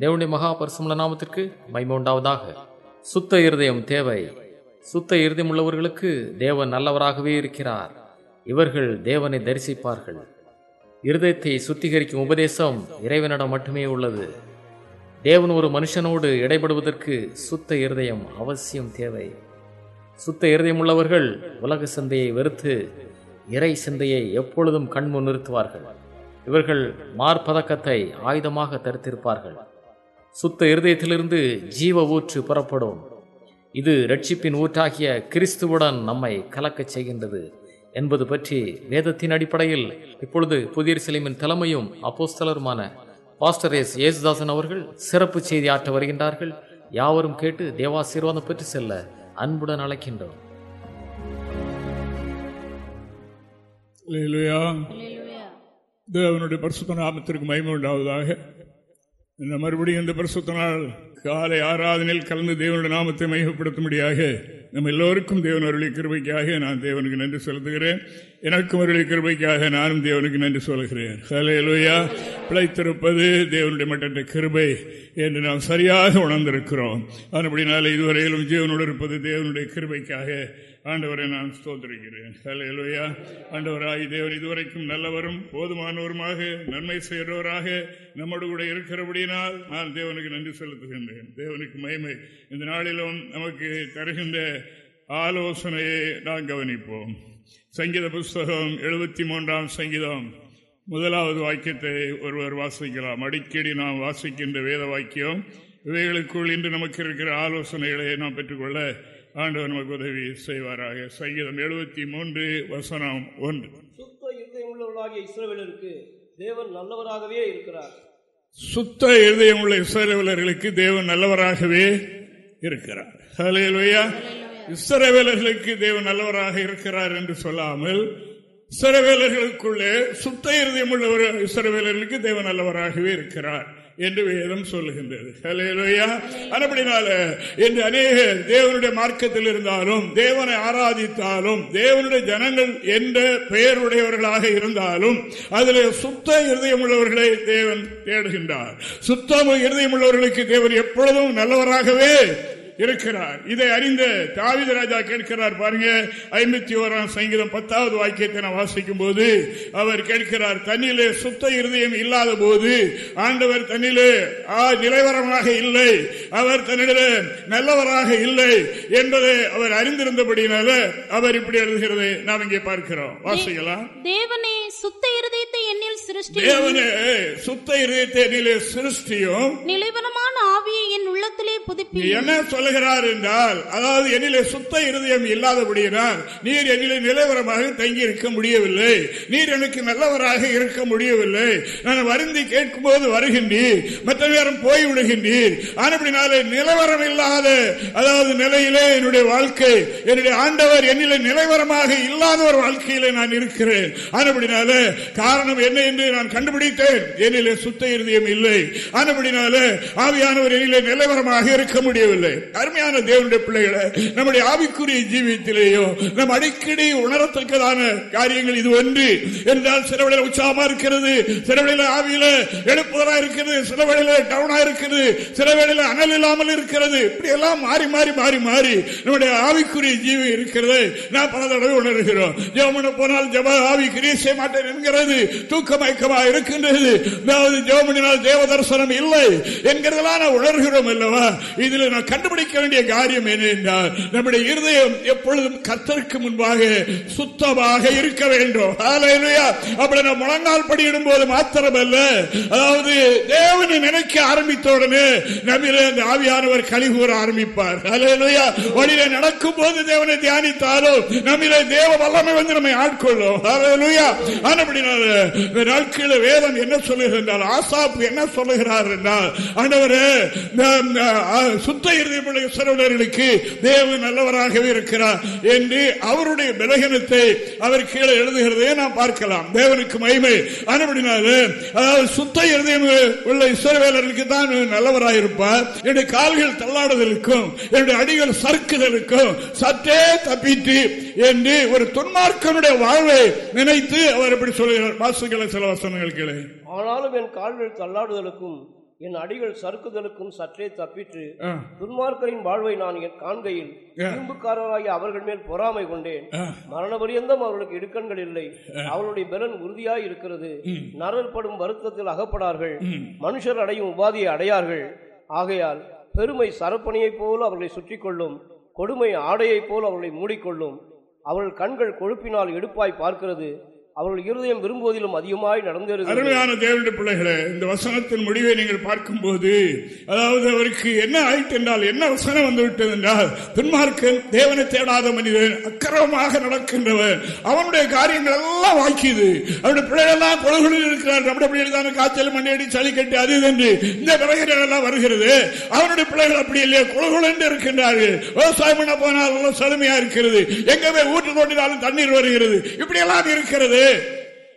தேவனுடைய மகா பரிசுமல நாமத்திற்கு மைமை உண்டாவதாக. சுத்த இருதயம் தேவை. சுத்த இருதயம் உள்ளவர்களுக்கு தேவன் நல்லவராகவே இருக்கிறார். இவர்கள் தேவனை தரிசிப்பார்கள். இருதயத்தை சுத்திகரிக்கும் உபதேசம் இறைவனிடம் மட்டுமே உள்ளது. தேவன் ஒரு மனுஷனோடு இடைபடுவதற்கு சுத்த இருதயம் அவசியம் தேவை. சுத்த இருதயம் உள்ளவர்கள் உலக சிந்தையை வெறுத்து இறை சிந்தையை எப்பொழுதும் கண்முன் நிறுத்துவார்கள். இவர்கள் மார்பதக்கத்தை ஆயுதமாக தரித்திருப்பார்கள். சுத்த இருதயத்திலிருந்து ஜீவ ஊற்று புறப்படும். இது ரட்சிப்பின் ஊற்றாகிய கிறிஸ்துவுடன் நம்மை கலக்கச் செய்கின்றது என்பது பற்றி வேதத்தின் அடிப்படையில் இப்பொழுது புதிய சிலைமின் தலைமையும் அப்போஸ்தலருமான பாஸ்டர் எஸ். ஏசுதாசன் அவர்கள் சிறப்பு செய்தி ஆற்ற வருகின்றார்கள். யாவரும் கேட்டு தேவாசீர்வாதம் பெற்று செல்ல அன்புடன் அழைக்கின்றோம். தேவனுடைய பரிசுத்த நாமத்திற்கு மகிமை உண்டாவதாக. இந்த மறுபடியும் இந்த பரிசுத்த நாள் காலை ஆராதனையில் கலந்து தேவனுடைய நாமத்தை மையப்படுத்தும்படியாக நம்ம எல்லோருக்கும் தேவன் அருளிய கிருபைக்காக நான் தேவனுக்கு நன்றி செலுத்துகிறேன். எனக்கும் அருளிய கிருபைக்காக நானும் தேவனுக்கு நன்றி சொல்கிறேன். ஹலையலுயா பிழைத்திருப்பது தேவனுடைய மட்டற்ற கிருபை என்று நாம் சரியாக உணர்ந்திருக்கிறோம். அதுபடினால இதுவரையிலும் ஜீவனோடு இருப்பது தேவனுடைய கிருபைக்காக ஆண்டவரை நான் ஸ்தோத்திருக்கிறேன். ஹலையலுயா ஆண்டவராய் தேவன் இதுவரைக்கும் நல்லவரும் போதுமானவருமாக நன்மை செய்கிறவராக நம்மோடு கூட இருக்கிறபடியினால் நான் தேவனுக்கு நன்றி செலுத்துகின்றேன். தேவனுக்கு மகிமை. இந்த நாளிலும் நமக்கு தருகின்ற ஆலோசனையை நான் கவனிப்போம். சங்கீத புஸ்தகம் எழுபத்தி மூன்றாம் சங்கீதம். முதலாவது வாக்கியத்தை ஒருவர் வாசிக்கலாம். அடிக்கடி நாம் வாசிக்கின்ற வேத வாக்கியம். இவைகளுக்குள் இன்று நமக்கு இருக்கிற ஆலோசனைகளை நாம் பெற்றுக்கொள்ள ஆண்டவர் நமக்கு உதவி செய்வாராக. சங்கீதம் எழுபத்தி மூன்று வசனம் ஒன்று. சுத்த இருதயம் உள்ளவர்களாகிய இஸ்ரவேலருக்கு தேவன் நல்லவராகவே இருக்கிறார். சுத்த இருதயம் உள்ள இஸ்ரவேலர்களுக்கு தேவன் நல்லவராகவே இருக்கிறார். இஸ்ரவேலர்களுக்கு தேவன் நல்லவராக இருக்கிறார் என்று சொல்லாமல் இஸ்ரவேலர்களுக்குள்ளே சுத்த இருதயம் உள்ளவர் இஸ்ரவேலர்களுக்கு தேவன் நல்லவராகவே இருக்கிறார் என்று வேதம் சொல்லுகின்றது. அப்படினால இன்று அநேக தேவனுடைய மார்க்கத்தில் இருந்தாலும் தேவனை ஆராதித்தாலும் தேவனுடைய ஜனங்கள் என்ற பெயருடையவர்களாக இருந்தாலும் அதில் சுத்த இருதயம் உள்ளவர்களை தேவன் தேடுகின்றார். சுத்தம் இருதயம் உள்ளவர்களுக்கு தேவன் எப்பொழுதும் நல்லவராகவே இருக்கிறார். இதை அறிந்த தாவித ராஜா கேட்கிறார் பாருங்க ஐம்பத்தி ஓராம் சங்கீதம் பத்தாவது வாக்கியத்தை நான் வாசிக்கும் போது அவர் கேட்கிறார் தன்னிலே சுத்த இருதயம் இல்லாத போது ஆண்டவர் தன்னிலே ஆ, நிலைவரமாக இல்லை. அவர் தன்னிலே நல்லவராக இல்லை என்பதை அவர் அறிந்திருந்தபடியினால அவர் இப்படி எழுதுகிறதை. நாம் இங்கே பார்க்கிறோம். வாசிக்கலாம். தேவனே சுத்த இருதயத்தை என்னில் சிருஷ்டி தேவனே சுத்த இருதயத்தை என்னிலே சிருஷ்டியும் நிலைவனமான ஆவியை என் உள்ளத்திலே புதுப்பி என்ன சொல்லுகிறார் என்றால் அதாவது என்னிலே சுத்த இருதயம் இல்லாதபடியினால் நீர் என்னிலே நிலவரமாக தங்கி இருக்க முடியவில்லை. நீர் எனக்கு நல்லவராக இருக்க முடியவில்லை. நான் வருந்தி கேட்கும் போது வருகின்றீர் மற்ற நேரம் போய்விடுகின்றீர் ஆனப்படினாலே நிலவரம் இல்லாத அதாவது நிலையிலே என்னுடைய வாழ்க்கை என்னுடைய ஆண்டவர் என்னிலே நிலவரமாக இல்லாத ஒரு வாழ்க்கையிலே நான் இருக்கிறேன். ஆனப்படினாலே காரணம் என்ன என்று நான் கண்டுபிடித்தேன். என்னிலே சுத்த இருதயம் இல்லை. ஆனப்படினாலே ஆவியானவர் என்னிலே நிலவரமாக இருக்க முடியவில்லை. அருமையான தேவனுடைய பிள்ளைகளை நம்முடைய ஆவிக்குரிய ஜீவியத்திலேயும் நம் அடிக்கடி உணரத்தக்கதான காரியங்கள் இது ஒன்று. என்றால் சில வேளையில உற்சாகமா இருக்கிறது சில வேளையில ஆவியில எழுப்புதலா இருக்கிறது சில வேளையில டவுனா இருக்கிறது சில வேளையில அனல் இல்லாமல் இருக்கிறது. இப்படி எல்லாம் மாறி மாறி மாறி மாறி நம்முடைய ஆவிக்குரிய ஜீவி இருக்கிறது. நான் பல தடவை உணர்கிறோம் ஜெவமன போனால் ஜப ஆவி கிரியை செய்ய மாட்டேன் என்கிறது தூக்க மயக்கமா இருக்கின்றது. அதாவது ஜெவமனினால் தேவ தரிசனம் இல்லை என்கிறதெல்லாம் நான் உணர்கிறோம் அல்லவா? இதுல நான் கவனிக்க வேண்டிய காரியம் என்ன என்றால் நம்முடைய இருதயம் எப்பொழுதும் கத்தருக்கு முன்பாக சுத்தமாக இருக்க வேண்டும். அப்படி நான் முழங்கால் படியிடும் போது மாத்திரமல்ல. அதாவது தேவனை நினைக்க ஆரம்பித்த உடனே நம்மிலே அந்த ஆவியானவர் கழிவுற ஆரம்பிப்பார். வழியில நடக்கும் போது தேவனை தியானித்தாலும் நம்மிலே தேவ வல்லமை வந்து நம்மை ஆட்கொள்ளும். ஹalleluya. வேதம் என்ன சொல்லுகிறார் ஆசாப்பு என்ன சொல்லுகிறார் என்றால் ஆண்டவர் சுத்த ஆ, நம்முடைய சரவணர்களுக்கு தேவன் நல்லவராகவே இருக்கிறார் என்று அவருடைய பலகீனத்தை அவர் கீழே எழுதுகிறதே நாம் பார்க்கலாம். தேவனுக்கு மகிமை. ஆனபடினால அதாவது சுத்த இருதயம் உள்ள இஸ்ரவேலர்களுக்கு தான் நல்லவராயிருப்பார். என்னுடைய கால்கள் தள்ளாடுதலுக்கும் என்னுடைய அடிகள் சறுக்குதலுக்கும் சற்றே தப்பிட்டு என்று ஒரு துன்மார்க்கனுடைய வாழ்வை நினைத்து அவர் எப்படி சொல்கிறார். வாசுகளை சில வசனங்கள் கீழே ஆனாலும் என் கால்கள் தள்ளாடுதலுக்கும் என் அடிகள் சறுக்குதலுக்கும் சற்றே தப்பிற்று துன்மார்க்கரின் வாழ்வை நான் என் காண்கையில் இரும்புக்காரராகிய அவர்கள் மேல் பொறாமை கொண்டேன். மரண பரியந்தம் அவர்களுக்கு இடுக்கண்கள் இல்லை. அவளுடைய பலன் உறுதியாய் இருக்கிறது. நரல் படும் வருத்தத்தில் அகப்படார்கள். மனுஷர் அடையும் உபாதியை அடையார்கள். ஆகையால் பெருமை சரப்பணியைப் போல அவர்களை சுற்றி கொள்ளும் கொடுமை ஆடையைப் போல் அவர்களை மூடிக்கொள்ளும். அவர்கள் கண்கள் கொழுப்பினால் எடுப்பாய் பார்க்கிறது. அவர்கள் இருதயம் விரும்புவதிலும் அதிகமாய் நடந்தேறுகிறது. அருமையான தேவனுடைய பிள்ளைகளே இந்த வசனத்தின் முடிவை நீங்கள் பார்க்கும்போது அதாவது அவருக்கு என்ன ஆயிட்டு என்றால் என்ன வசனம் வந்துவிட்டது என்றால் துன்மார்க்கன் தேவனை தேடாத மனிதன் அக்கிரமமாக நடக்கின்றவன். அவனுடைய காரியங்கள் எல்லாம் வாக்கியது அவனுடைய பிள்ளைகள் எல்லாம் இருக்கிறார் நம்முடைய பிள்ளைகள் தானே காய்ச்சல் மண்ணடி சளி கட்டி அது என்று இந்த விறகுகள் எல்லாம் வருகிறது. அவனுடைய பிள்ளைகள் அப்படி இல்லையா குழுகுள் என்று இருக்கின்றார்கள். விவசாயம் பண்ண போனால் எல்லாம் செழுமையா இருக்கிறது. எங்கவே ஊற்று தோண்டினாலும் தண்ணீர் வருகிறது. இப்படி எல்லாம் இருக்கிறது.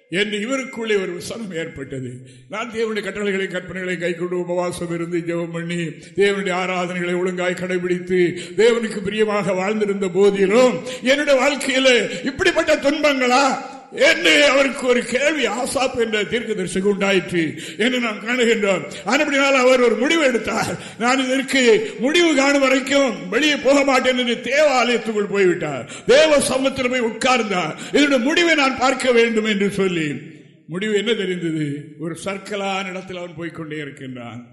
என்று இவருக்குள்ளே ஒரு விசனம் ஏற்பட்டது. நான் தேவனுடைய கட்டளைகளை கற்பனைகளை கைக்கொண்டு உபவாசம் இருந்து ஜெபம் பண்ணி தேவனுடைய ஆராதனைகளை ஒழுங்காய் கடைபிடித்து தேவனுக்கு பிரியமாக வாழ்ந்திருந்த போதிலும் என்னுடைய வாழ்க்கையில இப்படிப்பட்ட துன்பங்களா? என்று அவருக்கு ஒரு கேள்வி ஆசாப் என்ற தீர்க்க தரிசனம் உண்டாயிற்று என்று நாம் காணுகின்றோம். அப்படினால் அவர் ஒரு முடிவு எடுத்தார். நான் இதற்கு முடிவு காணும் வரைக்கும் வெளியே போக மாட்டேன் என்று தேவாலயத்துக்குள் போய்விட்டார். தேவ சமத்தில் போய் உட்கார்ந்தார். இதனுடைய முடிவை நான் பார்க்க வேண்டும் என்று சொல்லி. முடிவு என்ன தெரிந்தது? ஒரு சர்க்கலான இடத்தில் அவன் போய்க்கொண்டே இருக்கின்றான்.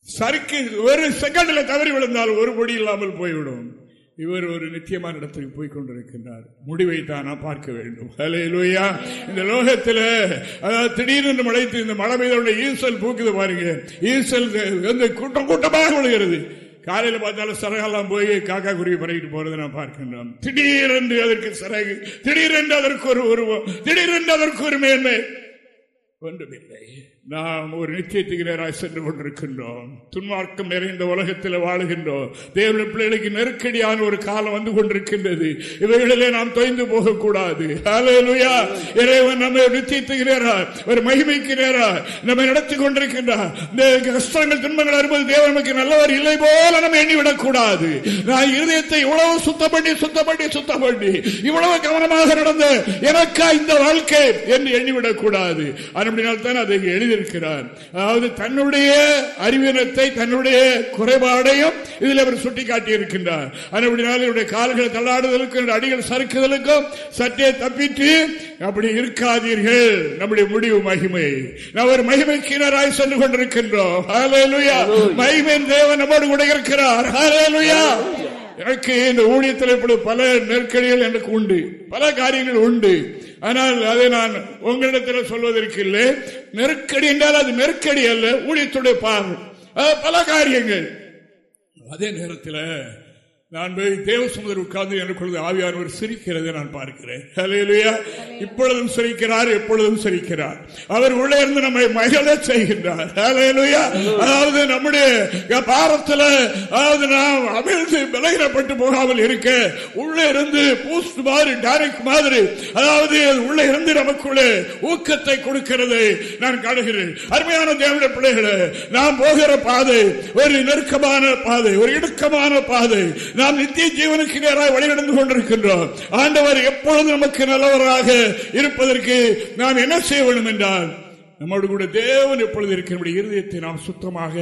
சறுக்கு ஒரு செகண்ட்ல தவறி விழுந்தால் ஒரு பொடி இல்லாமல் போய்விடும். இவர் ஒரு நிச்சயமான இடத்துக்கு போய் கொண்டிருக்கின்றார் முடிவை தானா நான் பார்க்க வேண்டும். ஹalleluya. இந்த லோகத்தில் அதாவது திடீரென்று மழைத்து இந்த மழை பெய்த ஈசல் பூக்குது பாருங்க. ஈசல் வந்து கூட்டம் கூட்டமாக விழுகிறது. காலையில் பார்த்தாலும் சிறகெல்லாம் போய் காக்கா குருவி பறகிட்டு போறதை நான் பார்க்கின்றோம். திடீரென்று அதற்கு சிறகு திடீரென்று அதற்கு ஒரு உருவம் திடீரென்று அதற்கு ஒரு மேன்மை. ஒன்றுமில்லை. நாம் ஒரு நிச்சயத்துக்கு நேராக சென்று கொண்டிருக்கின்றோம். துன்மார்க்கம் நிறைந்த உலகத்தில் வாழுகின்றோம். தேவன பிள்ளைகளுக்கு நெருக்கடியான ஒரு காலம் வந்து கொண்டிருக்கின்றது. இவைகளிலே நாம் தொய்ந்து போகக்கூடாது. இறைவன் நம்மை நிச்சயத்துக்கு நேராக ஒரு மகிமைக்கு நேராக நம்மை நடத்தி கொண்டிருக்கின்றார். இந்த கஷ்டங்கள் துன்பங்கள் வரும்போது தேவன் நமக்கு நல்லவர் இல்லை போல நம்ம எண்ணிவிடக் கூடாது நான் இருதயத்தை இவ்வளவு சுத்தம் பண்ணி சுத்தம் பண்ணி சுத்தம் பண்ணி இவ்வளவு கவனமாக நடந்த எனக்கா இந்த வாழ்க்கை என்று எண்ணிவிடக் கூடாது அப்படினால் அதை எழுதி எழுதியிருக்கிறார் அதாவது தன்னுடைய அறிவினத்தை தன்னுடைய குறைபாடையும் இதில் அவர் சுட்டி காட்டியிருக்கின்றார் அப்படினால் இவருடைய கால்களை தள்ளாடுதலுக்கும் அடிகள் சறுக்குதலுக்கும் சற்றே தப்பிட்டு அப்படி இருக்காதீர்கள். நம்முடைய முடிவு மகிமை. ஒரு மகிமைக்கினராய் சென்று கொண்டிருக்கின்றோம். மகிமையின் தேவன் நம்மோடு கூட இருக்கிறார். எனக்கு இந்த ஊழியத்தில் இப்படி பல நெருக்கடிகள் எனக்கு உண்டு. பல காரியங்கள் உண்டு. ஆனால் அதை நான் உங்களிடத்தில் சொல்வதற்கு இல்லை. நெருக்கடி என்றால் அது நெருக்கடி அல்ல ஊழியத்துடைய பார்வை. பல காரியங்கள். அதே நேரத்தில் நான் போய் தேவ சுமதர் உட்கார்ந்து எனக்குள்ளது ஆவியானவர் சிரிக்கிறதை நான் பார்க்கிறேன். இப்பொழுதும் சிரிக்கிறார் எப்பொழுதும் சிரிக்கிறார். அவர் உள்ளே இருந்து நம்மை மகிழ செய்கின்றார். அதாவது நம்முடைய பாரத்தில் அதாவது நாம் அமிழ்ந்து விலகிடப்பட்டு போகாமல் இருக்க உள்ளே இருந்து பூஸ்ட் மாதிரி டைரக்ட் மாதிரி அதாவது உள்ளே இருந்து நமக்குள்ளே ஊக்கத்தை கொடுக்கிறது நான் காணுகிறேன். அருமையான தேவனுடைய பிள்ளைகளே நாம் போகிற பாதை ஒரு நெருக்கமான பாதை ஒரு இடுக்கமான பாதை. நாம் நித்திய ஜீவனுக்கு நேராக வழிநடந்து கொண்டிருக்கின்றோம். ஆண்டவர் எப்பொழுது நமக்கு நல்லவராக இருப்பதற்கு நாம் என்ன செய்ய வேண்டும் என்றால் நம்மோடு கூட தேவன் எப்பொழுது இருக்கிற இருதயத்தை நாம் சுத்தமாக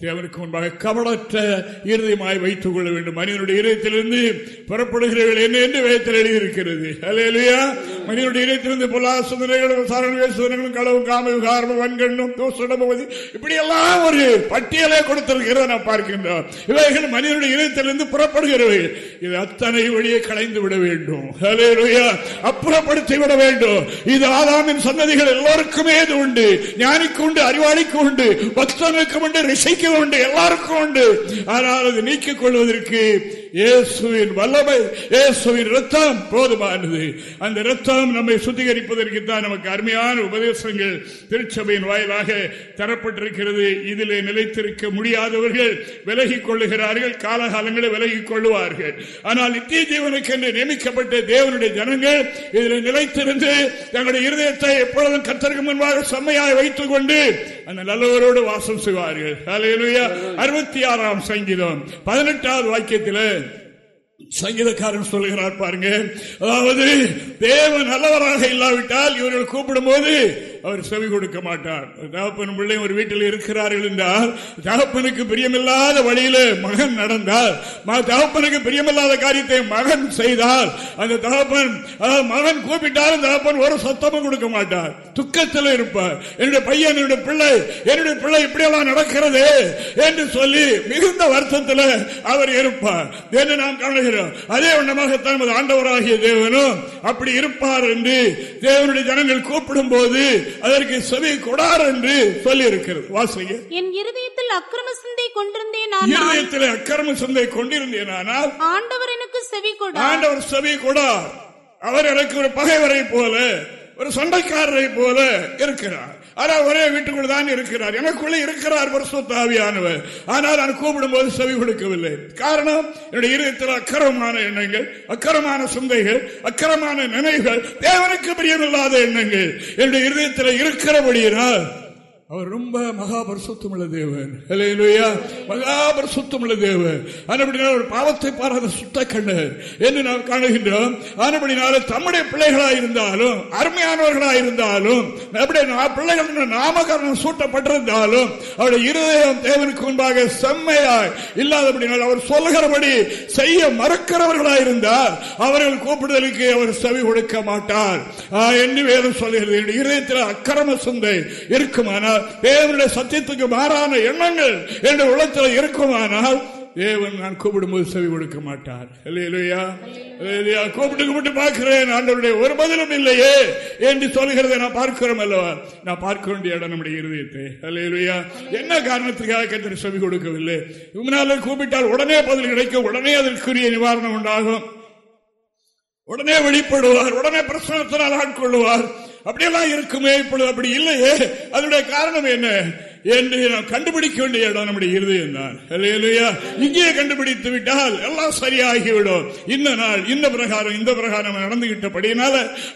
தேவனுக்கு முன்பாக கவலற்ற இருதயமாய் வைத்துக் கொள்ள வேண்டும். மனிதனுடைய இதயத்திலிருந்து புறப்படுகிறவர்கள் என்ன என்று வேதத்தில் எழுதியிருக்கிறது. அல்லேலூயா மனிதனுடைய இதயத்திலிருந்து பொல்லாசுதனைகளும் சாரண சுதனைகளும் களவும் காம விகாரமும் வன்கண்ணும் தோசடமும் இப்படி எல்லாம் ஒரு பட்டியலே கொடுத்திருக்கிறத நாம் பார்க்கின்றோம். இவைகள் மனிதனுடைய இதயத்திலிருந்து புறப்படுகிறவைகள். இது அத்தனை வழியை களைந்து விட வேண்டும். அலையலையா அப்புறப்படுத்தி விட வேண்டும். இது ஆதாமின் சந்ததிகள் எல்லோருக்குமே இது உண்டு. ஞானிக்கு உண்டு அறிவாளிக்கு உண்டு. பக்தனுக்கு உண்டு ரிஷைக்கு உண்டு எல்லாருக்கும் உண்டு. ஆனால் அது நீக்கிக் கொள்வதற்கு இயேசுவின் வல்லமை இயேசுவின் ரத்தம் போதுமானது. அந்த ரத்தம் நம்மை சுத்திகரிப்பதற்கு தான் நமக்கு அருமையான உபதேசங்கள் திருச்சபையின் வாயிலாக தரப்பட்டிருக்கிறது. இதிலே நிலைத்திருக்க முடியாதவர்கள் விலகிக் கொள்ளுகிறார்கள் காலகாலங்களில் விலகிக் கொள்ளுவார்கள். ஆனால் நித்திய ஜீவனுக்கு என்று நியமிக்கப்பட்ட தேவனுடைய ஜனங்கள் இதில் நிலைத்திருந்து தங்களுடைய இருதயத்தை எப்பொழுதும் கத்தருக்கு முன்பாக செம்மையாய் வைத்துக் கொண்டு அந்த நல்லவரோடு வாசம் செய்வார்கள். அறுபத்தி ஆறாம் சங்கீதம் பதினெட்டாவது வாக்கியத்தில் சங்கீதக்காரன் சொல்லுகிறார் பாருங்க. அதாவது தேவன் நல்லவராக இல்லாவிட்டால் இவர்கள் கூப்பிடும் போது அவர் செவி கொடுக்க மாட்டார். தகப்பன் பிள்ளை ஒரு வீட்டில் இருக்கிறார்கள் என்றால் தகப்பனுக்கு பிரியமில்லாத வழியில மகன் நடந்தால் தகப்பனுக்கு பிரியமில்லாத காரியத்தை மகன் செய்தால் அந்த தகப்பன் மகன் கூப்பிட்டாலும் தகப்பன் ஒரு சத்தமும் கொடுக்க மாட்டார். துக்கத்தில் இருப்பார். என்னுடைய பையன் என்னுடைய பிள்ளை என்னுடைய பிள்ளை இப்படியெல்லாம் நடக்கிறது என்று சொல்லி மிகுந்த வருத்தத்தில் அவர் இருப்பார். என்று நாம் காணுகிறோம்? அதே வண்ணமாகத்தான் ஆண்டவராகிய தேவனும் அப்படி இருப்பார் என்று தேவனுடைய ஜனங்கள் கூப்பிடும் போது அதற்கு செவி கொடார் என்று சொல்லி இருக்கிறது வாசிங்க. என் இருதயத்தில் அக்கிரம சிந்தை கொண்டிருந்தேன் இருதயத்தில் அக்கிரம சிந்தை கொண்டிருந்தேன் ஆனால் ஆண்டவர் எனக்கு செவி கொடா ஆண்டவர் செவி கொடார். அவர் எனக்கு ஒரு பகைவரை போல ஒரு சண்டைக்காரரை போல இருக்கிறார். ஆனால் ஒரே வீட்டுக்குள் தான் இருக்கிறார். எனக்குள்ளே இருக்கிறார் பரிசுத்தாவியானவர் ஆனால் நான் கூப்பிடும் போது செவி கொடுக்கவில்லை. காரணம் என்னுடைய இருதயத்தில் அக்கரமான எண்ணங்கள் அக்கரமான சிந்தைகள் அக்கரமான நினைவுகள் தேவனுக்கு பிரியமில்லாத எண்ணங்கள். என்னுடைய இருதயத்தில் இருக்கிறபடியினால் அவர் ரொம்ப மகாபரிசுத்தம் உள்ள தேவன். மகாபரிசுத்தம் உள்ள தேவன். ஆனபடினால் ஒரு பாவத்தை பாராத சுத்த கண்ணர் என்று நாம் காணுகின்றோம். ஆனபடினால தம்முடைய பிள்ளைகளாக இருந்தாலும் அருமையானவர்களாக இருந்தாலும் பிள்ளைகள் நாமகரணம் சூட்டப்பட்டிருந்தாலும் அவருடைய இருதயம் தேவனுக்கு முன்பாக செம்மையாய் இல்லாதபடினால் அவர் சொல்லுகிறபடி செய்ய மறுக்கிறவர்களாக இருந்தால் அவர்கள் கூப்பிடுதலுக்கு அவர் செவி கொடுக்க மாட்டார். என்று வேதம் சொல்லுகிறது. இருதயத்தில் அக்கிரம சிந்தை இருக்குமானால் தேவனுடைய சத்தியத்துக்கு மாறான எண்ணங்கள் என்ற உலகத்தில் இருக்குமானால் தேவன் நான் கூப்பிடும்போது செவி கொடுக்க மாட்டார். கூப்பிட்டு கூப்பிட்டு பார்க்கிறேன். ஆண்டவருடைய ஒரு பதிலும் இல்லையே என்று சொல்கிறத நான் பார்க்கிறோம் அல்லவா? நான் பார்க்க வேண்டிய இடம் நம்முடைய இருதயத்தை. அல்லையா என்ன காரணத்துக்காக கத்திரி செவி கொடுக்கவில்லை? இவனால கூப்பிட்டால் உடனே பதில் கிடைக்கும். உடனே அதற்குரிய நிவாரணம் உண்டாகும். உடனே வெளிப்படுவார். உடனே பிரசனத்தினால் ஆட்கொள்ளுவார். அப்படியெல்லாம் இருக்குமே இப்பொழுது அப்படி இல்லையே. அதனுடைய காரணம் என்ன? என்று நாம் கண்டுபிடிக்க வேண்டிய இடம் நம்முடைய இருதயம் தான். இங்கே கண்டுபிடித்து விட்டால் எல்லாம் சரியாகிவிடும். இந்த நாள் இந்த பிரகாரம் இந்த பிரகாரம் நடந்துகிட்டபடியினால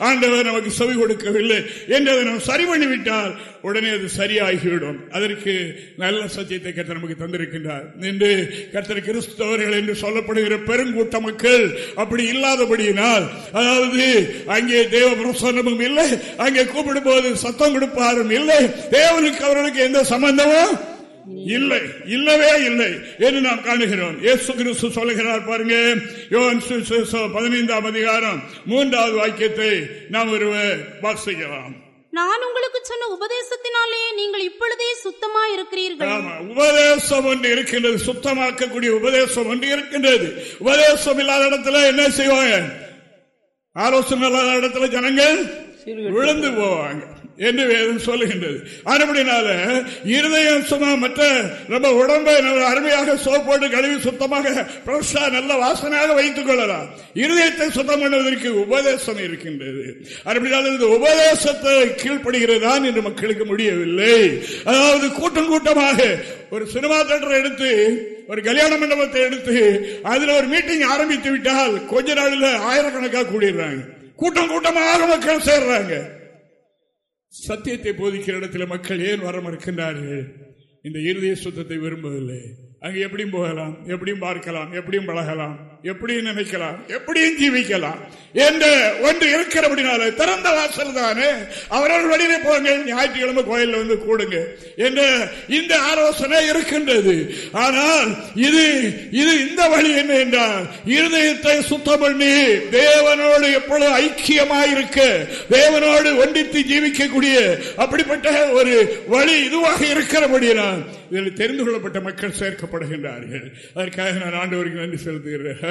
ஆண்டவர் நமக்கு செவி கொடுக்கவில்லை என்று அதை நாம் சரி பண்ணிவிட்டால் உடனே அது சரியாகிவிடும். அதற்கு நல்ல சத்தியத்தை கர்த்தர் நமக்கு தந்திருக்கின்றார். என்று கர்த்தர் கிறிஸ்தவர்கள் என்று சொல்லப்படுகிற பெருங்கூட்ட மக்கள் அப்படி இல்லாதபடியினால் அதாவது அங்கே தேவ பிரசன்னமும் இல்லை அங்கே கூப்பிடும் போது சத்தம் கொடுப்பாரும் இல்லை தேவனுக்கு அவர்களுக்கு எந்த சம்பந்தமும் இல்லை இல்லவே இல்லை என்று நாம் காணுகிறோம். இயேசு கிறிஸ்து சொல்லுகிறார் பாருங்க பதினைந்தாம் அதிகாரம் மூன்றாவது வாக்கியத்தை நாம் ஒருவர் வாசிக்கலாம். நான் உங்களுக்கு சொன்ன உபதேசத்தினாலே நீங்கள் இப்பொழுதே சுத்தமா இருக்கிறீர்கள் உபதேசம் ஒன்று இருக்கின்றது சுத்தமாக்கக்கூடிய உபதேசம் ஒன்று இருக்கின்றது. உபதேசம் இல்லாத இடத்துல என்ன செய்வாங்க? ஆலோசனை இல்லாத இடத்துல ஜனங்கள் விழுந்து போவாங்க. என்று வேதம் சொல்லுகின்றது. அதுபடினால இருதயம் சும்மா மற்ற நம்ம உடம்பை நம்ம அருமையாக சோப்போட்டு கழுவி சுத்தமாக நல்ல வாசனையாக வைத்துக் கொள்ளலாம். இருதயத்தை சுத்தம் பண்ணுவதற்கு உபதேசம் இருக்கின்றது. அதுபடினால இந்த உபதேசத்தை கீழ்ப்படுகிறதா என்று மக்களுக்கு முடியவில்லை. அதாவது கூட்டம் கூட்டமாக ஒரு சினிமா தேட்டரை எடுத்து ஒரு கல்யாண மண்டபத்தை எடுத்து அதுல ஒரு மீட்டிங் ஆரம்பித்து விட்டால் கொஞ்ச நாளில் ஆயிரக்கணக்காக கூடிடுறாங்க. கூட்டம் கூட்டமாக மக்கள் சேர்றாங்க. சத்தியத்தை போதிக்கிற இடத்துல மக்கள் ஏன் வர மறுக்கின்றார்கள் இந்த இருதய சுத்தத்தை விரும்பவில்லை. அங்கே எப்படியும் போகலாம் எப்படியும் பார்க்கலாம் எப்படியும் பழகலாம். எப்படி நினைக்கலாம் எப்படியும் ஜீவிக்கலாம். என்ற ஒன்று இருக்கிறபடினால திறந்த வாசல் தானே? அவர்கள் வழியில போங்க ஞாயிற்றுக்கிழமை கோயில்ல வந்து கூடுங்க என்ற இந்த ஆலோசனை இருக்கின்றது. ஆனால் இது இது இந்த வழி என்ன என்றால் இருதயத்தை சுத்தம் பண்ணி தேவனோடு எப்பொழுது ஐக்கியமாயிருக்க தேவனோடு ஒன்றித்து ஜீவிக்கக்கூடிய அப்படிப்பட்ட ஒரு வழி இதுவாக இருக்கிறபடியால் இதில் தெரிந்து கொள்ளப்பட்ட மக்கள் சேர்க்கப்படுகின்றார்கள். அதற்காக நான் ஆண்டவருக்கு நன்றி செலுத்துகிறேன்.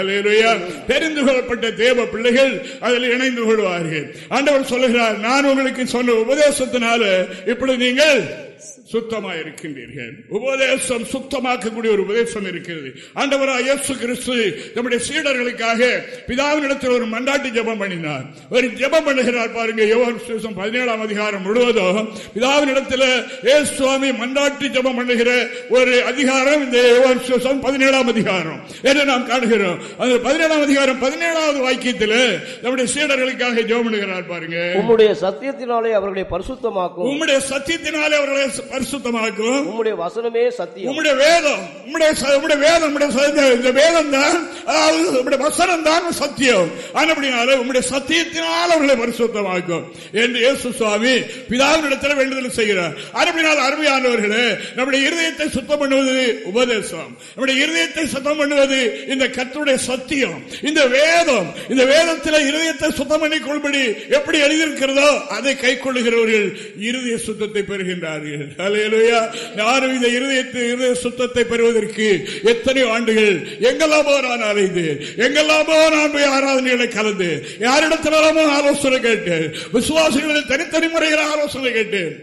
தெரிந்து கொள்ளப்பட்ட தேவ பிள்ளைகள் அதில் இணைந்து கொள்வார்கள். ஆண்டவர் சொல்லுகிறார் நான் உங்களுக்கு சொன்ன உபதேசத்தினால இப்படி நீங்கள் சுத்தமா இருக்கின்றீர்கள் உபதேசம் சுத்தமாக்கக்கூடிய ஒரு உபதேசம் இருக்கிறது. ஆண்டவரா இயேசு கிறிஸ்து நம்முடைய சீடர்களுக்காக பிதாவினிடத்தில் ஒரு மண்டாட்டி ஜபம் பண்ணினார். ஒரு ஜபம் பண்ணுகிறார் பாருங்க யோகம் பதினேழாம் அதிகாரம் முழுவதும். பிதாவினிடத்தில் ஏசு சுவாமி மண்டாட்டி ஜபம் பண்ணுகிற ஒரு அதிகாரம் இந்த யோகம் பதினேழாம் அதிகாரம் என்று நாம் காணுகிறோம். அந்த பதினேழாம் அதிகாரம் பதினேழாவது வாக்கியத்தில் நம்முடைய சீடர்களுக்காக ஜபம் பண்ணுகிறார் பாருங்க. உம்முடைய சத்தியத்தினாலே அவர்களை பரிசுத்தமாக்கும். உம்முடைய சத்தியத்தினாலே அவர்களை பரிசுத்தமாக்கும் உம்முடைய வசனமே சத்தியம். உம்முடைய வேதம் உம்முடைய வேதம் இந்த- வேதம் தான் அதாவது உம்முடைய வசனம் தான் சத்தியம். ஆனப்படினால உம்முடைய சத்தியத்தினால் அவர்களை பரிசுத்தமாக்கும். என்று இயேசு சுவாமி பிதாவினிடத்தில் வேண்டுதல் செய்கிறார். ஆனப்படினால் அருமையானவர்களே நம்முடைய இருதயத்தை சுத்தம் பண்ணுவது உபதேசம். நம்முடைய இருதயத்தை சுத்தம் பண்ணுவது இந்த கர்த்தருடைய சத்தியம். இந்த வேதம் இந்த வேதத்தில் இருதயத்தை சுத்தம் பண்ணிக் கொள்படி எப்படி எழுதியிருக்கிறதோ அதை கை கொள்ளுகிறவர்கள் இருதய சுத்தத்தை பெறுகின்றார்கள். அல்லேலூயா நானும் இந்த இருதயத்தை இருதய சுத்தத்தை பெறுவதற்கு எத்தனை ஆண்டுகள்? எங்கெல்லாமோ நான் அலைந்தேன் எங்கெல்லாமோ நான் போய் ஆராதனைகளை கலந்தேன் யாரிடத்திலாமோ ஆலோசனை கேட்டேன் விசுவாசிகளில் தனித்தனி முறையில் ஆலோசனை கேட்டேன்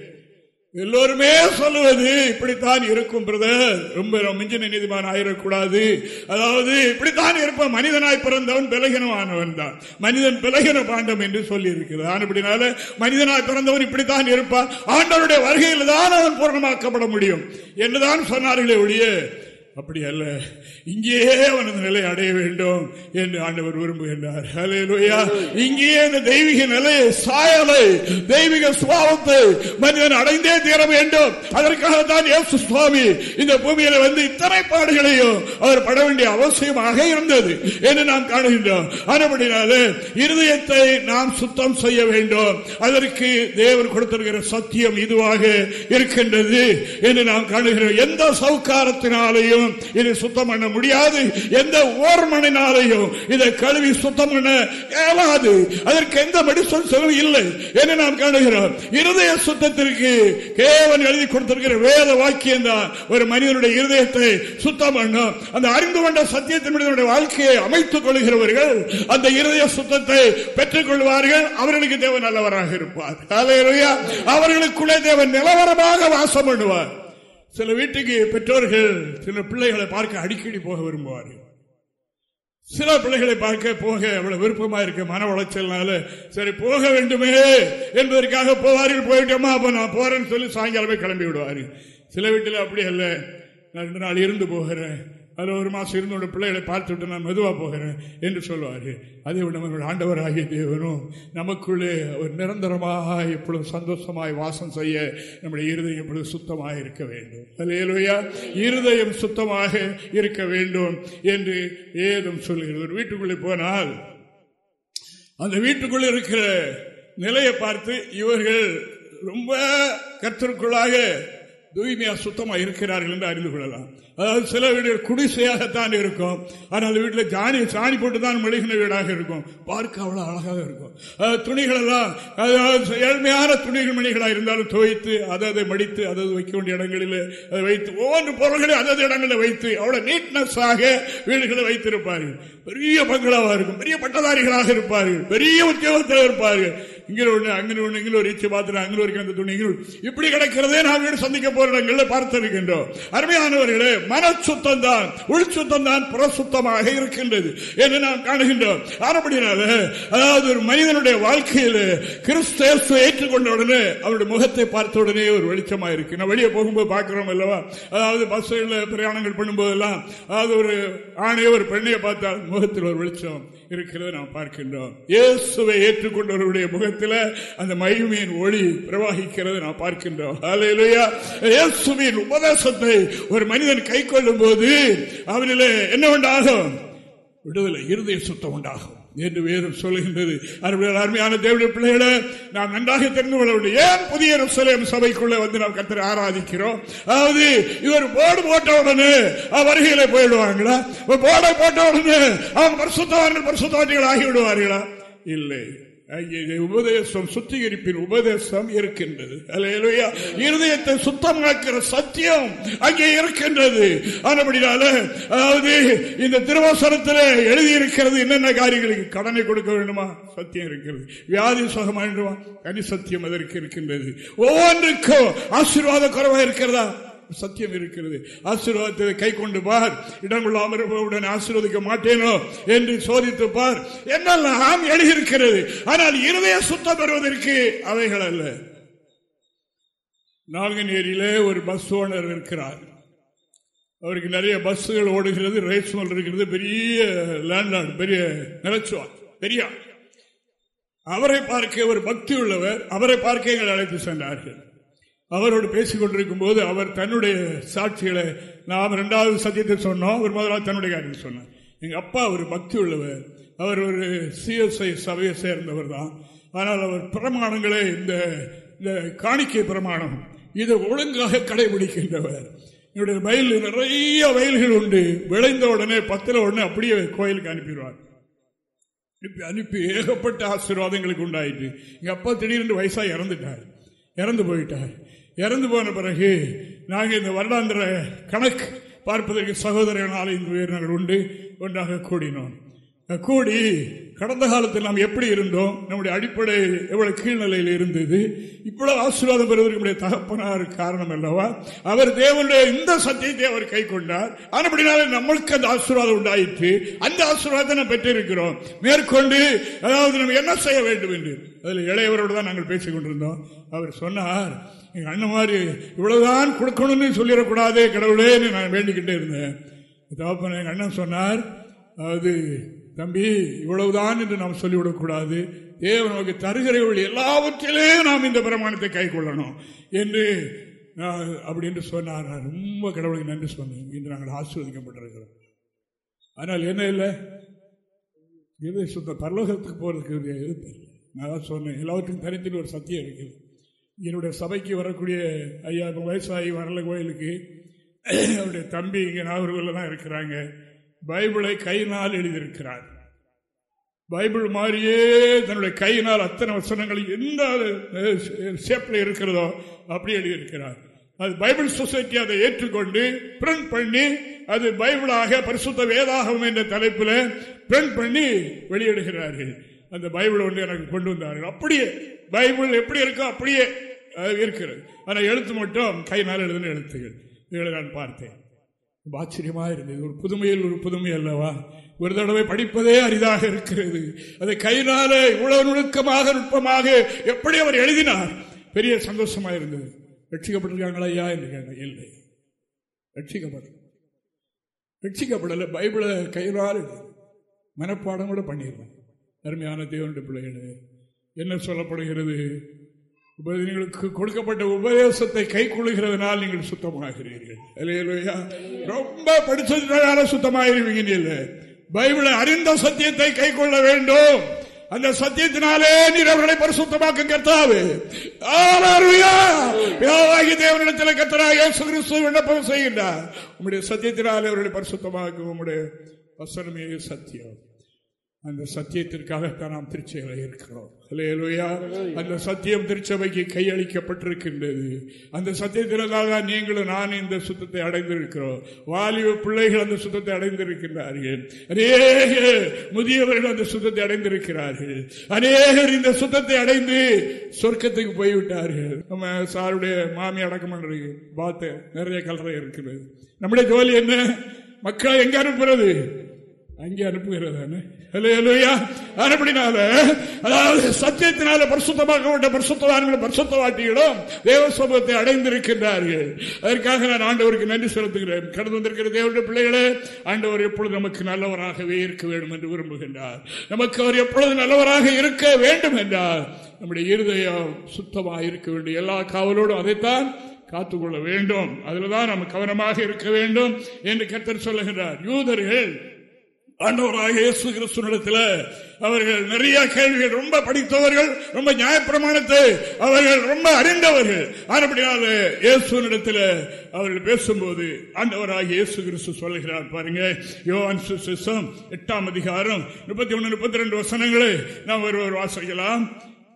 எல்லோருமே சொல்லுவது இப்படித்தான் இருக்கும் பிரதர் ரொம்ப மிஞ்சின நீதிமான் ஆயிடக்கூடாது. அதாவது இப்படித்தான் இருப்பான் மனிதனாய் பிறந்தவன் பிலகினமானவன் தான். மனிதன் பிலகின பாண்டம் என்று சொல்லி இருக்கிறது அப்படினால மனிதனாய் பிறந்தவன் இப்படித்தான் இருப்பான். ஆண்டவருடைய வருகையில் தான் அவன் பூர்ணமாக்கப்பட முடியும். என்றுதான் சொன்னார்களே ஒழிய அப்படி அல்ல இங்கேயே அவனது நிலை அடைய வேண்டும் என்று ஆண்டவர் விரும்புகின்றார். ஹalleluya. இங்கேயே இந்த தெய்வீக நிலையை சாயலை தெய்வீக சுபாவத்தை மனிதன் அடைந்தே தீர வேண்டும். அதற்காக தான் இயேசு சுவாமி இந்த பூமியில வந்து இத்தனை பாடுகளையும் அவர் பட வேண்டிய அவசியமாக இருந்தது என்று நாம் காணுகின்றோம். ஆனபடினாலே இருதயத்தை நாம் சுத்தம் செய்ய வேண்டும். அதற்கு தேவர் கொடுத்திருக்கிற சத்தியம் இதுவாக இருக்கின்றது என்று நாம் காணுகிறோம். எந்த சவுக்காரத்தினாலையும் இதை சுத்தம் பண்ண முடியாது. எந்த ஓர்மனினாலையும் இதை கழுவி சுத்தம் பண்ண ஏவாது அதற்கு எந்த மெடிசன் செலவு இல்லை என்று நாம் காணுகிறோம். இருதய சுத்தத்திற்கு கேவன் எழுதி கொடுத்திருக்கிற வேத வாக்கியம் தான் ஒரு மனிதனுடைய இருதயத்தை சுத்தம் பண்ணும். அந்த அறிந்து கொண்ட சத்தியத்தின் வாழ்க்கையை அமைத்துக் கொள்கிறவர்கள் அந்த இருதய சுத்தத்தை பெற்றுக் கொள்வார்கள் அவர்களுக்கு தேவன் நல்லவராக இருப்பார். அவர்களுக்குள்ளே தேவன் நிலவரமாக வாசம் பண்ணுவார். சில வீட்டுக்கு பெற்றோர்கள் சில பிள்ளைகளை பார்க்க அடிக்கடி போக விரும்புவார்கள். சில பிள்ளைகளை பார்க்க போக அவ்வளவு விருப்பமா இருக்கு மன உளைச்சல்னால சரி போக வேண்டுமே என்பதற்காக போவார்கள் போயிட்டோமா அப்ப நான் போறேன்னு சொல்லி சாயங்காலமே கிளம்பி விடுவாரு சில வீட்டில் அப்படி அல்ல. நான் ரெண்டு நாள் இருந்து போகிறேன். அது ஒரு மாதம் இருந்து உள்ள பிள்ளைகளை பார்த்துட்டு நான் மெதுவாக போகிறேன் என்று சொல்லுவார்கள் அதே விட நம்மளுடைய ஆண்டவராகிய தேவனும் நமக்குள்ளே ஒரு நிரந்தரமாக எப்பொழுதும் சந்தோஷமாய் வாசம் செய்ய நம்முடைய இருதயம் எப்பொழுது சுத்தமாக இருக்க வேண்டும். அல்லேலூயா. இருதயம் சுத்தமாக இருக்க வேண்டும் என்று ஏதும் சொல்லுகிறது. ஒரு வீட்டுக்குள்ளே போனால் அந்த வீட்டுக்குள்ளே இருக்கிற நிலையை பார்த்து இவர்கள் ரொம்ப கர்த்தருக்குள்ளாக தூய்மையா சுத்தமா இருக்கிறார்கள் என்று அறிந்து கொள்ளலாம். அதாவது சில வீடுகள் குடிசையாகத்தான் இருக்கும். ஆனால் அந்த வீட்டில் ஜானி சாணி போட்டு தான் மெழுகின வீடாக இருக்கும். பார்க்க அவ்வளவு அழகாக இருக்கும். துணிகள் எல்லாம் ஏழ்மையான துணிகள் மணிகளாக இருந்தாலும் துவைத்து அதை அதை மடித்து அதை அதை வைக்க வேண்டிய இடங்களில் அதை வைத்து ஒவ்வொரு பொருள்களையும் அதது இடங்களில் வைத்து அவ்வளவு நீட்னஸ் ஆக வீடுகளை வைத்திருப்பார்கள். பெரிய பங்களாவா இருக்கும். பெரிய பட்டதாரிகளாக இருப்பார்கள். பெரிய உத்தியோகத்தில் இருப்பார்கள். இங்கே ஒண்ணு அங்கே ஒண்ணு இங்கே ஒரு இச்சு பாத்திரம் அங்கே ஒரு அந்த துணி இப்படி கிடைக்கிறதே நாம் வீடு சந்திக்க போற இடங்களில் பார்த்திருக்கின்றோம். அருமையானவர்களே மன சுத்தம் தான் உள் சுத்தம் தான் புற சுத்தமாக இருக்கின்றது என்று நாம் காணுகின்றோம். ஆனப்படினால அதாவது ஒரு மனிதனுடைய வாழ்க்கையில் கிறிஸ்தேச ஏற்றுக்கொண்ட உடனே அவருடைய முகத்தை பார்த்த உடனே ஒரு வெளிச்சமா இருக்கு நான் வெளியே போகும்போது பார்க்கிறோம் அல்லவா? அதாவது பஸ்ஸில் பிரயாணங்கள் பண்ணும்போதெல்லாம் அதாவது ஒரு ஆணைய ஒரு பெண்ணையை பார்த்தால் முகத்தில் ஒரு வெளிச்சம் இருக்கிறது நாம் பார்க்கின்றோம். இயேசுவை ஏற்றுக்கொண்டவருடைய முகத்தில் அந்த மகிமையின் ஒளி பிரவாகிக்கிறது நான் பார்க்கின்றோம். இயேசுவின் உபதேசத்தை ஒரு மனிதன் கை கொள்ளும் போது அவனிலே என்ன உண்டாகும்? விடுதலை இருதய சுத்தம் உண்டாகும் என்று வேதம் சொல்லுகின்றது. அருமையான அருமையான தேவடைய பிள்ளைகளை நாம் நன்றாக தெரிந்து கொள்ள வேண்டும். ஏன் புதிய சிலையம் சபைக்குள்ள வந்து நாம் கத்திர ஆராதிக்கிறோம்? அதாவது இவர் போர்டு போட்ட உடனே அவர் வருகையில போயிடுவாங்களா ஒரு போர்டை போட்ட உடனே அவங்க பரிசுத்தவான்கள் பரிசுத்தவாட்டிகள் ஆகிவிடுவார்களா? இல்லை. உபதேசம் சுத்திகரிப்பின் உபதேசம் இருக்கின்றது. அல்லேலூயா. இருதயத்தை சுத்தமாக்குற சத்தியம் அங்கே இருக்கின்றது. ஆனபடினால அதாவது இந்த திருவாசனத்தில் எழுதியிருக்கிறது என்னென்ன காரியங்களுக்கு கடனை கொடுக்க வேண்டுமா? சத்தியம் இருக்கிறது. வியாதி சுகம் வேண்டுமா கனி சத்தியம் அதற்கு இருக்கின்றது. ஒவ்வொன்றுக்கும் ஆசீர்வாத குறைவா இருக்கிறதா? சத்தியம் இருக்கிறது. ஆசீர்வாதத்தை கை கொண்டு பார். இடங்கொள்ளாமல் இருப்பவுடன் ஆசீர்வதிக்க மாட்டேனோ என்று சோதித்து பார். என்னெல்லாம் எழுதியிருக்கிறது ஆனால் இருதய சுத்தம் பெறுவதற்கு அவைகள் அல்ல. நாங்குநேரியிலே ஒரு பஸ் ஓனர் இருக்கிறார். அவருக்கு நிறைய பஸ்ஸுகள் ஓடுகிறது ரேஸ் இருக்கிறது. பெரிய லேண்ட்லார்டு பெரிய நிலச்சுவார் பெரிய அவரை பார்க்க ஒரு பக்தி உள்ளவர். அவரை பார்க்க எங்கள் அழைத்து சென்றார்கள். அவரோடு பேசிக் கொண்டிருக்கும் போது அவர் தன்னுடைய சாட்சிகளை நாம் இரண்டாவது சத்தியத்தை சொன்னோம். அவர் முதலாவது தன்னுடைய காரியத்தை சொன்னார். எங்கள் அப்பா ஒரு பக்தி உள்ளவர் அவர் ஒரு சிஎஸ்ஐ சபையை சேர்ந்தவர் தான். ஆனால் அவர் பிரமாணங்களை இந்த இந்த காணிக்கை பிரமாணம். இதை ஒழுங்காக கடைபிடிக்கின்றவர். என்னுடைய வயல் நிறைய வயல்கள் உண்டு. விளைந்த உடனே பத்திர உடனே அப்படியே கோயிலுக்கு அனுப்பிடுவார். அனுப்பி அனுப்பி ஏகப்பட்ட ஆசீர்வாதங்களுக்கு உண்டாயிட்டு எங்கள் அப்பா திடீர்னு வயசாக இறந்துட்டார். இறந்து போயிட்டார். இறந்து போன பிறகு நாங்கள் இந்த வருடாந்திர கணக்கு பார்ப்பதற்கு சகோதரர்கள் நாலஞ்சு பேர் நாங்கள் உண்டு ஒன்றாக கூடினோம். கூடி கடந்த காலத்தில் நாம் எப்படி இருந்தோம்? நம்முடைய அடிப்படை எவ்வளவு கீழ்நிலையில் இருந்தது? இவ்வளவு ஆசீர்வாதம் பெறுவதற்கு நம்முடைய தகப்பனார் காரணம் அல்லவா? அவர் தேவனுடைய இந்த சத்தியத்தை அவர் கை கொண்டார். ஆனப்படினாலே நம்மளுக்கு அந்த ஆசீர்வாதம் உண்டாயிற்று. அந்த ஆசீர்வாதத்தை நாம் பெற்றிருக்கிறோம். மேற்கொண்டு அதாவது நம்ம என்ன செய்ய வேண்டும் என்று. அதில் இளையவரோடு தான் நாங்கள் பேசிக் கொண்டிருந்தோம். அவர் சொன்னார் எங்கள் அண்ணன் மாதிரி இவ்வளவுதான் கொடுக்கணும்னு சொல்லிடக்கூடாது கடவுளேன்னு நான் வேண்டிக்கிட்டே இருந்தேன். தகப்பன் எங்கள் அண்ணன் சொன்னார் அதாவது தம்பி இவ்வளவுதான் என்று நாம் சொல்லிவிடக்கூடாது. தேவன் நமக்கு தருகிறவர்கள் எல்லாவற்றிலே நாம் இந்த பிரமாணத்தை கை கொள்ளணும். என்று அப்படி என்று சொன்னார். நான் ரொம்ப கடவுளுக்கு நன்றி சொன்னேன். இன்று நாங்கள் ஆசீர்வதிக்கப்பட்டிருக்கிறோம். ஆனால் என்ன இல்லை? இது சுத்த பரலோகத்துக்கு போகிறதுக்கு எதிர்ப்பு நான் தான் சொன்னேன் எல்லாவற்றுக்கும் தனித்தில் ஒரு சத்தியம் இருக்குது. என்னுடைய சபைக்கு வரக்கூடிய ஐயா வயசாகி வரல கோயிலுக்கு. அவருடைய தம்பி இங்கே நாகர்கோவில் தான் இருக்கிறாங்க. பைபிளை கையினால் எழுதியிருக்கிறார். பைபிள் மாதிரியே தன்னுடைய கையினால் அத்தனை வசனங்கள் எந்த ஷேப்பில் இருக்கிறதோ அப்படி எழுதியிருக்கிறார். அது பைபிள் சொசைட்டி அதை ஏற்றுக்கொண்டு பிரிண்ட் பண்ணி அது பைபிளாக பரிசுத்த வேதாகவும் என்ற தலைப்பில் பிரிண்ட் பண்ணி வெளியிடுகிறார்கள். அந்த பைபிள் ஒன்று எனக்கு கொண்டு வந்தார்கள். அப்படியே பைபிள் எப்படி இருக்கோ அப்படியே இருக்கிறது. ஆனால் எழுத்து மட்டும் கை மேலே எழுதுன எழுத்துகள். இதை நான் பார்த்தேன். ஆச்சரியமா இருந்தது. ஒரு புதுமையில் ஒரு புதுமை அல்லவா? ஒரு தடவை படிப்பதே அரிதாக இருக்கிறது. அதை கையினால இவ்வளவு நுணுக்கமாக நுட்பமாக எப்படி அவர் எழுதினார்? பெரிய சந்தோஷமா இருந்தது. ரட்சிக்கப்பட்டிருக்காங்களா ஐயா என்று கேட்டேன். இல்லை. ரட்சிக்கப்பட ரட்சிக்கப்படல. பைபிளை கையினால் மனப்பாடம் கூட பண்ணிடுறேன் அருமையான தேவனுடைய பிள்ளைகளை என்ன சொல்லப்படுகிறது? உங்களுக்கு கொடுக்கப்பட்ட உபதேசத்தை கை கொள்கிறதுனால் நீங்கள் சுத்தமாகிறீர்கள். ரொம்ப படிச்சதுனால சுத்தமாயிருவீங்க இல்ல. பைபிளை அறிந்த சத்தியத்தை கை கொள்ள வேண்டும். அந்த சத்தியத்தினாலே நீர் அவர்களை பரிசுத்தமாக்க கர்த்தாவு. தேவனிடத்தில் கத்தராக கிறிஸ்துவ விண்ணப்பம் செய்கின்றார். உங்களுடைய சத்தியத்தினாலே அவர்களை பரிசுத்தமாக்கும் உங்களுடைய வசனமே சத்தியம். அந்த சத்தியத்திற்காகத்தான் நாம் திருச்சபையில் இருக்கிறோம். அந்த சத்தியம் திருச்சபைக்கு கையளிக்கப்பட்டிருக்கின்றது. அந்த சத்தியத்தினால் தான் நீங்களும் நான் இந்த சுத்தத்தை அடைந்திருக்கிறோம். வாலிப பிள்ளைகள் அந்த சுத்தத்தை அடைந்திருக்கிறார்கள் அநேக முதியவர்கள் அந்த சுத்தத்தை அடைந்திருக்கிறார்கள். அநேகர் இந்த சுத்தத்தை அடைந்து சொர்க்கத்துக்கு போய்விட்டார்கள். நம்ம சாருடைய மாமி அடக்கம் பண்றது பார்த்து நிறைய கலரை இருக்கிறது. நம்முடைய ஜோலி என்ன? மக்களை எங்க அனுப்புறது? அங்கே அனுப்புகிறதானே? அதாவது சத்தியத்தினால பரிசுத்தமாக்கப்பட்ட பரிசுத்தவான்களும் பரிசுத்தவாட்டிகளும் தேவ சமூகத்தை அடைந்திருக்கின்றார்கள். அதற்காக நான் ஆண்டவருக்கு நன்றி செலுத்துகிறேன். கடந்து வந்திருக்கிற தேவருடைய பிள்ளைகளே ஆண்டவர் எப்பொழுது நமக்கு நல்லவராகவே இருக்க வேண்டும் என்று விரும்புகின்றார். நமக்கு அவர் எப்பொழுது நல்லவராக இருக்க வேண்டும் என்றால் நம்முடைய இருதயம் சுத்தமாக இருக்க வேண்டும். எல்லா காவலோடும் அதைத்தான் காத்துக்கொள்ள வேண்டும். அதுலதான் நம்ம கவனமாக இருக்க வேண்டும் என்று கத்தர் சொல்லுகிறார் யூதர்கள் ஆண்டவராக இயேசு கிறிஸ்துவனிடத்தில் அவர்கள் நிறைய கேள்விகள் ரொம்ப படித்தவர்கள் ரொம்ப நியாயப்பிரமாணத்தை அவர்கள் ரொம்ப அறிந்தவர்கள். ஆனப்படியால் இயேசுவனிடத்தில் அவர்கள் பேசும்போது ஆண்டவராக இயேசு கிறிஸ்து சொல்லுகிறார் பாருங்க. யோவான் சுசம் எட்டாம் அதிகாரம் முப்பத்தி ஒன்னு முப்பத்தி ரெண்டு வசனங்களை நாம் ஒருவர் வாசிக்கலாம்.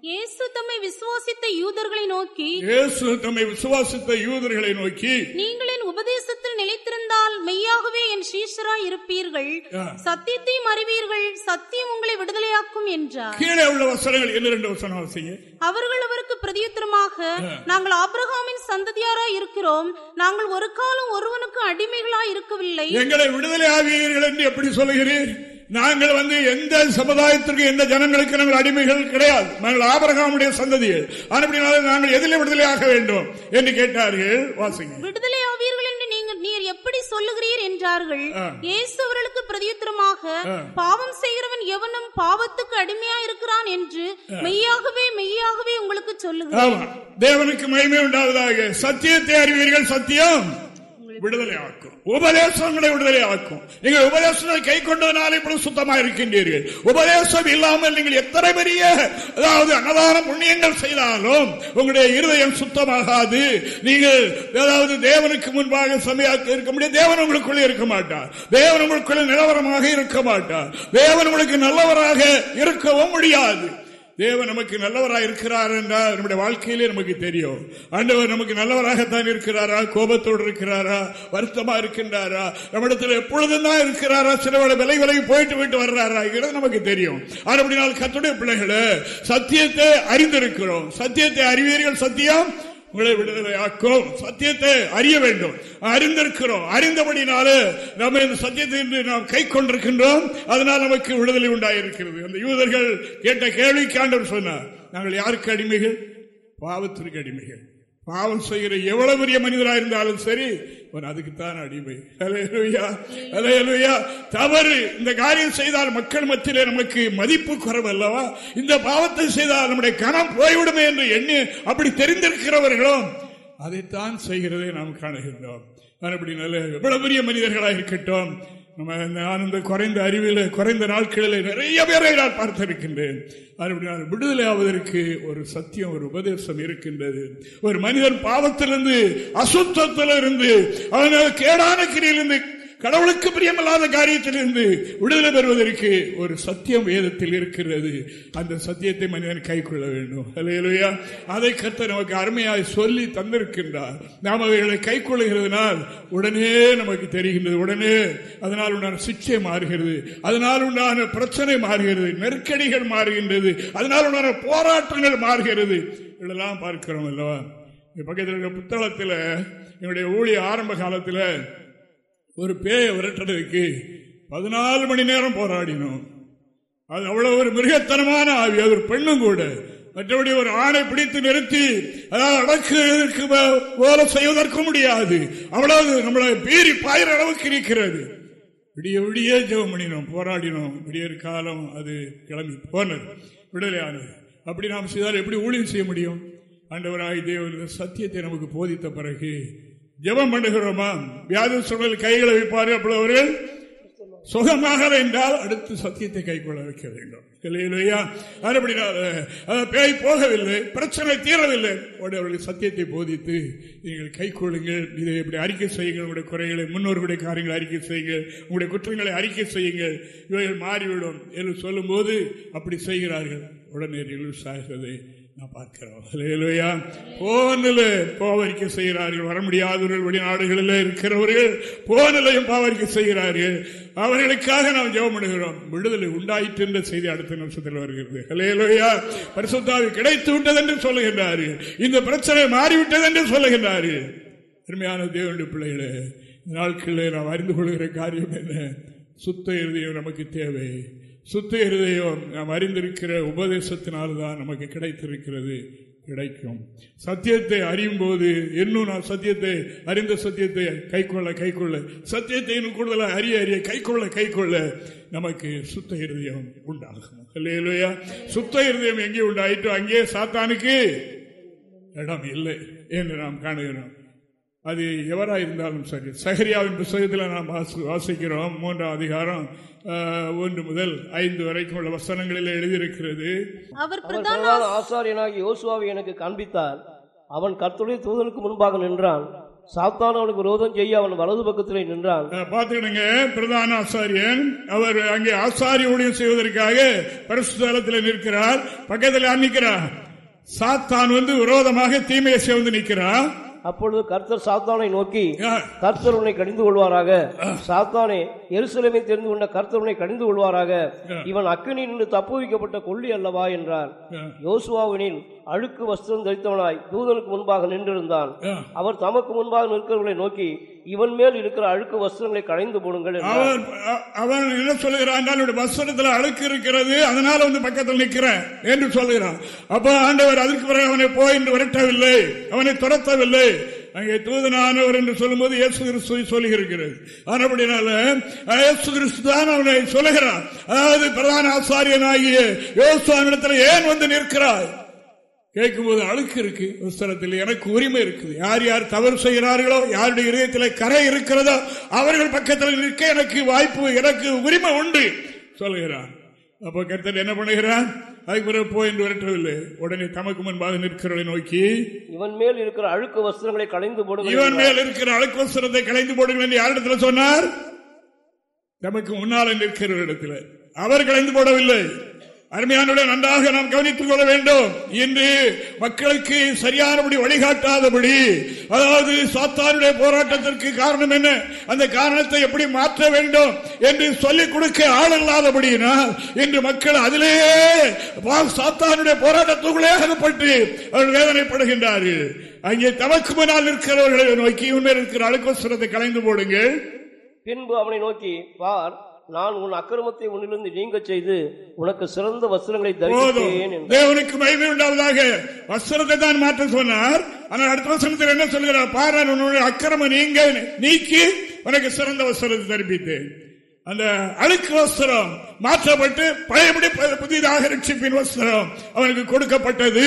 இயேசு தம்மை விசுவாசித்த யூதர்களை நோக்கி இயேசு தம்மை விசுவாசித்த யூதர்களை நோக்கி நீங்கள் என் உபதேசத்தில் நிலைத்திருந்தால் மெய்யாகவே என் சீஷராய் இருப்பீர்கள். சத்தியத்தையும் அறிவீர்கள். சத்தியம் உங்களை விடுதலையாக்கும் என்றார். கீழே உள்ள வசனங்கள் என்ன ரெண்டு வசனம் அவர்கள் அவருக்கு பிரதியுத்தரமாக நாங்கள் ஆபிரகாமின் சந்ததியாராய் இருக்கிறோம். நாங்கள் ஒரு காலம் ஒருவனுக்கு அடிமைகளாய் இருக்கவில்லை. எங்களை விடுதலை ஆவீர்கள் என்று எப்படி சொல்லுகிறீர்? நாங்கள் வந்து எந்த சமுதாயத்திற்கு எந்த ஜனங்களுக்கு நாங்கள் அடிமைகள் கிடையாது. நாங்கள் ஆபரகாமுடைய சந்ததிகள். அப்படினாலும் நாங்கள் எதிலே விடுதலை ஆக வேண்டும் என்று கேட்டார்கள் வாசிங்க. விடுதலை ஆவீர்கள் என்று நீங்கள் நீர் எப்படி சொல்லுகிறீர் என்றார்கள். இயேசு அவர்களுக்கு பிரதியுத்தரமாக பாவம் செய்கிறவன் எவனும் பாவத்துக்கு அடிமையா இருக்கிறான் என்று மெய்யாகவே மெய்யாகவே உங்களுக்கு சொல்லுகிறேன். தேவனுக்கு மகிமை உண்டாவதாக. சத்தியத்தை அறிவீர்கள் சத்தியம். விடுதலை ஆக்கும் உபதேசங்களை விடுதலை ஆக்கும் நீங்கள் உபதேசங்களை கை கொண்டதனால இப்பொழுது சுத்தமா இருக்கின்றீர்கள். உபதேசம் இல்லாமல் நீங்கள் எத்தனை பெரிய அதாவது அன்னதான புண்ணியங்கள் செய்தாலும் உங்களுடைய இருதயம் சுத்தமாகாது. நீங்கள் ஏதாவது தேவனுக்கு முன்பாக சமையாக்க இருக்க முடியாது. தேவன் உங்களுக்குள்ளே இருக்க மாட்டார். தேவன் உங்களுக்குள்ளே நிலவரமாக இருக்க மாட்டார். தேவன் உங்களுக்கு நல்லவராக இருக்கவும் முடியாது. தேவன் நமக்கு நல்லவராக இருக்கிறார் என்றால் நம்முடைய வாழ்க்கையிலே நமக்கு தெரியும். ஆண்டவர் நமக்கு நல்லவராகத்தான் இருக்கிறாரா? கோபத்தோடு இருக்கிறாரா? வருத்தமா இருக்கின்றாரா? நம்மிடத்தில் எப்பொழுதும் தான் இருக்கிறாரா? சிலவோட விலை விலகி போயிட்டு போயிட்டு வர்றாரா? இது நமக்கு தெரியும். அப்படினால் கத்துடைய பிள்ளைகளை சத்தியத்தை அறிந்திருக்கிறோம். சத்தியத்தை அறிவீர்கள் சத்தியம்? உங்களை விடுதலை ஆக்கும் சத்தியத்தை அறிய வேண்டும். அறிந்திருக்கிறோம். அறிந்தபடினாலே நம்ம இந்த சத்தியத்தை இன்று நாம் கை கொண்டிருக்கின்றோம். அதனால் நமக்கு விடுதலை உண்டாயிருக்கிறது. அந்த யூதர்கள் கேட்ட கேள்விக்கு ஆண்டவர் சொன்னார் நாங்கள் யாருக்கு அடிமைகள்? பாவத்திற்கு அடிமைகள். பாவம் செய்கிற எவ்வளவு பெரிய மனிதராக இருந்தாலும் சரி அவன் அதுக்குத்தான் அடிமை. தவறு இந்த காரியம் செய்தால் மக்கள் மத்தியிலே நமக்கு மதிப்பு குறைவு அல்லவா இந்த பாவத்தை செய்தால் நம்முடைய கணம் போய்விடுமே என்று எண்ணி அப்படி தெரிந்திருக்கிறவர்களும் அதைத்தான் செய்கிறதை நாம் காணுகின்றோம். மறுபடியும் நல்ல எவ்வளவு பெரிய மனிதர்களாக இருக்கட்டும். நம்ம நான் இந்த குறைந்த அறிவில குறைந்த நாட்களில் நிறைய பேரை நான் பார்த்திருக்கின்றேன். அப்படினால் விடுதலை ஆவதற்கு ஒரு சத்தியம் ஒரு உபதேசம் இருக்கின்றது. ஒரு மனிதன் பாவத்திலிருந்து அசுத்தத்திலிருந்து அவனால் கேடான கிரியிலிருந்து கடவுளுக்கு பிரியமில்லாத காரியத்திலிருந்து விடுதலை பெறுவதற்கு ஒரு சத்தியம் வேதத்தில் இருக்கிறது. அந்த சத்தியத்தை மனிதன் கை கொள்ள வேண்டும். இல்லையா அதை கத்த நமக்கு அருமையாய் சொல்லி தந்திருக்கின்றார். நாம் அவைகளை கை கொள்ளுகிறதுனால் உடனே நமக்கு தெரிகின்றது. உடனே அதனால் உண்டான சிக்ஷை மாறுகிறது. அதனால் உண்டான பிரச்சனை மாறுகிறது. நெருக்கடிகள் மாறுகின்றது. அதனால் உண்டான போராட்டங்கள் மாறுகிறது. இதெல்லாம் பார்க்கிறோம் அல்லவா? பக்கத்தில் இருக்கிற புத்தகத்தில் என்னுடைய ஊழிய ஆரம்ப காலத்தில் ஒரு பேயை விரட்டுறதுக்கு பதினாலு மணி நேரம் போராடினோம். அது அவ்வளவு ஒரு மிருகத்தனமான ஆவி. அது ஒரு பெண்ணும் கூட. மற்றபடி ஒரு ஆணை பிடித்து நிறுத்தி அதாவது அடக்கு போல செய்வதற்கு முடியாது. அவ்வளவு நம்மளை பீறி பாயிர அளவுக்கு இருக்கிறது. விடிய விடிய ஜெவம் பண்ணினோம் போராடினோம். விடியற் காலம் அது கிளம்பி போனது. விடுதலையானது அப்படி நாம் செய்தால் எப்படி ஊழியம் செய்ய முடியும்? ஆண்டவராய் தேவன் சத்தியத்தை நமக்கு போதித்த பிறகு ஜெபம் பண்ணுகிறோமா? வியாதி சூழல் கைகளை வைப்பாரு அப்பொழுது அவர்கள். சுகமாக என்றால் அடுத்து சத்தியத்தை கைக்கொள்ள வைக்க வேண்டும். பேய் போகவில்லை பிரச்சனை தீரவில்லை. அவர்களுக்கு சத்தியத்தை போதித்து நீங்கள் கை கொள்ளுங்கள் இதை எப்படி அறிக்கை செய்யுங்கள் உங்களுடைய குறைகளை முன்னோர்களுடைய காரியங்களை அறிக்கை செய்யுங்கள் உங்களுடைய குற்றங்களை அறிக்கை செய்யுங்கள். இவைகள் மாறிவிடும் என்று சொல்லும்போது அப்படி செய்கிறார்கள். உடனே ரிலீஸ் ஆகிறது. நான் பார்க்கிறோம். போனில் பாவரிக்கை செய்கிறார்கள். வர முடியாதவர்கள் வெளிநாடுகளில் இருக்கிறவர்கள் போனிலையும் பாவரிக்கை செய்கிறார்கள். அவர்களுக்காக நாம் ஜெபம் பண்ணுகிறோம். விடுதலை உண்டாயிற்று என்ற செய்தி அடுத்த நிமிஷத்தில் வருகிறது. ஹலேலோயா பரிசுத்தாவி கிடைத்து விட்டது என்று சொல்லுகின்றார்கள். இந்த பிரச்சனை மாறிவிட்டது என்று சொல்லுகின்றார்கள். அருமையான தேவனுடைய பிள்ளைகளே நாட்களில் நாம் அறிந்து கொள்கிற காரியம் என்ன? சுத்த இறுதியம் நமக்கு தேவை. சுத்த இருதயம் நாம் அறிந்திருக்கிற உபதேசத்தினால்தான் நமக்கு கிடைத்திருக்கிறது கிடைக்கும். சத்தியத்தை அறியும் போது இன்னும் நான் சத்தியத்தை அறிந்த சத்தியத்தை கை கொள்ள கை கொள்ள சத்தியத்தை இன்னும் கூடுதலாக அறிய அறிய கை கொள்ள கை கொள்ள நமக்கு சுத்த இருதயம் உண்டாகும். இல்லையா சுத்த இருதயம் எங்கே உண்டாயிட்டோ அங்கே சாத்தானுக்கு இடம் இல்லை என்று நாம் காணுகிறோம். அது எவராக இருந்தாலும் சரி. சஹரியாவின் புத்தகத்தில் நாம் வாசிக்கிறோம். மூன்றாம் அதிகாரம் ஒன்று முதல் ஐந்து வரைக்கும் உள்ள வசனங்களில் எழுதியிருக்கிறது. அவர் பிரதான ஆசாரியனாகி யோசுவாவை எனக்கு காண்பித்தார். அவன் கர்த்துடைய தூதனுக்கு முன்பாக நின்றான். சாத்தான் அவனுக்கு விரோதம் செய்ய அவன் வலது பக்கத்திலே நின்றான். பாத்துக்கிடுங்க பிரதான ஆசாரியன் அவர் அங்கே ஆசாரிய ஊழியம் செய்வதற்காக பரிசுத்தலத்தில் நிற்கிறார். பக்கத்தில் நிற்கிறார் சாத்தான் வந்து விரோதமாக தீமையை சேர்ந்து நிற்கிறார் அப்பொழுது கர்த்தர் சாத்தானை நோக்கி கர்த்தர் உன்னை கடிந்து கொள்வாராக. சாத்தானே எருசலேமை தெரிந்து கொண்ட கர்த்தர் உன்னை கடிந்து கொள்வாராக. இவன் அக்கினி நின்று தப்பு வைக்கப்பட்ட கொள்ளி அல்லவா? என்றார். யோசுவாவினில் அழுக்கு வஸ்திரம் தரித்தவனாய் தூதனுக்கு முன்பாக நின்றிருந்தான். அவர் தமக்கு முன்பாக நிற்கிறவர்களை நோக்கி இவன் மேல் இருக்கிற அழுக்கு வஸ்திரங்களை களைந்து போடுங்கள் அவன் என்ன சொல்லுகிறான் வஸ்திரத்தில் அழுக்கு இருக்கிறது அதனால வந்து பக்கத்தில் நிற்கிறேன் என்று சொல்லுகிறான் அப்ப ஆண்டவர் அதற்கு பிறகு அவனை போய் என்று விரட்டவில்லை அவனை துரத்தவில்லை. அங்கே தூதனானவர் என்று சொல்லும்போது இயேசு கிறிஸ்துவை சொல்லுகிறது. ஆனப்படினால இயேசு கிறிஸ்து தான் அவனை சொல்லுகிறார். அதாவது பிரதான ஆசாரியனாகிய யோசுவானிடத்தில் ஏன் வந்து நிற்கிறாய்? கேட்கும்போது அழுக்கு இருக்கு. புஸ்தகத்தில் எனக்கு உரிமை இருக்குது. யார் யார் தவறு செய்கிறார்களோ யாருடைய இதயத்தில் கரை இருக்கிறதோ அவர்கள் பக்கத்தில் நிற்க எனக்கு வாய்ப்பு எனக்கு உரிமை உண்டு சொல்லுகிறான் அப்போ கருத்தர் என்ன பண்ணுகிறான் அதுக்கு பிறகு போய் என்று விரட்டவில்லை. உடனே தமக்கு முன்பாக நிற்கிறவரை நோக்கி இவன் மேல் இருக்கிற அழுக்கு வஸ்திரங்களை களைந்து போடுங்கள் இவன் மேல் இருக்கிற அழுக்கு வஸ்திரத்தை கலைந்து போடுங்கள் என்று யாரிடத்துல சொன்னார்? தமக்கு முன்னால் நிற்கிற இடத்துல அவர் கலைந்து போடவில்லை. அருமையானுடைய நன்றாக நாம் கவனித்துக் கொள்ள வேண்டும். இன்று மக்களுக்கு சரியானபடி வழிகாட்டாதபடி அதாவது சாத்தானுடைய போராட்டத்திற்கு காரணம் என்ன? அந்த காரணத்தை எப்படி மாற்ற வேண்டும் என்று சொல்லிக் கொடுக்க ஆள் இல்லாதபடியினால் இன்று மக்கள் அதிலேயே சாத்தானுடைய போராட்டத்துக்குள்ளே அகப்பட்டு அவர்கள் வேதனைப்படுகின்றார்கள். அங்கே தமக்கு முன்னால் இருக்கிறவர்களை நோக்கி உண்மையில் இருக்கிற அழுக்கோசரத்தை கலைந்து போடுங்கள். பின்பு அவனை நோக்கி பார் நான் உன் அக்கிரமத்தை உன்னிலிருந்து நீங்க செய்து உனக்கு சிறந்த வஸ்திரங்களை என்று தேவனுக்கு மகிமை உண்டாவதாக வஸ்திரத்தை தான் மாற்ற சொன்னார். ஆனால் அடுத்த வசனத்தில் என்ன சொல்கிறார் பாரு உன்னுடைய அக்கிரம நீங்க நீக்கி உனக்கு சிறந்த வஸ்திரத்தை தரிப்பித்தேன். அந்த அழுக்கு வஸ்திரம் மாற்றப்பட்டு பழையபடி புதிதாக ரட்சிப்பின் வஸ்திரம் அவனுக்கு கொடுக்கப்பட்டது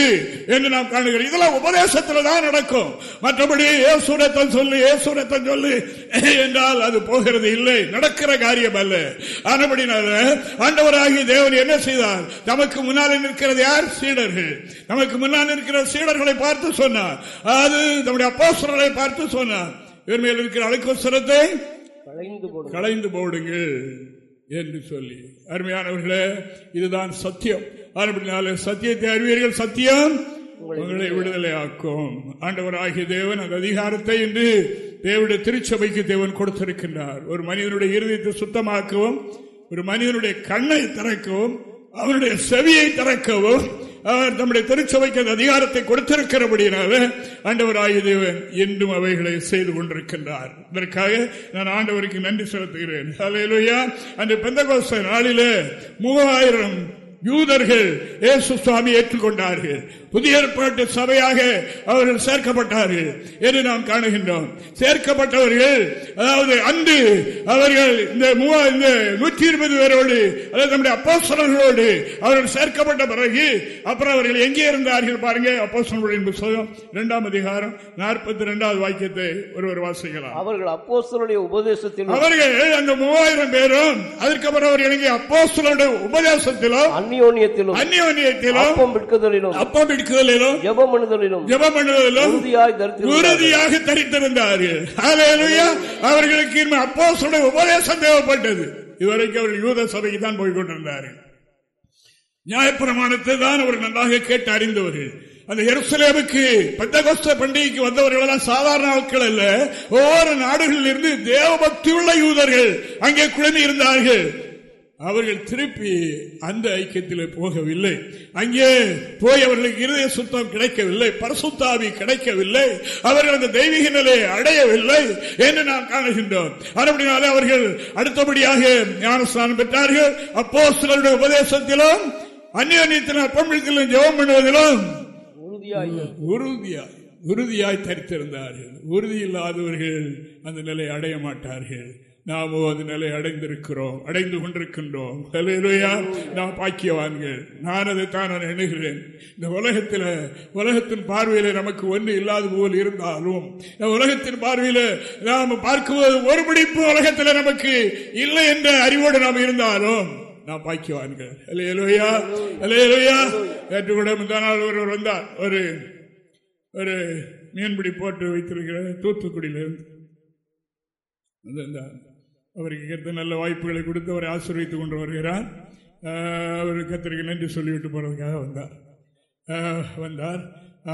என்று நாம் காணுகிறோம். இதெல்லாம் உபதேசத்தில் தான் நடக்கும். மற்றபடி ஏசுரத்தன் சொல்லு ஏசுரத்தன் சொல்லு என்றால் அது போகிறது இல்லை. நடக்கிற காரியம் அல்ல. ஆனபடினால ஆண்டவராகி தேவன் என்ன செய்தார்? நமக்கு முன்னால் நிற்கிறது யார்? சீடர்கள். நமக்கு முன்னால் இருக்கிற சீடர்களை பார்த்து சொன்னார். அது நம்முடைய அப்போ பார்த்து சொன்னார். இவர் மேல் இருக்கிற அழுக்கோசரத்தை களைந்து போடுங்கள். என்று சொல்லி. அருமையானவர்களே இதுதான் சத்தியம். சத்தியத்தை அறிவீர்கள். சத்தியம் உங்களை விடுதலை ஆக்கும் ஆண்டவர் ஆகிய தேவன் அந்த அதிகாரத்தை என்று தேவனுடைய திருச்சபைக்கு தேவன் கொடுத்திருக்கின்றார். ஒரு மனிதனுடைய இறுதியத்தை சுத்தமாக்கவும் ஒரு மனிதனுடைய கண்ணை திறக்கவும் அவனுடைய செவியை திறக்கவும் அவர் நம்முடைய திருச்சபைக்கு அந்த அதிகாரத்தை கொடுத்திருக்கிறபடினால ஆண்டவர் ஆயுதேவன் என்றும் அவைகளை செய்து கொண்டிருக்கின்றார். இதற்காக நான் ஆண்டவருக்கு நன்றி செலுத்துகிறேன். அந்த பெந்தகோச நாளிலே மூவாயிரம் யூதர்கள் இயேசு சுவாமி ஏற்றுக்கொண்டார்கள். புதிய ஏற்பாட்டு சபையாக அவர்கள் சேர்க்கப்பட்டார்கள் என்று நாம் காணுகின்றோம். சேர்க்கப்பட்டவர்கள் அதாவது அன்று அவர்கள் இந்த இந்த நூற்றி இருபது பேரோடு அதாவது நம்முடைய அப்போசலர்களோடு அவர்கள் சேர்க்கப்பட்ட பிறகு அப்புறம் அவர்கள் எங்கே இருந்தார்கள் பாருங்க. அப்போசலுடைய புத்தகம் இரண்டாம் அதிகாரம் நாற்பத்தி இரண்டாவது வாக்கியத்தை ஒருவர் வாசிக்கலாம். அவர்கள் அப்போசலுடைய உபதேசத்தில் அவர்கள் அந்த மூவாயிரம் பேரும் அதற்கப்புறம் அவர்கள் எங்கே அப்போசலுடைய உபதேசத்திலும் அந்நியோன்யத்திலும் அந்நியோன்யத்திலும் அப்பம் விற்குதலிலும் அப்பம் எடுக்குதலிலும் ஜபம் பண்ணுதலிலும் ஜபம் உறுதியாய் உறுதியாக தரித்திருந்தார்கள். அவர்களுக்கு அப்போ சொல்ல உபதேசம் தேவைப்பட்டது. இதுவரைக்கும் அவர்கள் யூத சபைக்கு தான் போய் கொண்டிருந்தார்கள். நியாயப்பிரமாணத்தை தான் அவர் நன்றாக கேட்டு அறிந்தவர்கள். அந்த எருசலேமுக்கு பந்தகோஸ்த பண்டிகைக்கு வந்தவர்கள் எல்லாம் சாதாரண ஆட்கள் அல்ல. ஒவ்வொரு நாடுகளில் இருந்து தேவபக்தி உள்ள யூதர்கள் அங்கே குழம்பி இருந்தார்கள் அவர்கள் திருப்பி அந்த ஐக்கியத்தில் போகவில்லை. அங்கே போய் அவர்களுக்கு இருதய சுத்தம் கிடைக்கவில்லை பரசுத்தாவி கிடைக்கவில்லை அவர்கள் அந்த தெய்வீக நிலையை அடையவில்லை என்று நாம் காணுகின்றோம். அப்படினாலே அவர்கள் அடுத்தபடியாக ஞானஸ்தானம் பெற்றார்கள். அப்போ சிலருடைய உபதேசத்திலும் அந்நியத்தின் அப்பமிடத்திலும் ஜெபம் பண்ணுவதிலும் உறுதியாய் உறுதியாய் தரித்திருந்தார்கள். உறுதி இல்லாதவர்கள் அந்த நிலை அடைய மாட்டார்கள். நாமோ அது நிலை அடைந்திருக்கிறோம் அடைந்து கொண்டிருக்கின்றோம். நாம் பாக்கியவான்கள். நான் அதை தான் நான் எண்ணுகிறேன். இந்த உலகத்தில் உலகத்தின் பார்வையில நமக்கு ஒன்று இல்லாத போல் இருந்தாலும் இந்த உலகத்தின் பார்வையில நாம் பார்க்கும்போது ஒரு பிடிப்பு உலகத்தில் நமக்கு இல்லை என்ற அறிவோடு நாம் இருந்தாலும் நான் பாக்கியவான்கள். அலையலுயா அலையலுயா நேற்று கூட முந்தா நாள் ஒருவர் வந்தார். ஒரு ஒரு மீன்பிடி போட்டு வைத்திருக்கிற தூத்துக்குடியிலிருந்து அவருக்கு கருத்து நல்ல வாய்ப்புகளை கொடுத்து அவரை ஆசிர்வித்துக் கொண்டு வருகிறார். அவர் கத்திரிக்கு நன்றி சொல்லிவிட்டு போகிறதுக்காக வந்தார். வந்தார்.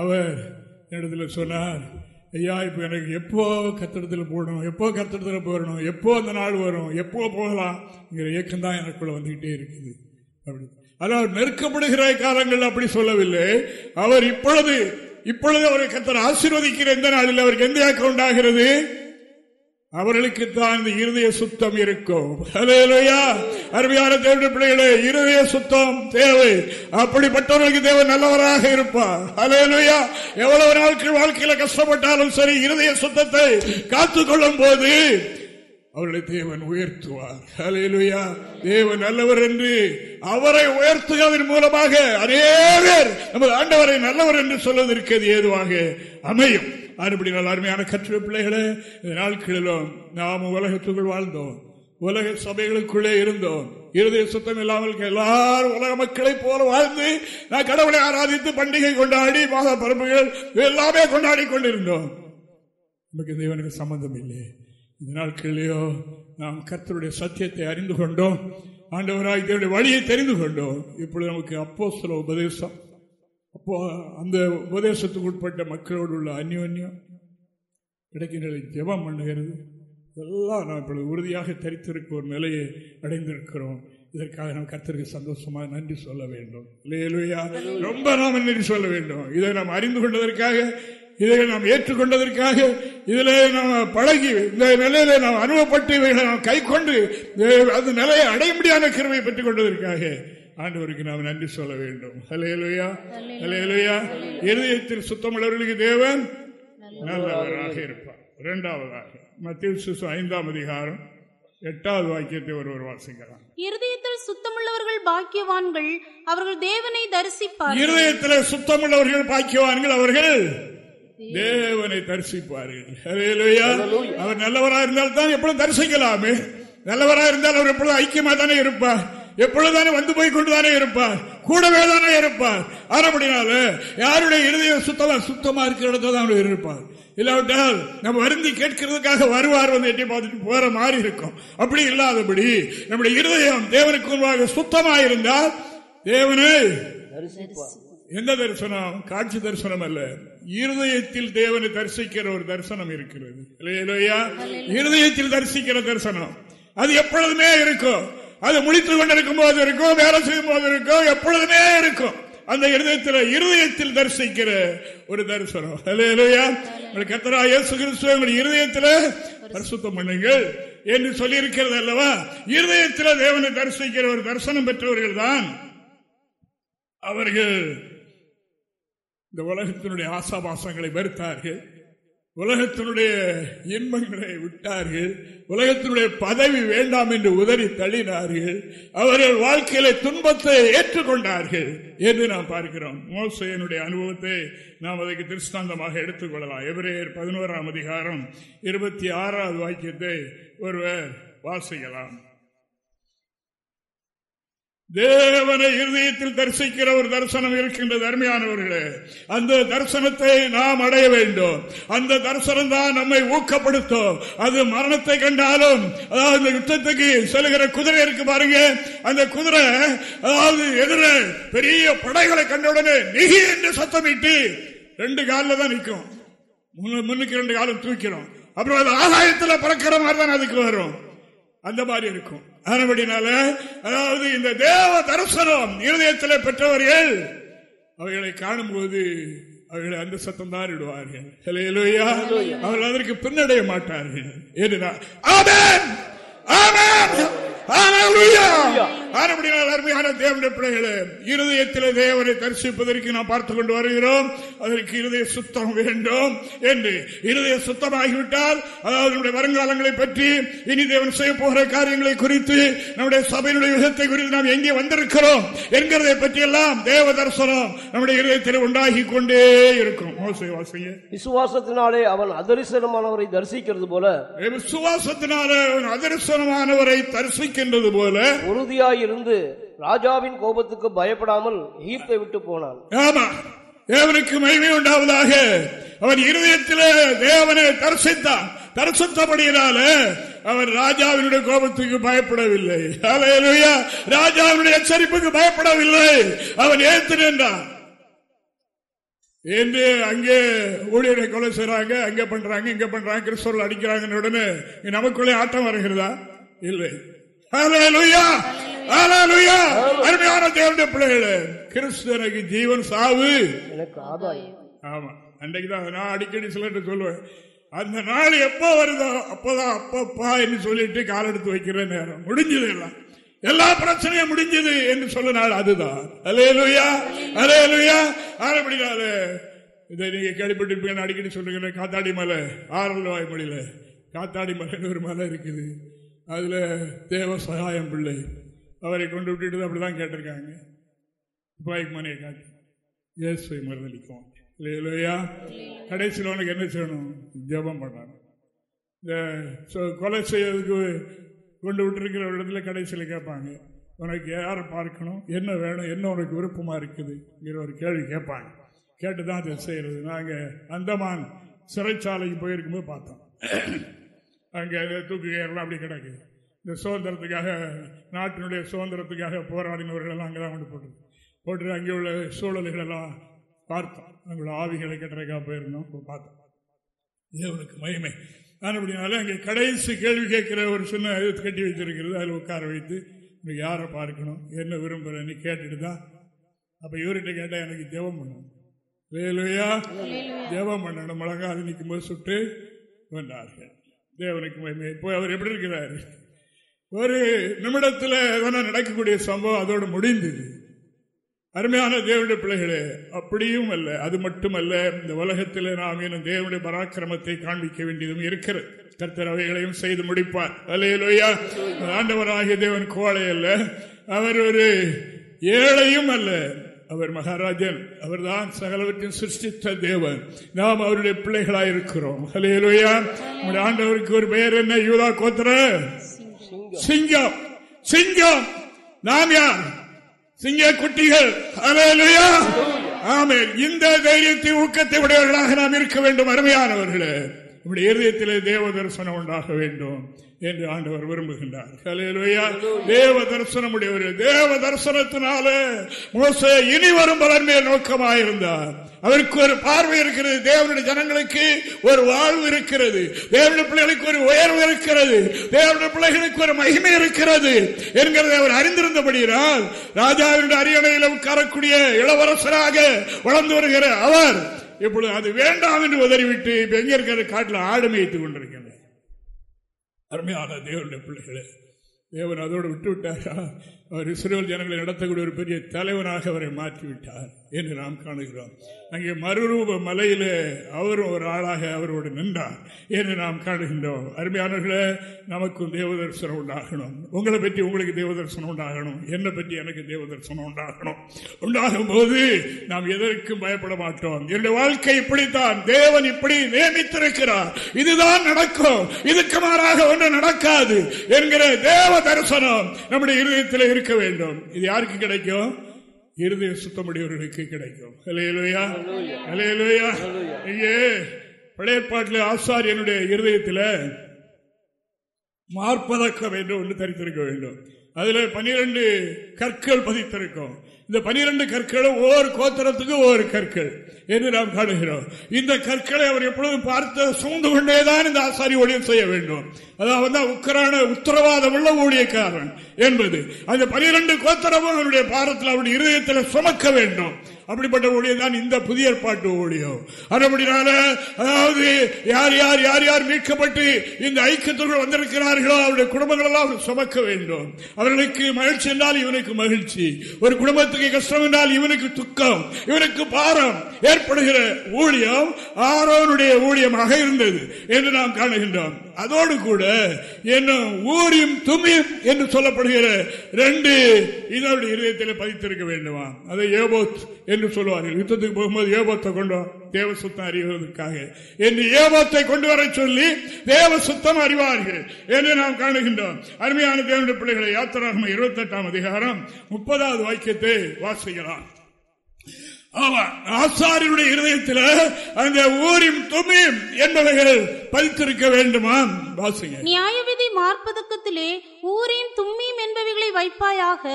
அவர் இடத்துல சொன்னார் ஐயா இப்போ எனக்கு எப்போ கத்திரத்தில் போடணும்? எப்போ கத்திரத்தில் போயிடணும் எப்போ அந்த நாள் வரும்? எப்போ போகலாம்ங்கிற இயக்கம் தான் எனக்குள்ள வந்துக்கிட்டே இருக்குது. அப்படி. அவர் நெருக்கப்படுகிற காலங்கள் அப்படி சொல்லவில்லை. அவர் இப்பொழுது இப்பொழுது அவரை கத்தர் ஆசீர்வதிக்கிற எந்த நாளில் அவருக்கு எந்த இயக்கம் உண்டாகிறது? அவர்களுக்குத்தான் இந்த இருதய சுத்தம் இருக்கும். அருமையான தேவனுடைய பிள்ளைகளே இருதய சுத்தம் தேவை. அப்படிப்பட்டவர்களுக்கு தேவன் நல்லவராக இருப்பார். ஹalleluya. எவ்வளவு நாட்கள் வாழ்க்கையில கஷ்டப்பட்டாலும் சரி இருதய சுத்தத்தை காத்துக்கொள்ளும் போது அவர்களை தேவன் உயர்த்துவார். ஹalleluya. தேவன் நல்லவர் என்று அவரை உயர்த்துவதன் மூலமாக அநேகர் நமது ஆண்டவரை நல்லவர் என்று சொல்வதற்கு ஏதுவாக அமையும். அதுபடி நல்ல அருமையான கற்ற பிள்ளைகளே இந்த நாட்களிலும் நாம் உலகத்துக்குள் வாழ்ந்தோம். உலக சபைகளுக்குள்ளே இருந்தோம். இருதய சுத்தம் இல்லாமல் எல்லாரும் உலக மக்களை போல வாழ்ந்து நான் கடவுளை ஆராதித்து பண்டிகை கொண்டாடி மாத பரம்புகள் எல்லாமே கொண்டாடி கொண்டிருந்தோம். நமக்கு தேவனுக்கு சம்பந்தம் இல்லை இந்த நாட்களிலேயோ நாம் கர்த்தருடைய சத்தியத்தை அறிந்து கொண்டோம். ஆண்டவராய் தேவனுடைய வழியை தெரிந்து கொண்டோம். இப்பொழுது நமக்கு அப்போ சில உபதேசம் அப்போ அந்த உபதேசத்துக்கு உட்பட்ட மக்களோடு உள்ள அந்யோன்யம் கிடைக்கின்ற ஜெபம் பண்ணுகிறது. இதெல்லாம் நாம் இப்பொழுது உறுதியாக தரித்திருக்க ஒரு நிலையை அடைந்திருக்கிறோம். இதற்காக நாம் கத்திற்கு சந்தோஷமாக நன்றி சொல்ல வேண்டும். இல்லையா ரொம்ப நாம் நன்றி சொல்ல வேண்டும். இதை நாம் அறிந்து கொண்டதற்காக இதை நாம் ஏற்றுக்கொண்டதற்காக இதில் நாம் பழகி இந்த நிலையில நாம் அனுபவப்பட்டு இவைகளை நாம் கை கொண்டு அந்த நிலையை அடைய முடியாத கருவை பெற்றுக் கொண்டதற்காக ஆண்டவருக்கு நாம் நன்றி சொல்ல வேண்டும். ஹலேலுயா ஹலேலுயா இருதயத்தில் சுத்தமுள்ளவர்களுக்கு தேவன் நல்லவராக இருப்பார். இரண்டாவதாக மத்திய சிசு ஐந்தாம் அதிகாரம் எட்டாவது வாக்கியத்தை ஒருவர் வாசிக்கலாம் இருதயத்தில் சுத்தமுள்ளவர்கள் பாக்கியவான்கள் அவர்கள் தேவனை தரிசிப்பார் இருதயத்தில் சுத்தமுள்ளவர்கள் பாக்கியவான்கள் அவர்கள் தேவனை தரிசிப்பார்கள். ஹalleluya. அவர் நல்லவராக இருந்தால் தான் எப்பொழுதும் தரிசிக்கலாமே. நல்லவராக இருந்தால் அவர் எப்பொழுதும் ஐக்கியமா தானே இருப்பார். எப்பொழுதுதானே வந்து போய் கொண்டுதானே இருப்பார்? கூடவே தானே இருப்பார்? ஆனப்படினால யாருடைய இருதயம் சுத்தமா சுத்தமா இருக்கிற இடத்துல தான் இருப்பார். இல்லாவிட்டால் நம்ம வருந்தி கேட்கிறதுக்காக வருவார் வந்து எட்டி பார்த்துட்டு போற மாதிரி இருக்கும். அப்படி இல்லாதபடி நம்முடைய இருதயம் தேவனுக்கு முன்பாக சுத்தமா இருந்தால் தேவனை எந்த தரிசனம்? காட்சி தரிசனம் அல்ல. இருதயத்தில் தேவனை தரிசிக்கிற ஒரு தரிசனம் இருக்கிறது. இல்லையா இருதயத்தில் தரிசிக்கிற தரிசனம். அது எப்பொழுதுமே இருக்கும். அது முடித்துக் கொண்டிருக்கும் போது இருக்கும் வேலை செய்யும் போது இருக்கும் எப்பொழுதுமே இருக்கும். அந்த இருதயத்தில் இருதயத்தில் தரிசிக்கிற ஒரு தரிசனம். இல்லையா கத்தரா இயேசு கிறிஸ்துவ உங்கள் இருதயத்தில் பரிசுத்தம் பண்ணுங்கள் என்று சொல்லி இருக்கிறது அல்லவா? இருதயத்தில் தேவனை தரிசிக்கிற ஒரு தரிசனம் பெற்றவர்கள் தான் அவர்கள். இந்த உலகத்தினுடைய ஆசாபாசங்களை வெறுத்தார்கள். உலகத்தினுடைய இன்பங்களை விட்டார்கள். உலகத்தினுடைய பதவி வேண்டாம் என்று உதறி தள்ளினார்கள். அவர்கள் வாழ்க்கையில துன்பத்தை ஏற்றுக்கொண்டார்கள் என்று நாம் பார்க்கிறோம். மோசையனுடைய அனுபவத்தை நாம் அதற்கு திருஷ்டாந்தமாக எடுத்துக்கொள்ளலாம். எவரேர் பதினோராம் அதிகாரம் இருபத்தி ஆறாவது வாக்கியத்தை ஒருவர் வாசிக்கலாம். தேவனை இருதயத்தில் தரிசிக்கிற ஒரு தரிசனம் இருக்கின்றது அருமையானவர்களே. அந்த தரிசனத்தை நாம் அடைய வேண்டும். அந்த தரிசனம் தான் நம்மை ஊக்கப்படுத்தும். அது மரணத்தை கண்டாலும் அதாவது இந்த யுத்தத்துக்கு செல்கிற குதிரை இருக்கு பாருங்க. அந்த குதிரை அதாவது எதிர பெரிய படைகளை கண்டவுடனே நிகி என்று சத்தமிட்டு ரெண்டு காலில் தான் நிற்கும். முன்னுக்கு ரெண்டு காலம் தூக்கிறோம். அப்புறம் அது ஆகாயத்தில் பறக்கிற மாதிரி தான் அதுக்கு வரும். அந்த மாதிரி இருக்கும். அதன்படினால அதாவது இந்த தேவ தரிசனம் இருதயத்தில் பெற்றவர்கள் அவைகளை காணும்போது அவர்களை அந்த சத்தம் தான் இடுவார்கள். அவர்கள் அதற்கு பின்னடைய மாட்டார்கள் ஆமேன்! அருமையான தேவனுடைய பிள்ளைகளே இருதயத்தில் தேவனை தரிசிப்பதற்கு நாம் பார்த்துக் கொண்டு வருகிறோம். அதற்கு இருதய சுத்தம் வேண்டும் என்று. இருதய சுத்தமாகிவிட்டால் அதாவது நம்முடைய வருங்காலங்களை பற்றி இனி தேவன் செய்ய போகிற காரியங்களை குறித்து நம்முடைய சபையினுடைய விதத்தை குறித்து நாம் எங்கே வந்திருக்கிறோம் என்கிறதை பற்றி எல்லாம் தேவ தரிசனம் நம்முடைய இருதயத்தில் உண்டாகி கொண்டே இருக்கும் விசுவாசத்தினாலே அவன் அதரிசனமானவரை தரிசிக்கிறது போல. விசுவாசத்தினாலே அவன் அதரிசனமானவரை தரிசிக்கின்றது போல உறுதியாயிருந்து ராஜாவின் கோபத்துக்கு பயப்படாமல் எகிப்தை விட்டு போனான். ஆமா தேவனுக்கு மகிமை உண்டாவதாக அவன் இருதயத்திலே தேவனை தரிசித்தான். தரிசித்தபடியினால அவன் ராஜாவினுடைய கோபத்துக்கு பயப்படவில்லை. ராஜாவினுடைய எச்சரிப்புக்கு பயப்படவில்லை. அவன் ஏத்து நின்றான். என்று அங்கே ஊழியரை கொலை செய்யறாங்க அங்க பண்றாங்க இங்க பண்றாங்க கிறிஸ்தவர்கள் அடிக்கிறாங்க உடனே நமக்குள்ளே ஆட்டம் வருகிறதா? இல்லை. அருமையான தேவனுடைய பிள்ளைகளே கிறிஸ்து எனக்கு ஜீவன் சாவு. எனக்கு ஆதாயம். ஆமா. அன்றைக்குதான் நான் அடிக்கடி சிலர் சொல்லுவேன். அந்த நாள் எப்போ வருதோ அப்போதான் அப்பப்பா என்று சொல்லிட்டு கால் எடுத்து வைக்கிற நேரம். முடிஞ்சது எல்லாம். எல்லா பிரச்சனையும் முடிஞ்சது என்று சொல்ல நாள் அதுதான். அலேலுயா அலேலுயா ஆரம்பிடாத இதை நீங்க கேள்விப்பட்டிருப்பீங்க அடிக்கடி சொல்லுங்க காத்தாடி மலை. ஆரல் வாய் மொழியில காத்தாடி மலைன்னு ஒரு மலை இருக்குது. அதில் தேவ சகாயம் பிள்ளை. அவரை கொண்டு விட்டுட்டு அப்படிதான் கேட்டிருக்காங்க. துப்பாக்கி மனையை காட்டி இயேசுவை மறுதளிக்கும் இல்லையா கடைசியில் உனக்கு என்ன செய்யணும்? ஜபம் பண்ணாங்க இந்த கொலை செய்யறதுக்கு கொண்டு விட்டுருக்கிற இடத்துல கடைசியில் கேட்பாங்க உனக்கு யாரை பார்க்கணும்? என்ன வேணும்? என்ன உனக்கு விருப்பமாக இருக்குதுங்கிற ஒரு கேள்வி கேட்பாங்க. கேட்டு தான் அதை செய்கிறது நாங்கள் அந்தமான் சிறைச்சாலைக்கு போயிருக்கும்போது பார்த்தோம். அங்கே தூக்குகையெல்லாம் அப்படி கிடக்கு? இந்த சுதந்திரத்துக்காக நாட்டினுடைய சுதந்திரத்துக்காக போராடினவர்கள் எல்லாம் அங்கே தான் கொண்டு போட்டு போட்டு அங்கே உள்ள சூழல்கள் எல்லாம் பார்த்தோம். அங்குள்ள ஆவிகளை கட்டுறதுக்காக போயிருந்தோம். பார்த்தோம். தேவனுக்கு மகிமை. அப்படினால அங்கே கடைசி கேள்வி கேட்கிற ஒரு சின்ன கட்டி வச்சிருக்கிறது அதில் உட்கார வைத்து இன்னைக்கு யாரை பார்க்கணும்? என்ன விரும்புகிறேன்னு கேட்டுட்டு தான். அப்போ இவர்கிட்ட கேட்டால் எனக்கு ஜெபம் பண்ணணும். வேலையா ஜெபம் பண்ணணும். முழங்காது நிற்கும் போது சுட்டு வந்தார்கள். தேவனுக்கு மகிமை. இப்போ அவர் எப்படி இருக்கிறார்? ஒரு நிமிடத்தில் நடக்கக்கூடிய சம்பவம் அதோடு முடிந்தது. அருமையான தேவனுடைய பிள்ளைகளே அப்படியும் அல்ல அது மட்டுமல்ல இந்த உலகத்தில் நாம் இன்னும் தேவனுடைய பராக்கிரமத்தை காண்பிக்க வேண்டியதும் இருக்கிறது. கர்த்தர் அவைகளையும் செய்து முடிப்பார். அல்லையிலோயா ஆண்டவராகிய தேவன் கோழை அல்ல. அவர் ஒரு ஏழையும் அல்ல. அவர் மகாராஜன் அவர் தான் சகலவற்றின் சிருஷ்டித்த தேவன். நாம் அவருடைய பிள்ளைகளாக இருக்கிறோம் அலையலுயா ஆண்டவருக்கு ஒரு பெயர் என்ன? யூதா கோத்திர? சிங்கம். சிங்கம். நாம் யார்? சிங்க குட்டிகள் ஆமே இந்த தைரியத்தை ஊக்கத்தை உடையவர்களாக நாம் இருக்க வேண்டும் அருமையானவர்களே. நம்முடைய இருதயத்திலே தேவ தரிசனம் உண்டாக வேண்டும் என்று ஆண்டவர் விரும்புகின்றார். தேவ தரிசனம் உடையவர்கள் தேவ தரிசனத்தினால மோச இனி வரும் பலன் மேல் நோக்கமாயிருந்தார். அவருக்கு ஒரு பார்வை இருக்கிறது தேவனுடைய ஜனங்களுக்கு ஒரு வாழ்வு இருக்கிறது தேவனுடைய பிள்ளைகளுக்கு ஒரு உயர்வு இருக்கிறது தேவனுடைய பிள்ளைகளுக்கு ஒரு மகிமை இருக்கிறது என்கிறதை அவர் அறிந்திருந்தபடியால் ராஜாவினுடைய அரியணையில் உட்காரக்கூடிய இளவரசராக வளர்ந்து வருகிற அவர் இப்பொழுது அது வேண்டாம் என்று உதறிவிட்டு எங்க இருக்கிற காட்டில் ஆடு மேய்த்துக் கொண்டிருக்கிறார் அருமையான தேவனுடைய பிள்ளைகளே தேவன் அதோடு விட்டு விட்டாரா அவர் இஸ்ரேல் ஜனங்களை நடத்தக்கூடிய ஒரு பெரிய தலைவனாக அவரை மாற்றிவிட்டார் என்று நாம் காணுகிறோம். அங்கே மறுரூப மலையில அவரும் ஒரு ஆளாக அவரோடு நின்றார் என்று நாம் காணுகின்றோம். அருமையானவர்களே நமக்கும் தேவதர்சனம் உண்டாகணும். உங்களை பற்றி உங்களுக்கு தேவ தரிசனம் உண்டாகணும். என்னை பற்றி எனக்கு தேவ தரிசனம் உண்டாகணும். உண்டாகும் போது நாம் எதற்கும் பயப்பட மாட்டோம். என்னுடைய வாழ்க்கை இப்படித்தான். தேவன் இப்படி நியமித்திருக்கிறார். இதுதான் நடக்கும். இதுக்கு மாறாக ஒன்று நடக்காது என்கிற தேவ தரிசனம் நம்முடைய இருதயத்தில் இருக்க வேண்டும். இது யாருக்கு கிடைக்கும்? இருதய சுத்தமுடையவர்களுக்கு கிடைக்கும். இங்கே பழையப்பாட்டில் ஆசாரியனுடைய இருதயத்தில் மார்பதக்கம் என்று ஒன்று தரித்திருக்க வேண்டும். அதுல பனிரெண்டு கற்கள் பதித்திருக்கும். இந்த பனிரெண்டு கற்களும் ஒவ்வொரு கோத்திரத்துக்கு ஒவ்வொரு கற்கள் என்று நாம் காணுகிறோம். இந்த கற்களை அவர் எப்பொழுதும் பார்த்து சூழ்ந்து கொண்டேதான் இந்த ஆசாரி ஊழியம் செய்ய வேண்டும். அதாவது உக்கரான உத்தரவாதம் உள்ள ஊழியக்காரன் என்பது. அந்த பனிரெண்டு கோத்தரமும் அவருடைய பாரத்தில் அவருடைய இருதயத்தில் சுமக்க வேண்டும். அப்படிப்பட்ட ஊழியம் தான் இந்த புதிய பாட்டு ஊழியம் அதுபடினால அதாவது யார் யார் யார் யார் மீட்கப்பட்டு இந்த ஐக்கியத்துக்குள் வந்திருக்கிறார்களோ அவருடைய குடும்பங்களெல்லாம் சுமக்க வேண்டும். அவர்களுக்கு மகிழ்ச்சி என்றால் இவனுக்கு மகிழ்ச்சி. ஒரு குடும்பத்துக்கு கஷ்டம் என்றால் இவனுக்கு துக்கம். இவனுக்கு பாரம். ஏற்படுகிற ஊழியம் ஆரோனுடைய ஊழியமாக இருந்தது என்று நாம் காணுகின்றோம். அதோடு கூட என்ன ஊரியும் துமியும் என்று சொல்லப்படுகிற ரெண்டு இதனுடைய இதயத்தில் பதித்திருக்க வேண்டுமா? அதை ஏபோத் என்று சொல்லுவார்கள் யுத்தத்துக்கு போகும்போது ஏபத்தை கொண்டு தேவ சுத்தம் அறிவதற்காக. என்று ஏபத்தை கொண்டு வர சொல்லி தேவ சுத்தம் அறிவார்கள் என்று நாம் காணுகின்றோம். அருமையான தேவனுடைய பிள்ளைகளை யாத்திராகம இருபத்தி எட்டாம் அதிகாரம் முப்பதாவது வாக்கியத்தை வாசிக்கலாம். ஆசாரியுடைய இருதயத்தில் அந்த ஊரின் துமியும் என்பவைகள் பதித்திருக்க வேண்டுமா வாசிங்க. நியாயவிதி மார்பதக்கத்திலே ஊரின் தும்மியும் என்பவைகளை வைப்பாயாக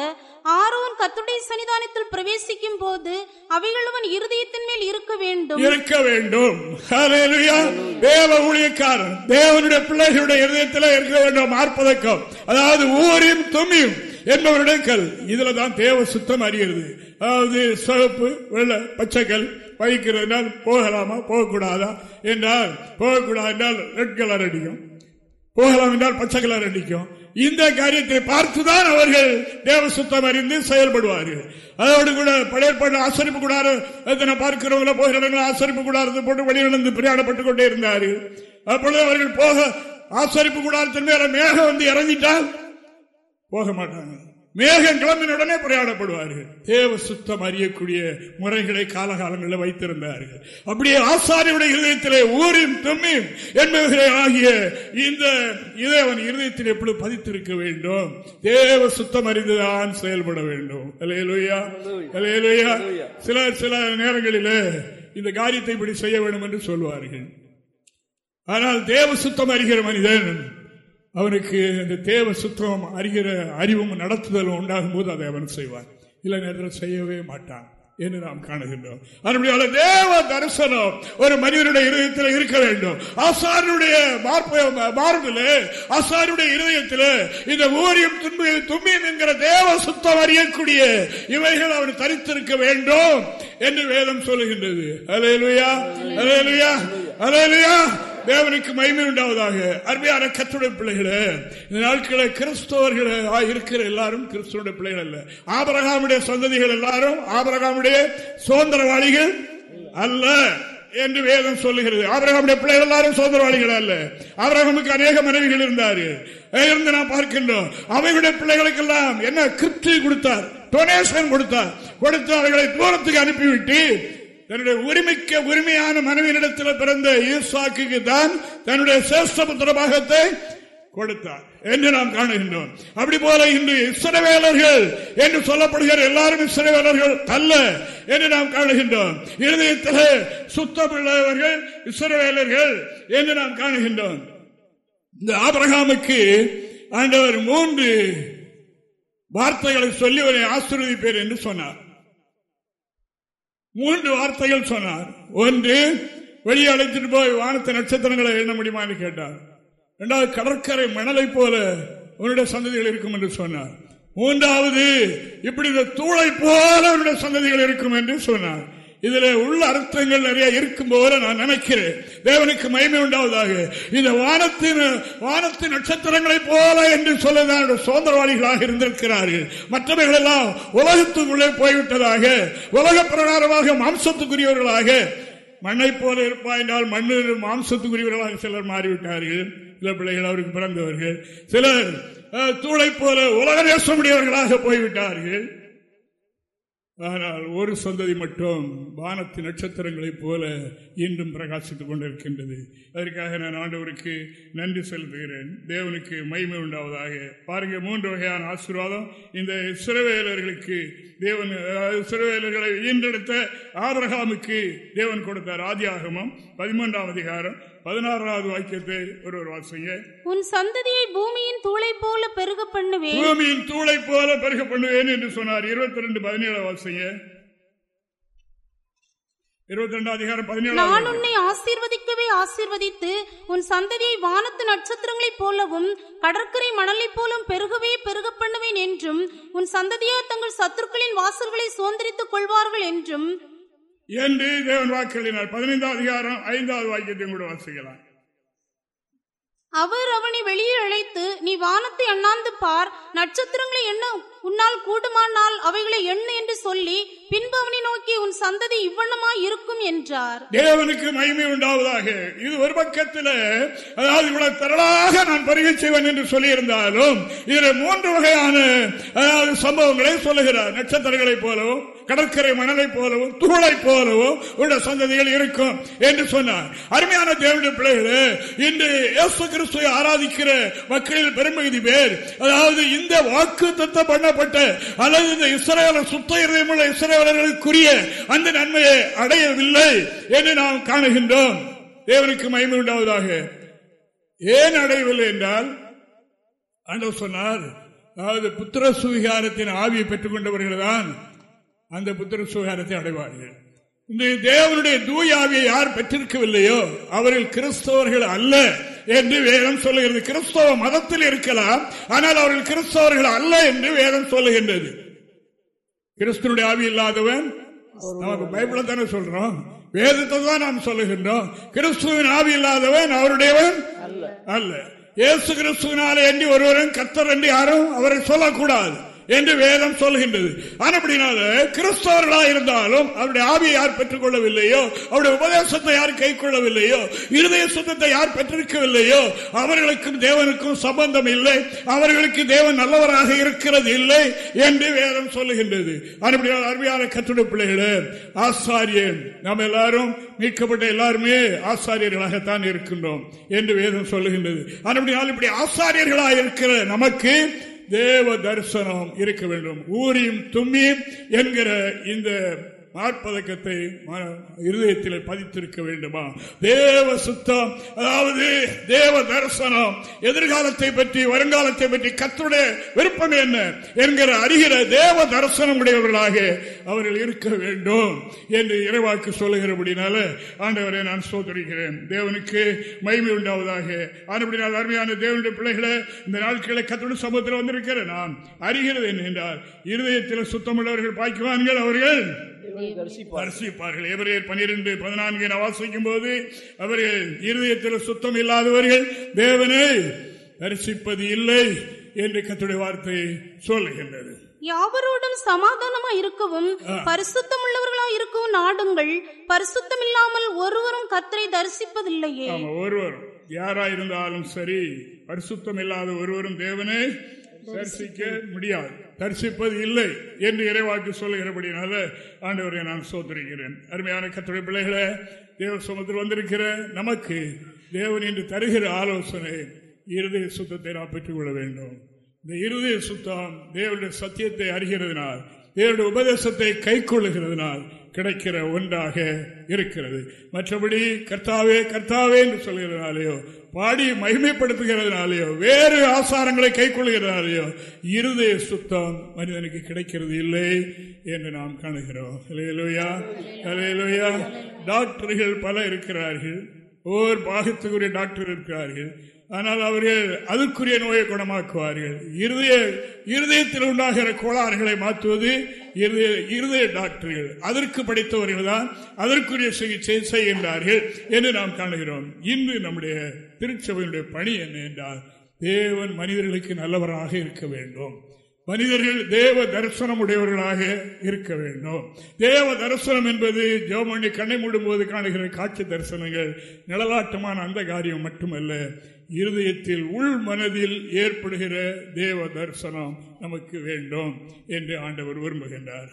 ஆரோன் கத்துடைய சன்னிதானத்தில் பிரவேசிக்கும் போது அவைகள் அவன் இருதயத்தின் மேல் இருக்க வேண்டும். இருக்க வேண்டும். தேவ ஊழியக்காரன் தேவனுடைய பிள்ளைகளுடைய இருதயத்தில் இருக்க வேண்டும் மார்பதக்கம் அதாவது ஊரின் தும்மியும் என்பவருடைய கல் இதுல தான் தேவ சுத்தம் அறிகிறது. அதாவது சிவப்பு வெள்ள பச்சைக்கல் வகிக்கிறது என்றால் போகலாமா? போகக்கூடாதா? என்றால் போகக்கூடாது என்றால் ரெட் கலர் அடிக்கும். போகலாம் என்றால் பச்சை கலர் அடிக்கும். இந்த காரியத்தை பார்த்துதான் அவர்கள் தேவ சுத்தம் அறிந்து செயல்படுவார்கள். அதோடு கூட படையற்பாடு ஆசரிப்பு கூடாது பார்க்கிறவங்கள போகிறவங்க ஆசரிப்பு கூடாது போட்டு வெளியிலிருந்து பிரயாணப்பட்டுக் கொண்டே இருந்தார்கள். அப்பொழுது அவர்கள் போக ஆசரிப்பு கூடாரத்தின் மேல மேகம் வந்து இறங்கிட்டால் போக மாட்டாங்க. மேகம் கிளம்பினுடனே பிரயாணப்படுவார்கள். தேவ சுத்தம் அறியக்கூடிய முறைகளை காலகாலங்களில் வைத்திருந்தார்கள். அப்படியே ஆசாரியுடைய இருதயத்திலே ஊரின் தும்மியும் என்பவர்களே ஆகிய இந்த இதை அவன் இருதயத்தில் எப்படி பதித்திருக்க வேண்டும்? தேவ சுத்தம் அறிந்துதான் செயல்பட வேண்டும். சில சில நேரங்களில் இந்த காரியத்தை இப்படி செய்ய வேண்டும் என்று சொல்வார்கள். ஆனால் தேவ சுத்தம் அறிகிற மனிதன் அவனுக்கு அந்த தேவ சுத்தம் அறிகிற அறிவும் நடத்துதலும் உண்டாகும் போது அதை அவன் செய்வான். இல்லை நேரத்தில் செய்யவே மாட்டான் என்று நாம் காணுகின்றோம். அதனுடைய தேவ தரிசனம் ஒரு மனிதனுடைய இருதயத்தில் இருக்க வேண்டும். ஆசாருடைய மார்பில் ஆசாருடைய இருதயத்தில் இந்த ஊரியம் துன்பு தும்பியம் என்கிற தேவ சுத்தம் அறியக்கூடிய இவைகள் அவர் தரித்திருக்க வேண்டும் என்று வேதம் சொல்லுகின்றது. அலையலுயா அலையலுயா அலையலுயா தேவனுக்கு மைமை உண்டாவதாக அருமையான கத்துடைய பிள்ளைகளே இந்த நாட்களில் கிறிஸ்தவர்கள் இருக்கிற எல்லாரும் கிறிஸ்துவனுடைய பிள்ளைகள் அல்ல. ஆபரகாமுடைய சந்ததிகள் எல்லாரும் ஆபரகாமுடைய சுதந்திரவாளிகள் அல்ல என்று வேதம் சொல்லுகிறது. அவரகமுடைய பிள்ளைகள் எல்லாரும் சோதரவாளிகள் அல்ல. அவரகமுக்கு அநேக மனைவிகள் இருந்தார்கள். இருந்து நாம் பார்க்கின்றோம் அவைகளுடைய பிள்ளைகளுக்கெல்லாம் என்ன? கிருப்தி கொடுத்தார் டொனேஷன் கொடுத்தார். கொடுத்து அவர்களை தூரத்துக்கு அனுப்பிவிட்டு தன்னுடைய உரிமைக்க உரிமையான மனைவியிடத்தில் பிறந்த ஈசாக்கு தான் தன்னுடைய சேஷ்டபுத்திர பாகத்தை கொடுத்தார் என்று நாம் காணுகின்றோம். அப்படி போல இன்று இஸ்ரவேலர்கள் என்று சொல்லப்படுகிற எல்லாரும் இஸ்ரவேலர்கள் அல்ல என்று நாம் காணுகின்றோம். இருதயத்தில் சுத்தமுள்ளவர்கள் இஸ்ரவேலர்கள் என்று நாம் காணுகின்றோம். இந்த ஆபரகாமுக்கு ஆண்டவர் மூன்று வார்த்தைகளை சொல்லி ஒரு ஆசிர்வதிப்பேர் என்று சொன்னார். மூன்று வார்த்தைகள் சொன்னார். ஒன்று வெளியே அழைத்துட்டு போய் வானத்து நட்சத்திரங்களை எண்ண முடியுமா என்று கேட்டார். இரண்டாவது கடற்கரை மணலை போல உன்னுடைய சந்ததிகள் இருக்கும் என்று சொன்னார். மூன்றாவது இப்படி இந்த தூளை போல உன்னுடைய சந்ததிகள் இருக்கும் என்று சொன்னார். இதுல உள்ள அர்த்தங்கள் நிறைய இருக்கும் போல நான் நினைக்கிறேன். தேவனுக்கு மகிமை உண்டாவதாக. இந்த வானத்தின் வானத்தின் நட்சத்திரங்களை போல என்று சொல்லதான் சுதந்திரவாதிகளாக இருந்திருக்கிறார்கள். மற்றவர்கள் எல்லாம் உலகத்துக்குள்ளே போய்விட்டதாக உலக பிரகாரமாக மாம்சத்துக்குரியவர்களாக மண்ணை போல இருப்பா என்றால் மண்ணு மாம்சத்துக்குரியவர்களாக சிலர் மாறிவிட்டார்கள். சில பிள்ளைகள் அவருக்கு பிறந்தவர்கள். சிலர் தூளை போல உலக நேசமுடையவர்களாக போய்விட்டார்கள். ஆனால் ஒரு சந்ததி மட்டும் வானத்து நட்சத்திரங்களைப் போல இன்றும் பிரகாசித்துக் கொண்டிருக்கின்றது. அதற்காக நான் ஆண்டவருக்கு நன்றி செலுத்துகிறேன். தேவனுக்கு மய்மை உண்டாவதாக. பாருங்க மூன்று வகையான ஆசீர்வாதம். இந்த சிறவேலர்களுக்கு தேவன் சிறவேலர்களை ஈன்றெடுத்த ஆபிரகாமுக்கு தேவன் கொடுத்தார் ஆதியாகமம் பதிமூன்றாம் அதிகாரம் பதினாறாவது வாக்கியத்தை ஒருவர் வாசிங்க உன் சந்ததியை பூமியின் தூளை போல பெருக பண்ணுவேன். பூமியின் தூளை போல பெருக பண்ணுவேன் என்று சொன்னார். இருபத்தி ரெண்டு பதினேழு வாசிங்க நான் உன்னை ஆசீர்வதிக்கவே ஆசீர்வதித்து உன் சந்ததியை வானத்து நட்சத்திரங்களைப் போலவும் கடற்கரை மணலைப் போலும் பெருகவே பெருக பண்ணுவேன் என்றும் உன் சந்ததியார் தங்கள் சத்துருக்களின் வாசல்களை சுதந்திரித்துக் கொள்வார்கள் என்றும் என்று தேவன் வாக்களினார். பதினைந்தாவது அதிகாரம் ஐந்தாவது வாக்கியத்தையும் கூட வாசிக்கலாம். அவர் அவனை வெளியே அழைத்து நீ வானத்தை அண்ணாந்து பார் நட்சத்திரங்களை எண்ண உன்னால் கூடுமானால் அவைகளை எண்ணு என்று சொல்லி பின்பு அவனை நோக்கி உன் சந்ததி இவ்வண்ணமாய் இருக்கும் என்றார். தேவனுக்கு மகிமை உண்டாவதாக. இது ஒரு பக்கத்தில் அதாவது இவ்வளவு திரளாக நான் பருகை செய்வேன் என்று சொல்லியிருந்தாலும் இதில் மூன்று வகையான அதாவது சம்பவங்களை சொல்லுகிறார். நட்சத்திரங்களைப் போலவும் கடற்கரை மணலை போலவும் தூளை போலவும் உள்ள சந்ததிகள் இருக்கும் என்று சொன்னார். அருமையான தேவனுடைய பிள்ளைகளே இன்று இயேசு கிறிஸ்துவை ஆராதிக்கிற மக்களில் பெரும்பகுதி பேர் அதாவது இந்த வாக்கு தத்தம் பண்ணப்பட்ட அல்லது இந்த இஸ்ரேல சுத்த இருதயமுள்ள இஸ்ரேலர்களுக்குரிய அந்த நன்மையை அடையவில்லை என்று நாம் காணுகின்றோம். தேவனுக்கு மயமை உண்டாவதாக. ஏன் அடையவில்லை என்றால் ஆண்டவர் சொன்னார் அதாவது புத்திர சுவிகாரத்தின் ஆவியை பெற்றுக் கொண்டவர்கள் தான் அந்த புத்திர சுகாரத்தை அடைவார்கள். இந்த தேவனுடைய தூயாவியை யார் பெற்றிருக்கவில்லையோ அவர்கள் கிறிஸ்தவர்கள் அல்ல என்று வேதம் சொல்லுகிறது. கிறிஸ்தவ மதத்தில் இருக்கலாம் ஆனால் அவர்கள் கிறிஸ்தவர்கள் அல்ல என்று வேதம் சொல்லுகின்றது. கிறிஸ்தனுடைய ஆவி இல்லாதவன் நமக்கு பைபிள தானே சொல்றோம். வேதத்தை தான் நாம் சொல்லுகின்றோம். கிறிஸ்துவின் ஆவி இல்லாதவன் அவருடையவன் அல்ல. இயேசு கிறிஸ்துவினாலே என்று ஒருவரும் கத்தர் என்று யாரும் அவரை சொல்லக்கூடாது. என்று வேதம் சொல்கின்றது. அப்படினால கிறிஸ்தவர்களாக இருந்தாலும் அவருடைய ஆவியை யார் பெற்றுக் கொள்ளவில்லையோ அவருடைய உபதேசத்தை யார் கை கொள்ளவில்லையோ இருதய சுத்தத்தை யார் பெற்றிருக்கவில்லையோ அவர்களுக்கும் தேவனுக்கும் சம்பந்தம் இல்லை அவர்களுக்கு தேவன் நல்லவராக இருக்கிறது இல்லை என்று வேதம் சொல்லுகின்றது. அப்படினால் அருமையான கற்றுடை பிள்ளைகளே ஆசாரியன் நாம் எல்லாரும் மீட்கப்பட்ட எல்லாருமே ஆசாரியர்களாகத்தான் இருக்கின்றோம் என்று வேதம் சொல்லுகின்றது. அப்படினால் இப்படி ஆசாரியர்களாக இருக்கிற நமக்கு தேவ தரிசனம் இருக்க வேண்டும். ஊரியும் தும்மியும் என்கிற இந்த மார்பதக்கத்தை இருதயத்தில் பதித்திருக்க வேண்டுமா? தேவ சுத்தம் அதாவது தேவ தரிசனம் எதிர்காலத்தை பற்றி வருங்காலத்தை பற்றி கத்துடைய விருப்பம் என்ன என்கிற அறிகிற தேவ தரிசனம் உடையவர்களாக அவர்கள் இருக்க வேண்டும் என்று இறைவாக்கு சொல்லுகிறபடினால ஆண்டவரை நான் சோதரிக்கிறேன் தேவனுக்கு மகிமை உண்டாவதாக. ஆனபடினால் அருமையான தேவனுடைய பிள்ளைகளை இந்த நாட்களை கத்தோடு சமூகத்தில் வந்திருக்கிறேன் நான் அறிகிறது என்றால் இருதயத்தில் சுத்தமுள்ளவர்கள் பாய்க்குவான்கள் அவர்கள். தரிசிப்பார்கள். எவரையர் பனிரெண்டு பதினான்கு வாசிக்கும் போது அவர்கள் இருதயத்தில் சுத்தம் இல்லாதவர்கள் தேவனை தரிசிப்பது இல்லை என்று கத்துடைய வார்த்தை சொல்லுகின்றது. யாவரோடும் சமாதானமா இருக்கவும் பரிசுத்தம் உள்ளவர்களா இருக்கவும் நாடுங்கள். பரிசுத்தம் இல்லாமல் ஒருவரும் கத்தரை தரிசிப்பதில்லையே. ஒருவரும். யாரா இருந்தாலும் சரி பரிசுத்தம் இல்லாத ஒருவரும் தேவனை தரிசிக்க முடியாது. தரிசிப்பது இல்லை என்று இறைவாக்கு சொல்லுகிறபடினால ஆண்டவரை நான் சோதரிக்கிறேன். அருமையான கத்துறை பிள்ளைகளை தேவ சுமத்தில் வந்திருக்கிற நமக்கு தேவன் என்று தருகிற ஆலோசனை இருதய சுத்தத்தை நாம் பெற்றுக் கொள்ள வேண்டும். இந்த இருதய சுத்தம் தேவனுடைய சத்தியத்தை அறிகிறதுனால் தேவனுடைய உபதேசத்தை கை கொள்ளுகிறதுனால் கிடைக்கிற ஒன்றாக இருக்கிறது. மற்றபடி கர்த்தாவே கர்த்தாவே என்று சொல்கிறதுனாலேயோ பாடி மகிமைப்படுத்துகிறதுனாலேயோ வேறு ஆசாரங்களை கை கொள்கிறதுனாலேயோ இருதய சுத்தம் மனிதனுக்கு கிடைக்கிறது இல்லை என்று நாம் காணுகிறோம். டாக்டர்கள் பல இருக்கிறார்கள். ஒவ்வொரு பாகத்துக்குரிய டாக்டர் இருக்கிறார்கள். ஆனால் அவர்கள் அதற்குரிய நோயை குணமாக்குவார்கள். இருதய இருதயத்தில் உண்டாகிற கோளாறுகளை மாற்றுவது இருதய இருதய டாக்டர்கள். அதற்கு படித்தவர்கள் தான் அதற்குரிய சிகிச்சை செய்கின்றார்கள் என்று நாம் காணுகிறோம். இன்று நம்முடைய திருச்சபையினுடைய பணி என்ன என்றால் தேவன் மனிதர்களுக்கு நல்லவராக இருக்க வேண்டும். மனிதர்கள் தேவ தரிசனம் உடையவர்களாக இருக்க வேண்டும். தேவ தரிசனம் என்பது ஜோமணி கண்ணை மூடும் போது காணுகிற காட்சி தரிசனங்கள் நிழலாட்டமான அந்த காரியம் மட்டுமல்ல இருதயத்தில் உள் மனதில் ஏற்படுகிற தேவ தரிசனம் நமக்கு வேண்டும் என்று ஆண்டவர் விரும்புகின்றார்.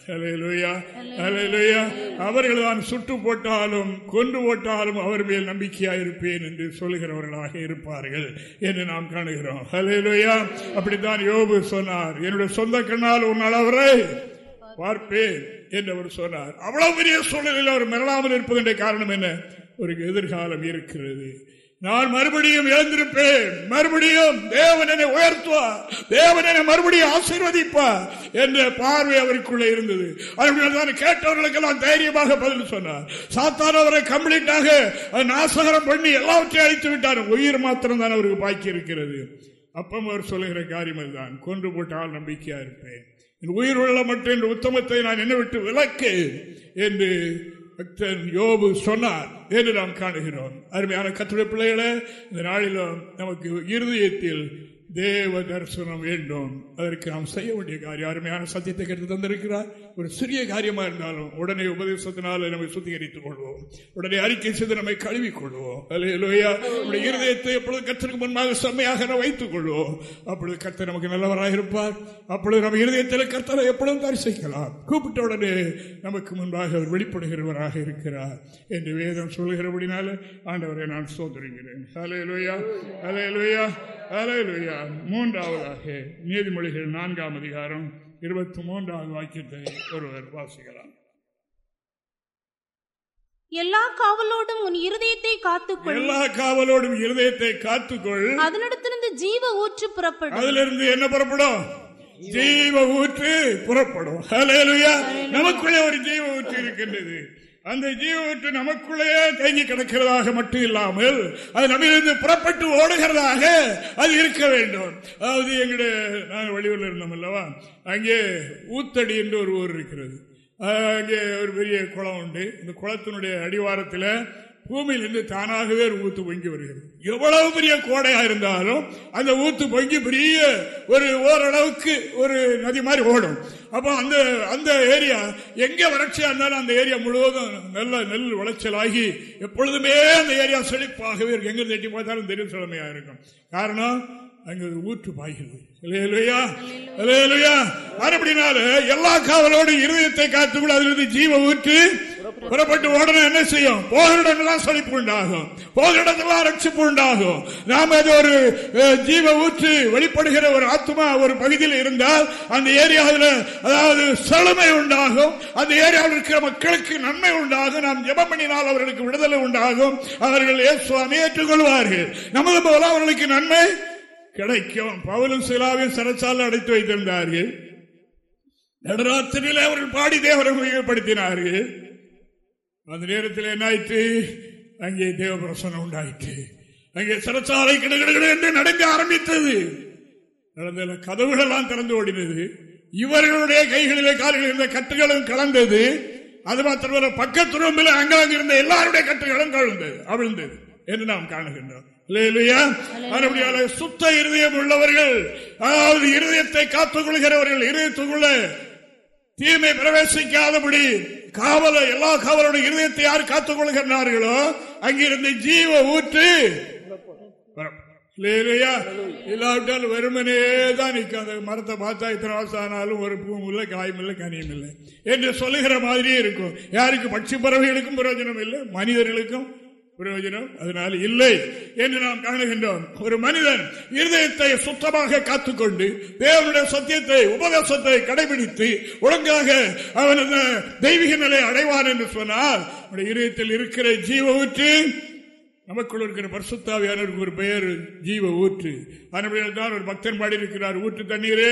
அவர்கள் தான் சுட்டு போட்டாலும் கொண்டு போட்டாலும் அவர் மேல் நம்பிக்கையாயிருப்பேன் என்று சொல்லுகிறவர்களாக இருப்பார்கள் என்று நாம் காணுகிறோம். ஹலேலுயா அப்படித்தான் யோபு சொன்னார். என்னுடைய சொந்த கண்ணால் உன்னால் அவரை பார்ப்பேன் என்று அவர் சொன்னார். அவ்வளவு பெரிய சூழலில் அவர் மிரளாமல் இருப்பதற்கு காரணம் என்ன? ஒரு எதிர்காலம் இருக்கிறது. நான் மறுபடியும் எழுந்திருப்பேன். மறுபடியும் தேவனனை உயர்த்துவார். தேவனனை மறுபடியும் ஆசீர்வதிப்பார் என்ற பார்வை அவருக்குள்ளே இருந்தது. அதனால்தான் கேட்டவர்களுக்கெல்லாம் தைரியமாக பதில் சொன்னார். சாத்தான் அவரை கம்ப்ளீட்டாக நாசகரம் பண்ணி எல்லாவற்றையும் அழித்து விட்டார். உயிர் மாத்திரம் தான் அவருக்கு பாக்கி இருக்கிறது. அப்பம் அவர் சொல்லுகிற காரியம் தான். கொன்று போட்டால் நம்பிக்கையா இருப்பேன். உயிர் உள்ள மட்டும் என்ற உத்தமத்தை நான் என்ன விட்டு விளக்கு என்று பக்தன் யோபு சொன்னார். என்று நாம் காணுகிறோம். அருமையான கத்துடைய பிள்ளைகளை இந்த நாளிலும் நமக்கு இருதயத்தில் தேவ தரிசனம் வேண்டும். அதற்கு நாம் செய்ய வேண்டிய காரியம் அருமையான சத்தியத்தை கருத்து தந்திருக்கிறார். ஒரு சிறிய காரியமா இருந்தாலும் உடனே உபதேசத்தினால நம்மை சுத்திகரித்துக் கொள்வோம். உடனே அறிக்கை செய்து நம்மை கழுவிக் கொள்வோம். நம்முடைய இருதயத்தை எப்பொழுது கத்திற்கு முன்பாக செம்மையாக வைத்துக் கொள்வோம். அப்பொழுது கர்த்தர் நமக்கு நல்லவராக இருப்பார். அப்பொழுது நம்ம இருதயத்தில் கர்த்தரை எப்பொழுதும் தரிசிக்கலாம். கூப்பிட்ட உடனே நமக்கு முன்பாக அவர் வெளிப்படுகிறவராக இருக்கிறார் என்று வேதம் சொல்லுகிறபடினால ஆண்டவரை நான் சோதரிக்கிறேன். அலையலோயா அலையலோயா அலையலோயா மூன்றாவதாக நீதிமொழிகள் நான்காம் அதிகாரம் இருபத்தி மூன்றாவது வாக்கியத்தை ஒருவர் வாசிக்கலாம் எல்லா காவலோடும் உன் இருதயத்தை காத்துக்கொள். எல்லா காவலோடும் இருதயத்தை காத்துக்கொள். அதனிடத்திலிருந்து ஜீவ ஊற்று புறப்படும். அதிலிருந்து என்ன புறப்படும்? ஜீவ ஊற்று புறப்படும். நமக்குள்ளே ஒரு ஜீவ ஊற்று இருக்கின்றது. அந்த ஜீவற்று நமக்குள்ளேயே தேங்கி கிடக்கிறதாக மட்டும் இல்லாமல் அது நம்மிலிருந்து புறப்பட்டு ஓடுகிறதாக அது இருக்க வேண்டும். அதாவது எங்களுடைய நாங்கள் வெளியூரில் இருந்தோம் அல்லவா? அங்கே ஊத்தடி என்று ஒரு ஊர் இருக்கிறது. அங்கே ஒரு பெரிய குளம் உண்டு. இந்த குளத்தினுடைய அடிவாரத்தில் பூமியிலிருந்து தானாகவே ஒரு ஊத்து பொங்கி வருகிறது. எவ்வளவு பெரிய கோடையா இருந்தாலும் அந்த ஊத்து பொங்கி பெரிய ஒரு ஓரளவுக்கு ஒரு நதி மாதிரி ஓடும். அப்போ அந்த அந்த ஏரியா எங்க வறட்சியா இருந்தாலும் அந்த ஏரியா முழுவதும் நல்ல நெல் விளைச்சலாகி எப்பொழுதுமே அந்த ஏரியா செழிப்பாகவே இருக்கும். எங்க தட்டி பார்த்தாலும் தெரியும் செழுமையா இருக்கும். காரணம் அங்க ஊற்று பாய்கிறது. மறுபடினால எல்லா காவலோடு இருதயத்தை காத்துக்குள்ள அதிலிருந்து ஜீவ ஊற்று புறப்பட்டு உடனே என்ன செய்யும்? போகிற இடங்கள்லாம் செழிப்பு உண்டாகும். போகிற இடங்கள்லாம் ரட்சிப்பு உண்டாகும். நாம அது ஒரு ஜீவ ஊற்று வெளிப்படுகிற ஒரு ஆத்மா ஒரு பகுதியில் இருந்தால் அந்த ஏரியாவில் அதாவது செழுமை உண்டாகும். அந்த ஏரியாவில் இருக்கிற மக்களுக்கு நன்மை உண்டாகும். நாம் ஜபம் பண்ணினால் அவர்களுக்கு விடுதலை உண்டாகும். அவர்கள் சுவாமி ஏற்றுக்கொள்வார்கள். நமது போல அவர்களுக்கு நன்மை கிடைக்கும். பவுலும் சிலாவையும் சிறைச்சாலை அடைத்து வைத்திருந்தார்கள். நடராத்திரியில் அவர்கள் பாடி தேவரை உபயோகப்படுத்தினார்கள். அந்த நேரத்தில் என்ன ஆயிற்று? அங்கே தேவ பிரசனம் உண்டாயிற்று. அங்கே சிறைச்சாலை கிடக்கிட என்று நடக்க ஆரம்பித்தது. நடந்த கதவுகள் எல்லாம் திறந்து ஓடினது. இவர்களுடைய கைகளிலே கால்களில் இருந்த கட்டுகளும் கலந்தது. அது மாத்திரமல்ல பக்கத்துறம்பில் அங்கங்க இருந்த எல்லாருடைய கட்டுகளும் கழுந்தது அவிழ்ந்தது என்று நாம் காணுகின்றோம். சுத்த இருதயம் உள்ளவர்கள் அதாவது இருதயத்தை காத்துக் கொள்கிறவர்கள் இருதயத்துக்குள்ள தீமை பிரவேசிக்காதபடி காவல எல்லா காவலருடைய இருதயத்தை யார் காத்துக் கொள்கிறார்களோ அங்கிருந்து ஜீவ ஊற்று. இல்லாவிட்டால் வெறுமனே தான் நிற்கும். அந்த மரத்தை பார்த்தா இத்தனை வருஷம் ஆனாலும் ஒரு பூவும் இல்லை காயும் இல்லை கனியும் இல்லை. என்று சொல்லுகிற மாதிரியே இருக்கும். யாருக்கு பட்சி பறவைகளுக்கும் பிரயோஜனம் இல்லை மனிதர்களுக்கும் பிரயோஜனம் அதனால் இல்லை என்று நாம் காணுகின்றோம். ஒரு மனிதன் இருதயத்தை சுத்தமாக காத்துக்கொண்டு தேவனுடைய சத்தியத்தை உபதேசத்தை கடைபிடித்து ஒழுங்காக அவனது தெய்வீக நிலை அடைவான் என்று சொன்னால் இருதயத்தில் இருக்கிற ஜீவ ஊற்று நமக்குள் இருக்கிற பரிசுத்தாவியானவருக்கு ஒரு பெயர் ஜீவ ஊற்று அதனுடைய தான் ஒரு பக்தன் பாடி இருக்கிறார் ஊற்று தண்ணீரே.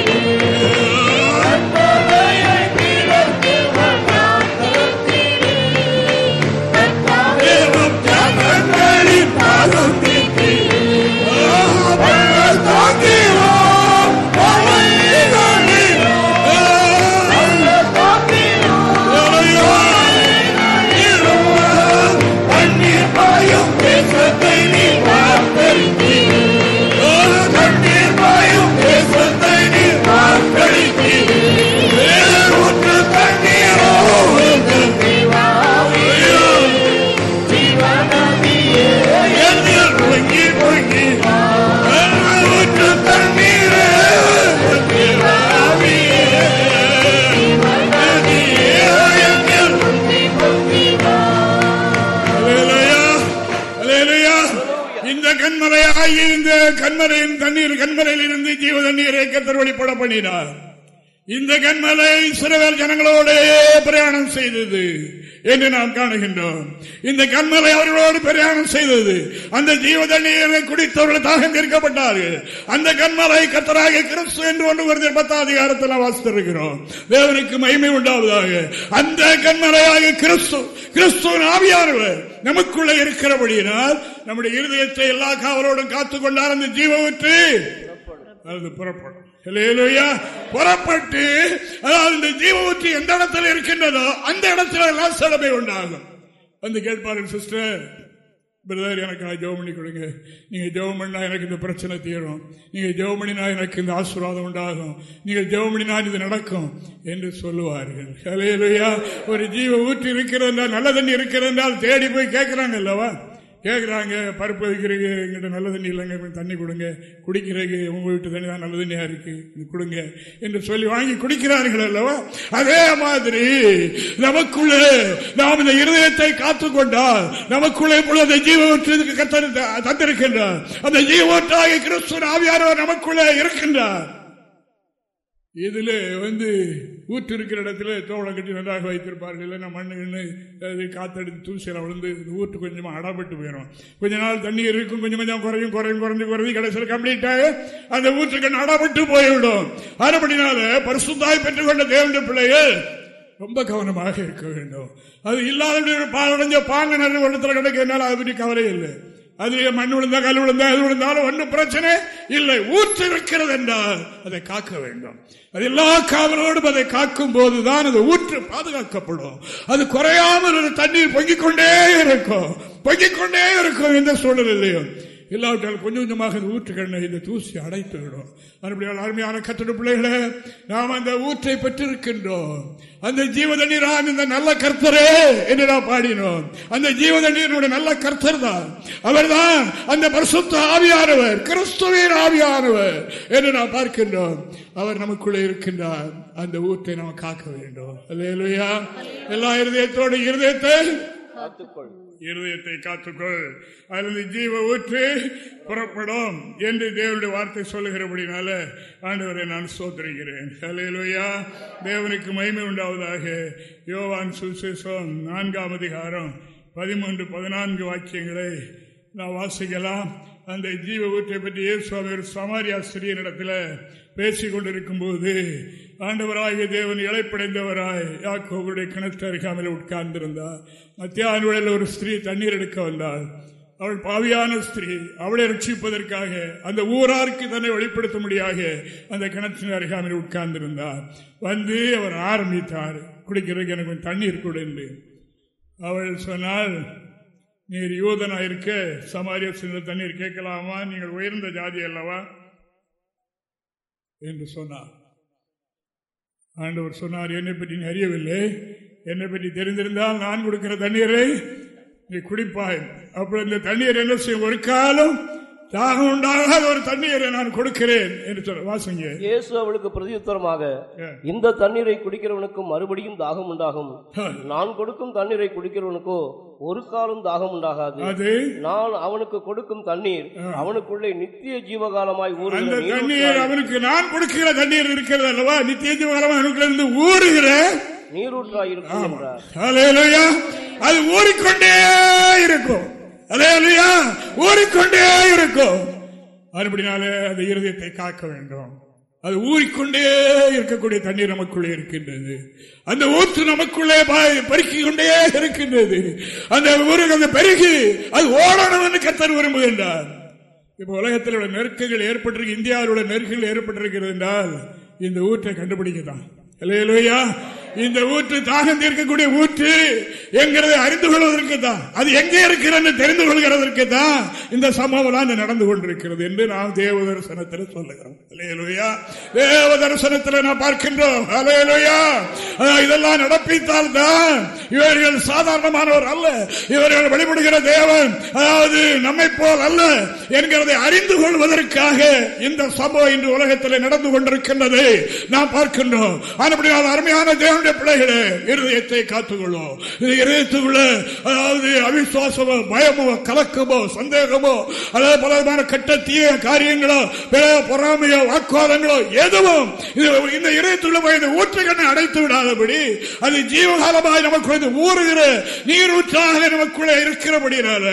கண்மலையின் தண்ணீர் கண்மலையில் இருந்து ஜீவ தண்ணீரை கத்தர் வழிபட பண்ணினார் இந்த கண்மலை சிறுவர் ஜனங்களோட பிரயாணம் செய்தது என்று நாம் காணுகின்றோம். இந்த கண்மலை அவர்களோடு பிரயாணம் செய்தது. அந்த ஜீவ தண்ணீரை குடித்தவர்கள் தாகம் தீர்க்கப்பட்டார்கள். அந்த கண்மலை கத்தராக கிறிஸ்து என்று ஒன்று வருது பத்தாம் அதிகாரத்தில் வாசித்திருக்கிறோம். தேவனுக்கு மகிமை உண்டாவதாக. அந்த கண்மலையாக கிறிஸ்து கிறிஸ்துவன் ஆவியானவர் நமக்குள்ள இருக்கிறபடியினால் நம்முடைய இருதயத்தை எல்லா காவலோடும் காத்துக்கொண்டார். அந்த ஜீவ அது புறப்படும். புறப்பட்டு அதாவது இந்த ஜீவ ஊற்றி எந்த இடத்துல இருக்கின்றதோ அந்த இடத்துல எல்லாம் செலவை உண்டாகும். வந்து கேட்பாரு சிஸ்டர் பிரதர் எனக்கு நான் ஜெவம் பண்ணி கொடுங்க. நீங்கள் ஜெவம் பண்ணால் எனக்கு இந்த பிரச்சனை தீரும். நீங்கள் ஜெவம் பண்ணினா எனக்கு இந்த ஆசீர்வாதம் உண்டாகும். நீங்கள் ஜெவம் பண்ணினா இது நடக்கும். என்று சொல்லுவார்கள். கலையிலையா ஒரு ஜீவ ஊற்றி இருக்கிறதா நல்ல தண்ணி இருக்கிறதால் தேடி போய் கேட்குறாங்க அல்லவா கேட்குறாங்க பருப்பு வைக்கிறதுக்கு எங்கிட்ட நல்ல தண்ணி இல்லைங்க தண்ணி கொடுங்க. குடிக்கிறதுக்கு உங்க வீட்டு தண்ணி தான் நல்ல தண்ணியா இருக்கு கொடுங்க என்று சொல்லி வாங்கி குடிக்கிறார்கள் அல்லவா? அதே மாதிரி நமக்குள்ளே நாம் இந்த இருதயத்தை காத்துக்கொண்டால் நமக்குள்ளே பொழுது ஜீவ தந்திருக்கின்றார். அந்த ஜீவோற்றாக கிறிஸ்துவ ஆவியாரவர் நமக்குள்ளே இருக்கின்றார். இதுல வந்து ஊற்று இருக்கிற இடத்துல தோளம் கட்டி நன்றாக வைத்திருப்பார்கள்? இல்லைன்னா மண்ணு அது காத்தடித்து தூசியில் விழுந்து ஊற்று கொஞ்சமாக அடப்பட்டு போயிடும் கொஞ்ச நாள் தண்ணி இருக்கும் கொஞ்சம் கொஞ்சம் குறையும் குறையும் குறைஞ்சு குறைஞ்சி கடைசியில் கம்ப்ளீட்டாக அந்த ஊற்றுக்கு அடப்பட்டு போய்விடும். அதுபடினால பரிசுத்தாய் பெற்றுக்கொண்ட தேவண்ட பிள்ளைகள் ரொம்ப கவனமாக இருக்க வேண்டும். அது இல்லாத பாலடைஞ்ச பாங்க நிறைய இடத்துல கிடைக்கிறதுனால அதை பற்றி கவலை இல்லை. அது மண் விழுந்தா கல் விழுந்தா எது விழுந்தாலும் ஒன்றும் பிரச்சனை இல்லை. ஊற்று இருக்கிறது என்றால் அதை காக்க வேண்டும். அது எல்லா காவலோடும் அதை காக்கும் போதுதான் அது ஊற்று பாதுகாக்கப்படும். அது குறையாமல் ஒரு தண்ணீர் பொங்கிக் கொண்டே இருக்கும். பொங்கிக் கொண்டே இருக்கும் எந்த சூழலிலையும் இல்லாவிட்டால் கொஞ்சம் கொஞ்சமாக இந்த ஊற்றுக்கண்ணை இந்த தூசி அடைத்து விடும். மறுபடியும் அருமையான கத்தட பிள்ளைகளே நாம் அந்த ஊற்றை பெற்றிருக்கின்றோம். அந்த ஜீவதண்ணீரான் இந்த நல்ல கர்த்தரே என்று நாம் பாடினோம். அந்த ஜீவதண்ணீருடைய நல்ல கர்த்தர் தான். அவர்தான் அந்த பரிசுத்த ஆவியானவர் கிறிஸ்துவின் ஆவியானவர் என்று நாம் பார்க்கின்றோம். அவர் நமக்குள்ளே இருக்கின்றார். அந்த ஊற்றை நாம் காக்க வேண்டும். எல்லா இருதயத்தோடு இருதயத்தை காத்துக்கொள். இருதயத்தை காத்துக்கொள். அதிலிருந்து ஜீவ ஊற்று புறப்படும் என்று தேவனுடைய வார்த்தை சொல்லுகிறபடினால ஆண்டவரை நான் சோதரிக்கிறேன் ஹalleluya. தேவனுக்கு மகிமை உண்டாவதாக. யோவான் சுசேஷம் நான்காம் அதிகாரம் பதிமூன்று பதினான்கு வாக்கியங்களை நான் வாசிக்கலாம். அந்த ஜீவ ஊற்றை பற்றி இயேசுவாமி ஒரு சமாரியா சிறியனிடத்தில் பேசிக் கொண்டிருக்கும் போது ஆண்டவராகிய தேவன் இழைப்படைந்தவராய் யாக்கோவருடைய கிணத்து அருகாமல் உட்கார்ந்திருந்தார். மத்தியான வேளையில் ஒரு ஸ்திரீ தண்ணீர் எடுக்க வந்தாள் அவள் பாவியான ஸ்திரீ அவளை ரட்சிப்பதற்காக அந்த ஊராருக்கு தன்னை வெளிப்படுத்த முடியாக அந்த கிணற்றின் அருகாமல் உட்கார்ந்திருந்தார். வந்து அவர் ஆரம்பித்தார் குடிக்கிறதுக்கு எனக்கு தண்ணீர் கொடு என்று. அவள் சொன்னால் நீர் யூதனா இருக்க சமாரிய சிந்த தண்ணீர் கேட்கலாமா? நீங்கள் உயர்ந்த ஜாதி அல்லவா? என்று சொன்னார். ஆண்டவர் சொன்னார் என்னை பற்றி நீ அறியவில்லை. என்னை பற்றி தெரிந்திருந்தால் நான் கொடுக்கிற தண்ணீரை நீ குடிப்பாய். அப்படி இந்த தண்ணீர் என்ன செய்யும்? ஒரு காலம் தாகம் உண்டாகாத ஒரு தண்ணீரை நான் கொடுக்கிறேன் என்று சொல்ல வாசிங்க. இயேசு அவளுக்கு பிரதியுத்தரமாக இந்த தண்ணீரை குடிக்கிறவனுக்கு மறுபடியும் தாகம் உண்டாகும். நான் கொடுக்கும் தண்ணீரை குடிக்கிறவனுக்கோ ஒரு காலம் தாகம் உண்டாகாது. அது? நான் அவனுக்கு கொடுக்கும் தண்ணீர் அவனுக்குள்ளே நித்திய ஜீவகாலமாய் ஊறுகிற தண்ணீர் அவனுக்கு நான் கொடுக்கிற தண்ணீர் இருக்கிறது அல்லவா? நித்திய ஜீவகாலம் அவனுக்குள்ள இருந்து ஊறுகிற நீரூற்றாய் இருக்கும் என்றார். ஹalleluya. அது ஊறிக்கொண்டே இருக்கும். ஹalleluya. ஊறிக்கொண்டே இருக்கும். மறுபடினாலே அந்த இருதயத்தை காக்க வேண்டும். அது ஊறிக்கொண்டே இருக்கக்கூடிய தண்ணீர் நமக்குள்ளே இருக்கின்றது. அந்த ஊற்று நமக்குள்ளே ப- பெருக்கிக் கொண்டே இருக்கின்றது. அந்த ஊரு அந்த பெருகி அது ஓடணும் என்று கத்தர் விரும்புகின்றார். இப்ப உலகத்தில் உள்ள நெருக்கங்கள் ஏற்பட்டிருக்கு இந்தியாவில் உள்ள நெருக்கங்கள் ஏற்பட்டிருக்கிறது என்றால் இந்த ஊற்றை கண்டுபிடிக்கதான் இல்லையா இந்த ஊற்று தாகம் தீர்க்கக்கூடிய ஊற்று என்கிறதை அறிந்து கொள்வதற்கு தான். அது எங்கே இருக்கிறது தெரிந்து கொள்கிறதற்கு தான் இந்த சம்பவம் நடந்து கொண்டிருக்கிறது என்று நாம் தேவ தரிசனத்தில் சொல்லுகிறோம். தேவ தரிசனத்தில் நாம் பார்க்கின்றோம். இதெல்லாம் நடப்பித்தால் தான் இவர்கள் சாதாரணமானவர் அல்ல. இவர்கள் வழிபடுகிற தேவன் அதாவது நம்மை போல் அல்ல என்கிறதை அறிந்து கொள்வதற்காக இந்த சம்பவம் இன்று உலகத்தில் நடந்து கொண்டிருக்கின்றது. நாம் பார்க்கின்றோம். அருமையான தேவன் தேவனுடைய பிள்ளைகளே இருதயத்தை காத்துக்கொள்ளும். இது இருதயத்துக்குள்ள அதாவது அவிசுவாசமோ பயமோ கலக்கமோ சந்தேகமோ அதாவது பலவிதமான கட்ட தீய காரியங்களோ பிற பொறாமையோ வாக்குவாதங்களோ எதுவும் இது- இந்த இருதயத்துக்குள்ள போய் ஊற்றுக்கண்ணை அடைத்து விடாதபடி அது ஜீவகாலமாய் நமக்குள்ள ஊறுகிற நீர் ஊற்றாக நமக்குள்ள இருக்கிறபடினால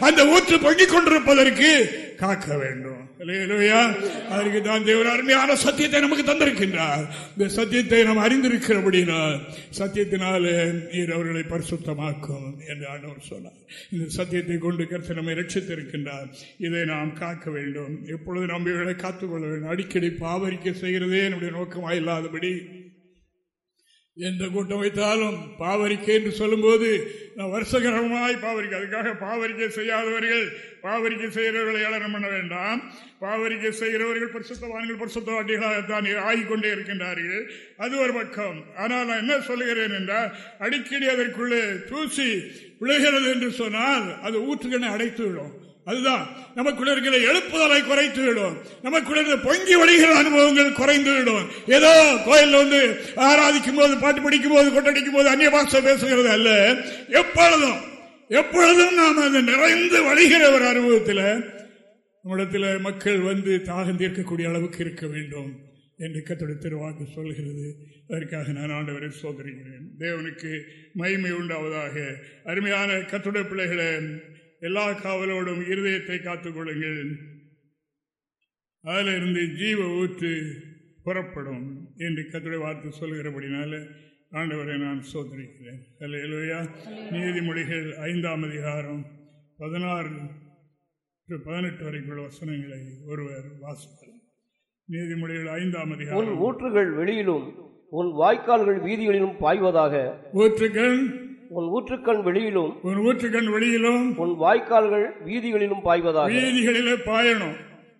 அந்த ஊற்று பொங்கிக் கொண்டிருப்பதற்கு காக்க வேண்டும். அதற்கு தான் தேவர் அருமையான சத்தியத்தை நமக்கு தந்திருக்கின்றார். இந்த சத்தியத்தை நாம் அறிந்திருக்கிறபடினால் சத்தியத்தினாலே நீர் அவர்களை பரிசுத்தமாக்கும் என்று ஆண்டவர் சொன்னார். இந்த சத்தியத்தை கொண்டு கருத்து நம்மை ரட்சித்திருக்கின்றார் இதை நாம் காக்க வேண்டும். எப்பொழுது நாம் இவர்களை காத்துக்கொள்ள வேண்டும்? அடிக்கடி பாவரிக்க செய்கிறதே என்னுடைய நோக்கமாக இல்லாதபடி எந்த கூட்டம் வைத்தாலும் பாவரிக்கை என்று சொல்லும்போது நான் வருஷகரமாய் பாவரிக்கை அதுக்காக பாவரிக்கை செய்யாதவர்கள் பாவரிக்கை செய்கிறவர்களை ஏளனம் பண்ண வேண்டாம். பாவரிக்கை செய்கிறவர்கள் பரிசுத்தவான்கள் பரிசுத்தவாட்டிகளாகத்தான் ஆகிக்கொண்டே இருக்கின்றார்கள். அது ஒரு பக்கம். ஆனால் நான் என்ன சொல்லுகிறேன் என்றால் அடிக்கடி அதற்குள்ளே தூசி விழுகிறது என்று சொன்னால் அது ஊற்றுக்கண்ணை அடைத்து விடும் அதுதான். நமக்குள்ள இருக்கிற எழுப்புதலை குறைத்து விடும். நமக்குள்ள இருக்கிற பொங்கி வழிகிற அனுபவங்கள் குறைந்து விடும். ஏதோ கோயில் வந்து ஆராதிக்கும் போது பாட்டு படிக்கும் போது கொட்டடிக்கும் போது அந்நிய பாஷை பேசுகிறது அல்ல. எப்பொழுதும் எப்பொழுதும் நாம் அந்த நிறைந்து வழிகிற ஒரு அனுபவத்தில் நம்மிடத்தில் மக்கள் வந்து தாகம் தீர்க்கக்கூடிய அளவுக்கு இருக்க வேண்டும் என்று கத்தோட திருவாக்கு சொல்கிறது. அதற்காக நான் ஆண்டவரை சோதரிக்கிறேன். தேவனுக்கு மகிமை உண்டாவதாக. அருமையான கத்துடைய பிள்ளைகளை எல்லா காவலோடும் இருதயத்தை காத்துக் கொள்ளுங்கள் அதிலிருந்து ஜீவ ஊற்று புறப்படும் என்று கத்துடைய வார்த்தை சொல்கிறபடினால ஆண்டவரை நான் சோதரிக்கிறேன். அல்லேலூயா நீதிமொழிகள் ஐந்தாம் அதிகாரம் பதினாறு to பதினெட்டு வரைக்குள்ள வசனங்களை ஒருவர் வாசிப்பார். நீதிமொழிகள் ஐந்தாம் அதிகாரம் ஊற்றுகள் வெளியிலும் உன் வாய்க்கால்கள் வீதிகளிலும் பாய்வதாக ஊற்றுகள் உன் ஊற்றுக்கண் வெளியிலும் ஒரு ஊற்றுக்கண் வெளியிலும் உன் வாய்க்கால்கள் வீதிகளிலும் பாய்வதாக. வீதிகளிலே பாயணும்.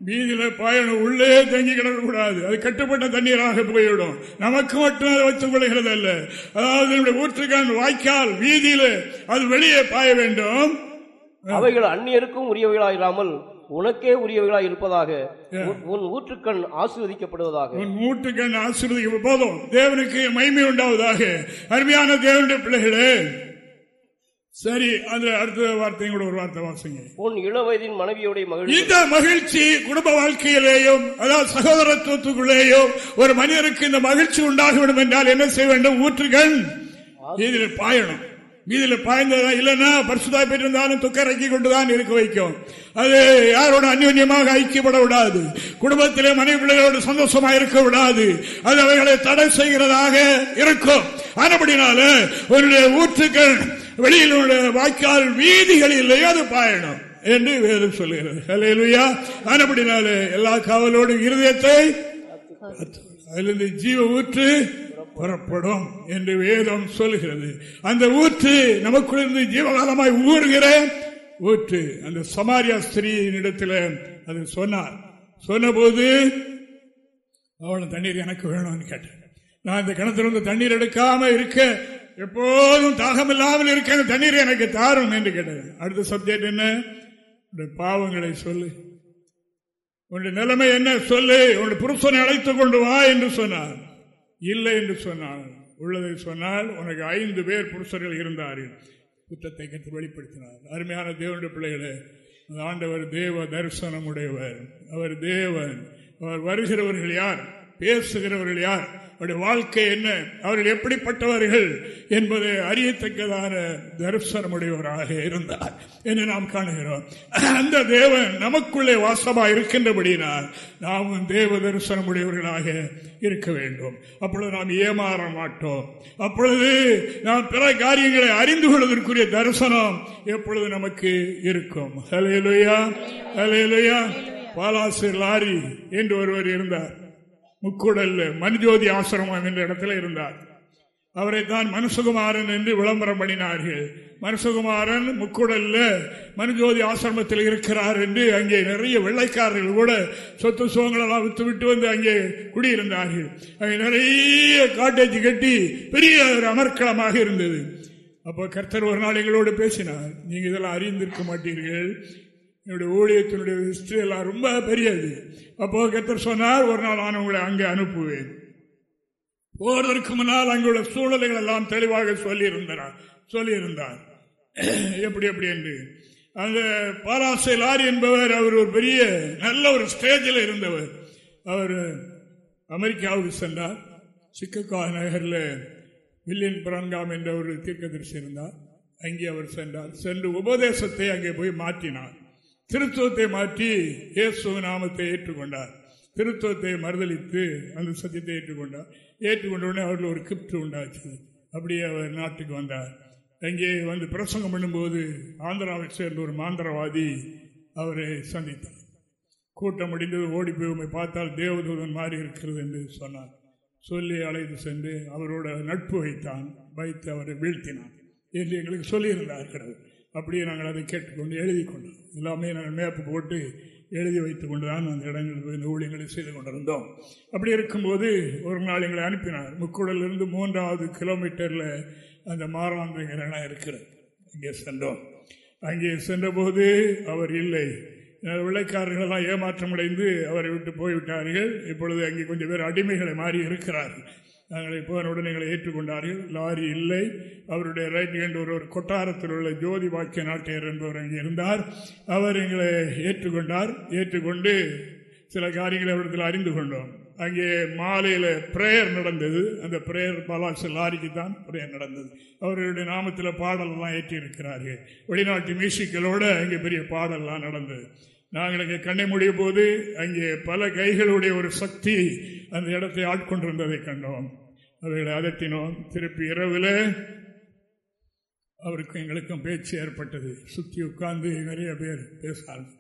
வீதியில பாயணும். உள்ளே தங்கி கிடக்கக்கூடாது. அது கட்டுப்பட்ட தண்ணீராக போய்விடும். நமக்கு மட்டும் அதை வைத்துக் கொள்கிறது அல்ல அதாவது நம்முடைய ஊற்றுக்கண் வாய்க்கால் வீதியில அது வெளியே பாய வேண்டும். அவைகள் அந்நியருக்கும் உரியவைகளாயிராமல் உனக்கே உரியவைகளாய் இருப்பதாக உன்- ஊற்றுக்கண் ஆசீர்வதிக்கப்படுவதாக. உன் மூட்டுக்கண் ஆசீர்வதிக்க போதும். தேவனுக்கு மகிமை உண்டாவதாக. அருமையான தேவனுடைய பிள்ளைகளே. சரி அந்த அடுத்த வார்த்தையும் கூட ஒரு வார்த்தை வாசிங்க. உன் இளவயதின் மனைவியோடைய மகிழ்ச்சி. இந்த மகிழ்ச்சி குடும்ப வாழ்க்கையிலேயும் அதாவது சகோதரத்துவத்துக்குள்ளேயும் ஒரு மனிதனுக்கு இந்த மகிழ்ச்சி உண்டாக வேண்டும் என்றால் என்ன செய்ய வேண்டும்? ஊற்றுகள் வீதியில் பாயணும். வீதியில் பாய்ந்ததா இல்லைன்னா பரிசுதா பெற்றிருந்தாலும் துக்கரக்கி கொண்டுதான் இருக்க வைக்கும். அது யாரோட அந்யோன்யமாக ஐக்கியப்பட விடாது. குடும்பத்திலே மனைவி பிள்ளைகளோடு சந்தோஷமா இருக்க விடாது. அது அவைகளை தடை செய்கிறதாக இருக்கும். ஆனபடினால உன்னுடைய ஊற்றுக்கள் வெளியில் உள்ள வாய்க்கால் வீதிகளிலேயே அது பாயணும் என்று வேதம் சொல்லுகிறது. ஹalleluya. ஆனபடினாலே எல்லா காவலோடும் இருதயத்தை அதிலிருந்து ஜீவ ஊற்று புறப்படும் என்று வேதம் சொல்லுகிறது. அந்த ஊற்று நமக்குள்ளிருந்து ஜீவகாலமாய் ஊறுகிற ஊற்று. அந்த சமாரியா ஸ்திரீயின் இடத்துல அது சொன்னார். சொன்னபோது அவளும் தண்ணீர் எனக்கு வேணும்னு கேட்டேன். நான் இந்த கிணத்திலிருந்து தண்ணீர் எடுக்காம இருக்க எப்போதும் தாகம் இல்லாமல் இருக்க அந்த தண்ணீர் எனக்கு தாரும் என்று கேட்டேன். அடுத்த சப்ஜெக்ட் என்ன? பாவங்களை சொல்லு. உன்னுடைய நிலைமை என்ன சொல்லு. உன்னுடைய புருஷனை அழைத்துக் கொண்டு வா என்று சொன்னார். இல்லை என்று சொன்னார் உள்ளதை சொன்னால் உனக்கு ஐந்து பேர் புருஷர்கள் இருந்தார்கள். குற்றத்தை கற்று வெளிப்படுத்தினார். அருமையான தேவனுடைய பிள்ளைகளை ஆண்டவர் தேவ தரிசனம் உடையவர் அவர் தேவன். அவர் வருகிறவர்கள் யார்? பேசுகிறவர்கள் யார்? அவருடைய வாழ்க்கை என்ன? அவர்கள் எப்படிப்பட்டவர்கள் என்பதை அறியத்தக்கதான தரிசனமுடையவராக இருந்தார் என்று நாம் காணுகிறோம். அந்த தேவன் நமக்குள்ளே வாசமா இருக்கின்றபடினால் நாமும் தேவ தரிசனமுடையவர்களாக இருக்க வேண்டும். அப்பொழுது நாம் ஏமாற மாட்டோம். அப்பொழுது நாம் பிற காரியங்களை அறிந்து கொள்வதற்குரிய தரிசனம் எப்பொழுது நமக்கு இருக்கும். ஹலேலுயா ஹலேலுயா பாலாசு லாரி என்று ஒருவர் இருந்தார். முக்குடல்ல மனுஜோதி ஆசிரமம் என்ற இடத்துல இருந்தார். அவரை தான் மனுசுகுமாரன் என்று விளம்பரம் பண்ணினார்கள். மனுசுகுமாரன் முக்குடல்ல மனுஜோதி ஆசிரமத்தில் இருக்கிறார் என்று அங்கே நிறைய வெள்ளைக்காரர்கள் கூட சொத்து சுகங்களெல்லாம் வித்து விட்டு வந்து அங்கே குடியிருந்தார்கள். அங்கே நிறைய காட்டேஜ் கட்டி பெரிய ஒரு அமர்க்களமாக இருந்தது. அப்போ கர்த்தர் ஒரு நாள் எங்களோடு பேசினார். நீங்கள் இதெல்லாம் அறிந்திருக்க மாட்டீர்கள். என்னுடைய ஊழியத்தினுடைய ஹிஸ்டரி எல்லாம் ரொம்ப பெரியது. அப்போ கத்தர் சொன்னார் ஒரு நாள் நான் உங்களை அங்கே அனுப்புவேன். போவதற்கு முன்னால் அங்குள்ள சூழல்கள் எல்லாம் தெளிவாக சொல்லியிருந்தார் சொல்லியிருந்தார். எப்படி எப்படி என்று. அந்த பாராசை லாரி என்பவர் அவர் ஒரு பெரிய நல்ல ஒரு ஸ்டேஜில் இருந்தவர். அவர் அமெரிக்காவுக்கு சென்றார். சிக்ககா நகரில் வில்லியன் பிரான்காம் என்ற ஒரு தீர்க்கதரிசி இருந்தார். அங்கே அவர் சென்றார். சென்று உபதேசத்தை அங்கே போய் மாற்றினார். திருத்துவத்தை மாற்றி இயேசு நாமத்தை ஏற்றுக்கொண்டார். திருத்துவத்தை மறுதளித்து அந்த சத்தியத்தை ஏற்றுக்கொண்டார். ஏற்றுக்கொண்டவுடனே அவர்கள் ஒரு கிப்ட் உண்டாச்சு. அப்படியே அவர் நாட்டுக்கு வந்தார். அங்கே வந்து பிரசங்கம் பண்ணும்போது ஆந்திராவை சேர்ந்த ஒரு மாந்திரவாதி அவரை சந்தித்தார். கூட்டம் முடிந்தது ஓடி போய் உண்மை பார்த்தால் தேவதூதன் மாறி இருக்கிறது என்று சொன்னார். சொல்லி அழைத்து சென்று அவரோட நட்பு வைத்தான் வைத்து அவரை வீழ்த்தினான் என்று எங்களுக்கு சொல்லியிருந்தார்கள். அப்படியே நாங்கள் அதை கேட்டுக்கொண்டு எழுதி கொண்டோம் எல்லாமே நாங்கள் மேப்பு போட்டு எழுதி வைத்துக் கொண்டுதான் அந்த இடங்களில் போய் இந்த ஊழியங்களை செய்து கொண்டிருந்தோம். அப்படி இருக்கும்போது ஒரு நாள் எங்களை அனுப்பினார். முக்குடலிருந்து மூன்றாவது கிலோமீட்டரில் அந்த மாறாந்திங்கிற இடம் இருக்கிறது. அங்கே சென்றோம். அங்கே சென்றபோது அவர் இல்லை. வெள்ளைக்காரர்கள் எல்லாம் ஏமாற்றமடைந்து அவரை விட்டு போய்விட்டார்கள். இப்பொழுது அங்கே கொஞ்சம் பேர் அடிமைகளை மாறி இருக்கிறார்கள். நாங்கள் போனவுடன் எங்களை ஏற்றுக்கொண்டார்கள். லாரி இல்லை. அவருடைய ரைட் ஹேண்ட் ஒரு ஒரு கொட்டாரத்தில் உள்ள ஜோதி வாக்கிய நாட்டையர் என்பவர் அங்கே இருந்தார். அவர் எங்களை ஏற்றுக்கொண்டார். ஏற்றுக்கொண்டு சில காரியங்களை அவரிடத்தில் அறிந்து கொண்டோம். அங்கே மாலையில் ப்ரேயர் நடந்தது. அந்த ப்ரேயர் பாலாசு லாரிக்கு தான் பிரேயர் நடந்தது. அவர்களுடைய நாமத்தில் பாடலெல்லாம் ஏற்றியிருக்கிறார்கள். வெளிநாட்டு மியூசிக்களோடு அங்கே பெரிய பாடல்லாம் நடந்தது. நாங்கள் அங்கே கண்ணை முடிய போது அங்கே பல கைகளுடைய ஒரு சக்தி அந்த இடத்தை ஆட்கொண்டிருந்ததை கண்டோம். அவர்களை அதட்டினோம் திருப்பி இரவில் அவருக்கும் எங்களுக்கும் பேச்சு ஏற்பட்டது. சுற்றி உட்கார்ந்து நிறைய பேர் பேசார்கள்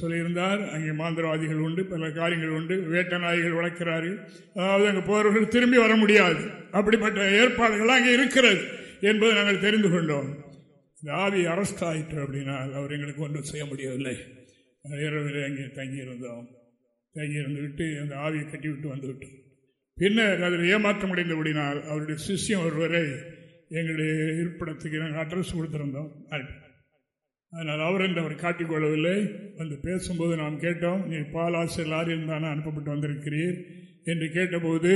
சொல்லியிருந்தார் அங்கே மாந்திரவாதிகள் உண்டு பல காரியங்கள் உண்டு வேட்ட நாய்கள் வளர்க்கிறார்கள் அதாவது அங்கே போறவர்கள் திரும்பி வர முடியாது. அப்படிப்பட்ட ஏற்பாடுகள் அங்கே இருக்கிறது என்பதை நாங்கள் தெரிந்து கொண்டோம். இந்த ஆவி அரஸ்ட் ஆயிற்று அப்படின்னா அவர் எங்களுக்கு ஒன்றும் செய்ய முடியவில்லை. இரவில் அங்கே தங்கியிருந்தோம். தங்கியிருந்து விட்டு அந்த ஆவியை கட்டி விட்டு வந்து விட்டோம் பின்னர் அதில் ஏமாற்றம் அடைந்தபடினால் அவருடைய சிஷ்யம் ஒருவரை எங்களுடைய இருப்பிடத்துக்கு நாங்கள் அட்ரஸ் கொடுத்திருந்தோம். அதனால் அவர் என்று அவர் காட்டிக்கொள்ளவில்லை வந்து பேசும்போது நாம் கேட்டோம் நீ பாலாசல் லாரியில் தானே அனுப்பப்பட்டு வந்திருக்கிறீர்? என்று கேட்டபோது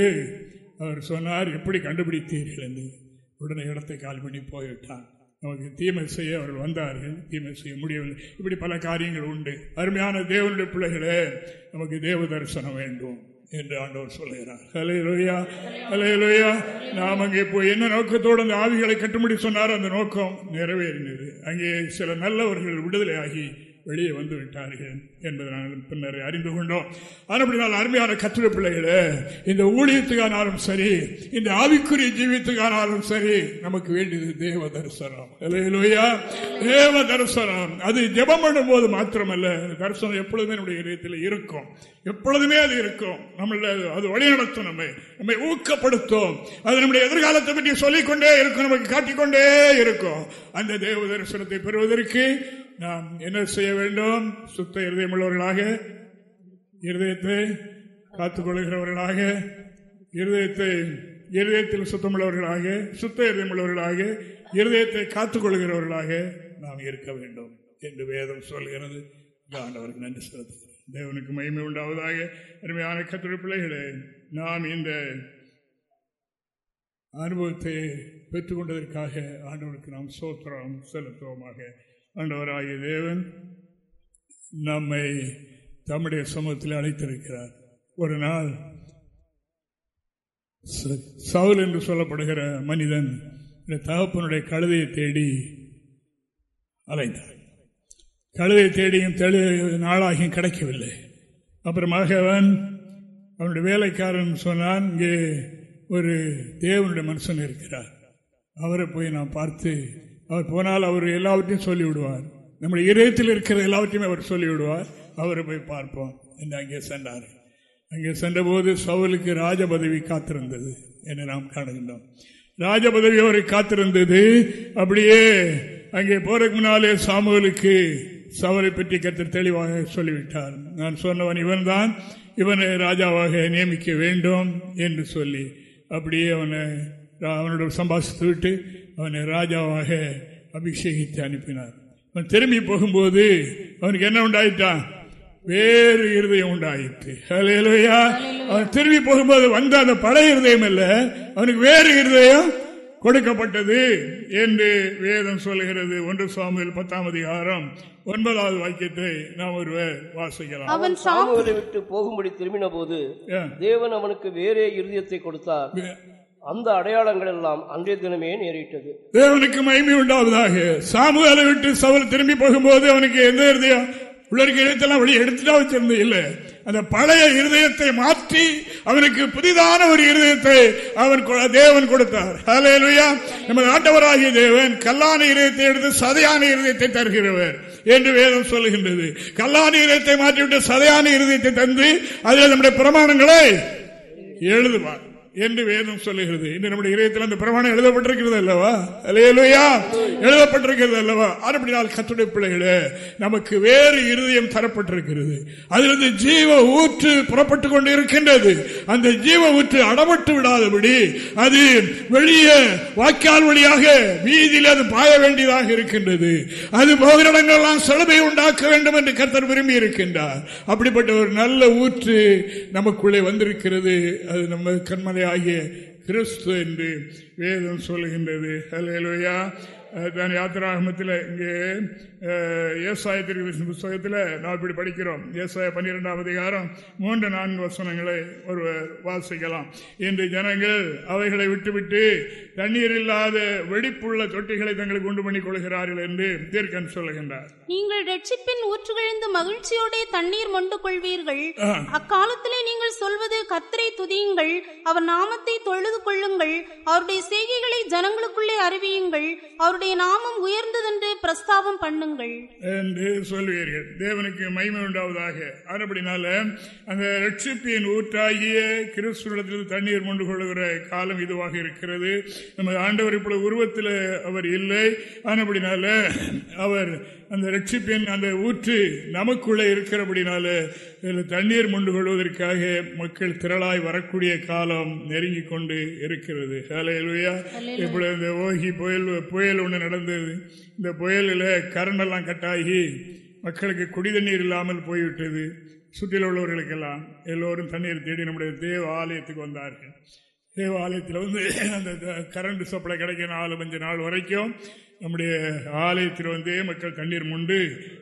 அவர் சொன்னார் எப்படி கண்டுபிடித்தீர்கள்? என்று. உடனே இடத்தை கால் பண்ணி போய்விட்டான் நமக்கு தீமை செய்ய அவர்கள் வந்தார்கள். தீமை செய்ய முடியவில்லை. இப்படி பல காரியங்கள் உண்டு. அருமையான தேவனுடைய பிள்ளைகளே நமக்கு தேவ தரிசனம் வேண்டும். என்று ஆண்டவர் சொல்லுகிறார். ஹலே லோயா ஹலே லோயா நாம் அங்கே போய் என்ன நோக்கத்தோடு அந்த ஆவிகளை கட்டுமடி சொன்னார் அந்த நோக்கம் நிறைவேறினது. அங்கே சில நல்லவர்கள் விடுதலையாகி வெளியே வந்து விட்டார்கள் என்பதை நாங்கள் பின்னர் அறிந்து கொண்டோம். ஆனால் அருமையான கத்திர பிள்ளைகளே இந்த ஊழியத்துக்கானாலும் சரி இந்த ஆவிக்குரிய ஜீவித்துக்கானாலும் சரி நமக்கு வேண்டியது தேவ தரிசனம். தேவ தரிசனம். அது ஜபம் பண்ணும் போது மாத்திரமல்ல தரிசனம் எப்பொழுதுமே நம்முடைய இதயத்தில் இருக்கும். எப்பொழுதுமே அது இருக்கும். நம்மள அது வழிநடத்தும் நம்மை. நம்மை ஊக்கப்படுத்தும். அது நம்முடைய எதிர்காலத்தை பற்றி சொல்லிக்கொண்டே இருக்கும் நமக்கு காட்டிக்கொண்டே இருக்கும். அந்த தேவ தரிசனத்தை பெறுவதற்கு நாம் என்ன செய்ய வேண்டும்? சுத்த இருதயம் உள்ளவர்களாக இருதயத்தை காத்துக் கொள்கிறவர்களாக இருதயத்தை இருதயத்தில் சுத்தமுள்ளவர்களாக சுத்த இருதயம் உள்ளவர்களாக இருதயத்தை காத்துக் கொள்கிறவர்களாக நாம் இருக்க வேண்டும் என்று வேதம் சொல்கிறது. ஆண்டவருக்கு நன்றி செலுத்துகிறேன் தேவனுக்கு மகிமை உண்டாவதாக. அருமையான கத்திர பிள்ளைகளே நாம் இந்த அனுபவத்தை பெற்றுக்கொண்டதற்காக ஆண்டவருக்கு நாம் சோத்திரம் செலுத்துவோமாக. ஆண்டவராகிய தேவன் நம்மை தம்முடைய சமூகத்தில் அழைத்திருக்கிறார். ஒரு நாள் சவுல் என்று சொல்லப்படுகிற மனிதன் இந்த தகப்பனுடைய கழுதையை தேடி அலைந்தார் கழுதையை தேடியும் தெளி நாளாகியும் கிடைக்கவில்லை. அப்புறமாக அவன் அவனுடைய வேலைக்காரன் சொன்னான் இங்கே ஒரு தேவனுடைய மனுஷன் இருக்கிறார். அவரை போய் நான் பார்த்து அவர் போனால் அவர் எல்லாவற்றையும் சொல்லிவிடுவார். நம்முடைய இதயத்தில் இருக்கிற எல்லாவற்றையும் அவர் சொல்லிவிடுவார். அவரை போய் பார்ப்போம். என்று அங்கே சென்றார். அங்கே சென்றபோது சவுலுக்கு ராஜ பதவி காத்திருந்தது என்று நாம் காணுகின்றோம். ராஜ பதவி அவரை காத்திருந்தது. அப்படியே அங்கே போறதுக்கு முன்னாலே சாமுவலுக்கு சவலை பற்றி கற்று தெளிவாக சொல்லிவிட்டார். நான் சொன்னவன் இவன் தான் இவனை ராஜாவாக நியமிக்க வேண்டும் என்று சொல்லி அப்படியே அவனை அவனோட சம்பாஷித்து விட்டு அவனை ராஜாவாக அபிஷேகித்து அனுப்பினார். அவன் திரும்பி போகும்போது அவனுக்கு என்ன உண்டாயிட்டான்? வேறு இருதயம் உண்டாயிற்று. அவன் திரும்பி போகும்போது வந்த அந்த பழைய இருதயம் அல்ல அவனுக்கு வேறு இருதயம் கொடுக்கப்பட்டது என்று வேதம் சொல்லுகிறது. ஒன்று சுவாமியில் பத்தாம் அதிகாரம் ஒன்பதாவது வாக்கியத்தை நாம் ஒருவர் வாசிக்கலாம். அவன் சாமுவலை விட்டு போகும்படி திரும்பின போது தேவன் அவனுக்கு வேறே இருதயத்தை கொடுத்தார். அந்த அடையாளங்கள் எல்லாம் அன்றைய தினமே நேரிட்டது. தேவனுக்கு மகிமை உண்டாவதாக. சாமுவேலை விட்டு சவல் திரும்பி போகும்போது அவனுக்கு எந்த இருதயம் உள்ளிருக்க இருதயத்தெல்லாம் வெளியே எடுத்துட்டா வச்சிருந்தது இல்லை. அந்த பழைய இருதயத்தை மாற்றி அவனுக்கு புதிதான ஒரு இருதயத்தை அவன் தேவன் கொடுத்தார். நமது ஆண்டவராகிய தேவன் கல்லான இருதயத்தை எடுத்து சதையான இருதயத்தை தருகிறவர் என்று வேதம் சொல்லுகின்றது. கல்லான இருதயத்தை மாற்றிவிட்டு சதையான இருதயத்தை தந்து அதில் நம்முடைய பிரமாணங்களை எழுதுவார். என்று வேதம் சொல்லுகிறது. இன்று நம்முடைய இதயத்தில் அந்த பிரமாணம் எழுதப்பட்டிருக்கிறது அல்லவா? இல்லையா எழுதப்பட்டிருக்கிறது அல்லவா? அப்படினால் கத்துடைய பிள்ளைகளே நமக்கு வேறு இருதயம் தரப்பட்டிருக்கிறது. அதிலிருந்து ஜீவ ஊற்று புறப்பட்டுக் கொண்டு இருக்கின்றது அந்த ஜீவ ஊற்று அடப்பட்டு விடாதபடி அது வெளியே வாய்க்கால் வழியாக வீதியில் அது பாய வேண்டியதாக இருக்கின்றது. அது போகிற இடங்களெல்லாம் செலவை உண்டாக்க வேண்டும் என்று கத்தர் விரும்பி இருக்கின்றார். அப்படிப்பட்ட ஒரு நல்ல ஊற்று நமக்குள்ளே வந்திருக்கிறது. அது நம்ம கண்மனை ஆகிய கிறிஸ்து என்று வேதம் சொல்லுகின்றது. ஹலேலுயா தான் யாத்திராகமத்தில் இங்கே ஏசாயத்திற்கு புஸ்தகத்தில் நாம் இப்படி படிக்கிறோம். ஏசாய பன்னிரெண்டாம் அதிகாரம் மூன்று நான்கு வசனங்களை ஒருவர் வாசிக்கலாம். இன்று ஜனங்கள் அவைகளை விட்டுவிட்டு தண்ணீர் இல்லாத வெடிப்புள்ள தொட்டிகளை தங்களுக்கு உண்டு பண்ணிக் கொள்கிறார்கள் என்று தீர்க்கன் சொல்லுகின்றார். நீங்கள் ரட்சிப்பின் ஊற்றுகிழந்து மகிழ்ச்சியோட தண்ணீர் மொண்டு கொள்வீர்கள். அக்காலத்திலே நீங்கள் சொல்வது கத்திரை துதியுங்கள் அவர் நாமத்தை தொழுது கொள்ளுங்கள் அவருடைய செய்கைகளை ஜனங்களுக்குள்ளே அறிவியுங்கள் அவருடைய நாமம் உயர்ந்ததென்று பிரஸ்தாபம் பண்ணுங்கள். என்று சொல்வீர்கள் தேவனுக்கு மகிமை உண்டாவதாக. ஆனபடினால அந்த ரட்சிப்பின் ஊற்றாகிய கிறிஸ்துவத்தில் தண்ணீர் கொண்டு கொள்கிற காலம் இதுவாக இருக்கிறது. நமது ஆண்டவர் இப்பொழுது உருவத்தில் அவர் இல்லை. ஆனபடினால அவர் அந்த ரட்சிப்பின் அந்த ஊற்று நமக்குள்ளே இருக்கிறபடினால இதில் தண்ணீர் கொண்டு கொள்வதற்காக மக்கள் திரளாய் வரக்கூடிய காலம் நெருங்கி கொண்டு இருக்கிறது. ஹalleluya. இப்பொழுது இந்த ஓகி புயல் புயல் ஒன்று நடந்தது. இந்த புயலில் கரண்ட் எல்லாம் கட்டாகி மக்களுக்கு குடி தண்ணீர் இல்லாமல் போய்விட்டது. சுற்றில் உள்ளவர்களுக்கெல்லாம் எல்லோரும் தண்ணீர் தேடி நம்முடைய தேவ ஆலயத்துக்கு வந்தார்கள். தேவ ஆலயத்தில் வந்து அந்த கரண்ட் சப்ளை கிடைக்க நாலு அஞ்சு நாள் வரைக்கும் நம்முடைய ஆலயத்தில் வந்து மக்கள் தண்ணீர் முண்டு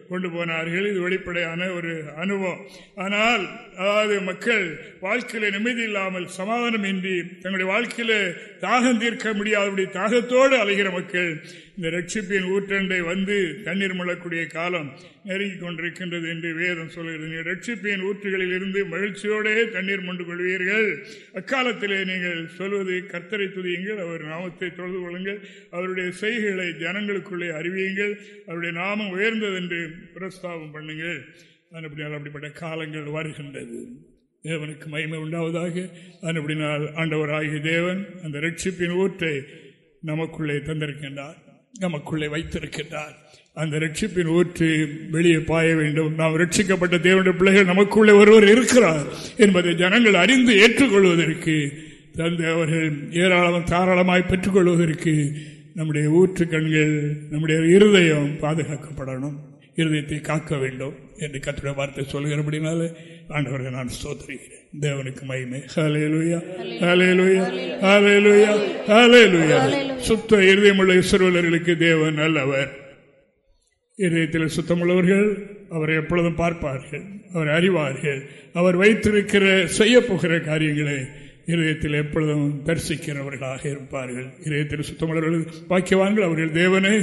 கொண்டு போனார்கள். இது வெளிப்படையான ஒரு அனுபவம். ஆனால் அதாவது மக்கள் வாழ்க்கையில நிம்மதி இல்லாமல் சமாதானம் இன்றி தங்களுடைய வாழ்க்கையில தாகம் தீர்க்க முடியாதபடி தாகத்தோடு அலைகிற மக்கள் இந்த ரட்சிப்பின் ஊற்றண்டை வந்து தண்ணீர் முழக்கூடிய காலம் நெருங்கி கொண்டிருக்கின்றது என்று வேதம் சொல்கிறது. ரட்சிப்பின் ஊற்றுகளில் இருந்து மகிழ்ச்சியோடே தண்ணீர் மொண்டு கொள்வீர்கள். அக்காலத்திலே நீங்கள் சொல்வது கர்த்தரை துதியுங்கள் அவர் நாமத்தை தொழுது கொள்ளுங்கள். அவருடைய செய்கைகளை ஜனங்களுக்குள்ளே அறிவியுங்கள். அவருடைய நாமம் உயர்ந்தது என்று பிரஸ்தாபம் பண்ணுங்கள். அப்படினால் அப்படிப்பட்ட காலங்கள் வருகின்றது. தேவனுக்கு மகிமை உண்டாவதாக. அப்படினால் ஆண்டவராகிய தேவன் அந்த ரட்சிப்பின் ஊற்றை நமக்குள்ளே தந்திருக்கின்றார். நமக்குள்ளே வைத்திருக்கின்றார். அந்த ரட்சிப்பின் ஊற்று வெளியே பாய வேண்டும். நாம் ரட்சிக்கப்பட்ட தேவனுடைய பிள்ளைகள் நமக்குள்ளே ஒருவர் இருக்கிறார் என்பதை ஜனங்கள் அறிந்து ஏற்றுக்கொள்வதற்கு தந்தை அவர்கள் ஏராளம் தாராளமாய் பெற்றுக்கொள்வதற்கு நம்முடைய ஊற்று கண்கள் நம்முடைய இருதயம் பாதுகாக்கப்படணும். இருதயத்தை காக்க வேண்டும் என்று கத்துடைய வார்த்தை சொல்கிறபடினால ஆண்டவரை நான் சோதரிகிறேன் தேவனுக்கு மகிமை. ஹalleluya ஹalleluya ஹalleluya ஹalleluya சுத்த இருதயமுள்ள இஸ்ரவேலர்களுக்கு தேவன் நல்லவர். இதயத்தில் சுத்தமுள்ளவர்கள் அவரை எப்பொழுதும் பார்ப்பார்கள் அவர் அறிவார்கள். அவர் வைத்திருக்கிற செய்ய போகிற காரியங்களை இதயத்தில் எப்பொழுதும் தரிசிக்கிறவர்களாக இருப்பார்கள். இதயத்தில் சுத்தமுள்ளவர்கள் பாக்கியவான்கள் அவர்கள் தேவனை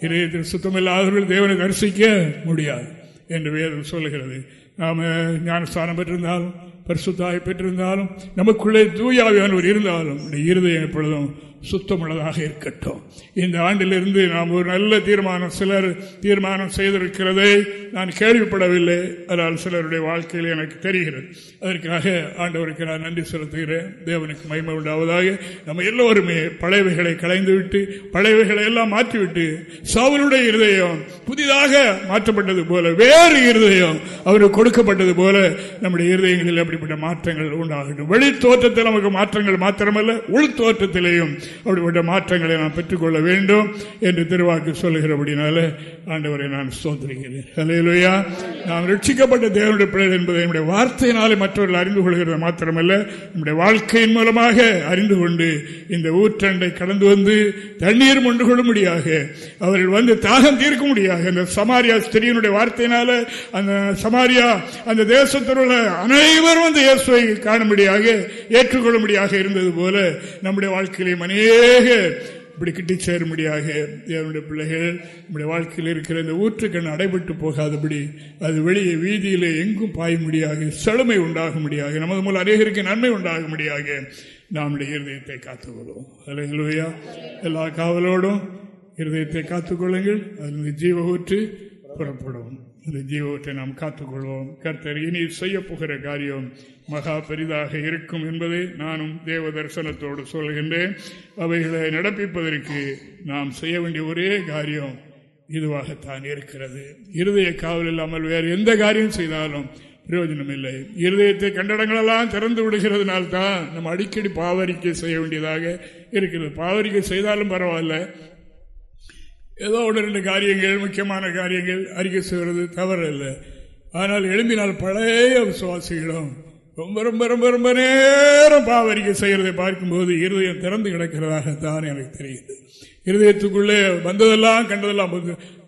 இதயத்தில் சுத்தமில்லாதவர்கள் தேவனை தரிசிக்க முடியாது என்று வேதம் சொல்லுகிறது. நாம் ஞானஸ்தானம் பெற்றிருந்தாலும் பரிசுத்தாய் பெற்றிருந்தாலும் நமக்குள்ளே தூயாவியானவர் இருந்தாலும் இருதயம் எப்பொழுதும் சுத்தமுள்ளதாக இருக்கட்டும். இந்த ஆண்டிலிருந்து நாம் ஒரு நல்ல தீர்மானம் சிலர் தீர்மானம் செய்திருக்கிறதை நான் கேள்விப்படவில்லை. அதனால் சிலருடைய வாழ்க்கையில் எனக்கு தெரிகிறது. அதற்காக ஆண்டவருக்கு நான் நன்றி செலுத்துகிறேன். தேவனுக்கு மகிமை உண்டாவதாக. நம்ம எல்லோருமே பழையவைகளை களைந்துவிட்டு பழையவைகளை எல்லாம் மாற்றிவிட்டு சவுளுடைய இருதயம் புதிதாக மாற்றப்பட்டது போல வேறு இருதயம் அவருக்கு கொடுக்கப்பட்டது போல நம்முடைய இருதயங்களில் அப்படிப்பட்ட மாற்றங்கள் உண்டாகட்டும். வெளி தோற்றத்தில் நமக்கு மாற்றங்கள் மாத்திரமல்ல உள் தோற்றத்திலேயும் அப்படிப்பட்ட மாற்றங்களை நாம் பெற்றுக்கொள்ள வேண்டும் என்று திருவாக்கு சொல்லுகிறபடினால ஆண்டவரை நான் சோதரிகிறேன் அலையிலுயா நாம் ரட்சிக்கப்பட்ட தேவனுடைய பிள்ளைகள் என்பதை நம்முடைய வார்த்தையினாலே மற்றவர்கள் அறிந்து கொள்கிறது மாத்திரமல்ல நம்முடைய வாழ்க்கையின் மூலமாக அறிந்து கொண்டு இந்த ஊற்றண்டை கடந்து வந்து தண்ணீர் கொண்டு கொள்ளும்படியாக அவர்கள் வந்து தாகம் தீர்க்க முடியாக இந்த சமாரியா ஸ்திரியனுடைய வார்த்தையினால அந்த சமாரியா அந்த தேசத்தில் உள்ள அனைவரும் வந்து இயேசுவை காணும்படியாக ஏற்றுக்கொள்ளும்படியாக இருந்தது போல நம்முடைய வாழ்க்கையிலே அநேக இப்படி கிட்டி சேரும்படியாக என்னுடைய பிள்ளைகள் நம்முடைய வாழ்க்கையில் இருக்கிற இந்த ஊற்றுக்கண் அடைபட்டு போகாதபடி அது வெளியே வீதியிலே எங்கும் பாயும்படியாக செழுமை உண்டாகும்படியாக நமது மூலம் அநேகருக்கு நன்மை உண்டாகும்படியாக நம்முடைய இருதயத்தை காத்துக்கொள்வோம். அலையிலோயா எல்லா காவலோடும் இருதயத்தை காத்துக்கொள்ளுங்கள். அதில் ஜீவ ஊற்று புறப்படும் இந்த ஜீவத்தை நாம் காத்துக்கொள்வோம். கர்த்தர் இனி செய்ய போகிற காரியம் மகா பெரிதாக இருக்கும் என்பதை நானும் தேவ தரிசனத்தோடு சொல்கின்றேன். அவைகளை நடப்பிப்பதற்கு நாம் செய்ய வேண்டிய ஒரே காரியம் இதுவாகத்தான் இருக்கிறது. இருதய காவல் இல்லாமல் வேறு எந்த காரியம் செய்தாலும் பிரயோஜனம் இல்லை. இருதயத்தை கண்டடங்களெல்லாம் திறந்து விடுகிறதுனால்தான் நம்ம அடிக்கடி பாவரிக்கை செய்ய வேண்டியதாக இருக்கிறது. பாவரிக்கை செய்தாலும் பரவாயில்ல ஏதோ ஒன்று ரெண்டு காரியங்கள் முக்கியமான காரியங்கள் அறிக்கை செய்வது தவறல்ல. ஆனால் எழும்பினால் பழைய விசுவாசிகளும் ரொம்ப ரொம்ப ரொம்ப ரொம்ப நேரம் பாவரிக்கை செய்கிறதை பார்க்கும்போது இருதயம் திறந்து கிடக்கிறதாகத்தான் எனக்கு தெரியுது. இருதயத்துக்குள்ளே வந்ததெல்லாம் கண்டதெல்லாம்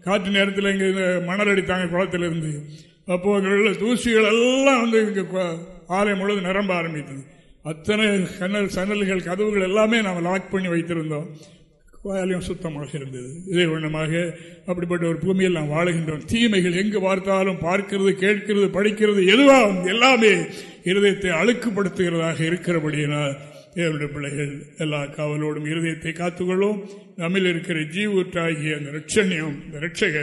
காற்று நேரத்தில் இங்கே மணல் அடித்தாங்க குளத்திலிருந்து. அப்போ அங்கே உள்ள தூசிகள் எல்லாம் வந்து இங்கே ஆலயம் முழுவதும் நிரம்ப ஆரம்பித்தது. அத்தனை கண்ணல் சன்னல்கள் கதவுகள் எல்லாமே நாம் லாக் பண்ணி வைத்திருந்தோம். வாயாலையும் சுத்தமாக இருந்தது. இதே வண்ணமாக அப்படிப்பட்ட ஒரு பூமியில் நாம் வாழுகின்றோம். தீமைகள் எங்கு பார்த்தாலும் பார்க்கிறது கேட்கிறது படிக்கிறது எதுவாகும் எல்லாமே இருதயத்தை அழுக்குப்படுத்துகிறதாக இருக்கிறபடியினால் தேவனுடைய பிள்ளைகள் எல்லா காவலோடும் இருதயத்தை காத்துக்கொள்ளும். நம்மில் இருக்கிற ஜீவூற்றாகிய அந்த ரட்சண்யம் இந்த ரட்சக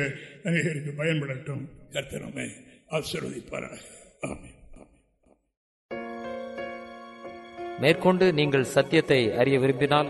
அநேகருக்கு பயன்படட்டும். கர்த்தனமே ஆசீர்வதிப்பாராக. ஆமே மேற்கொண்டு நீங்கள் சத்தியத்தை அறிய விரும்பினால்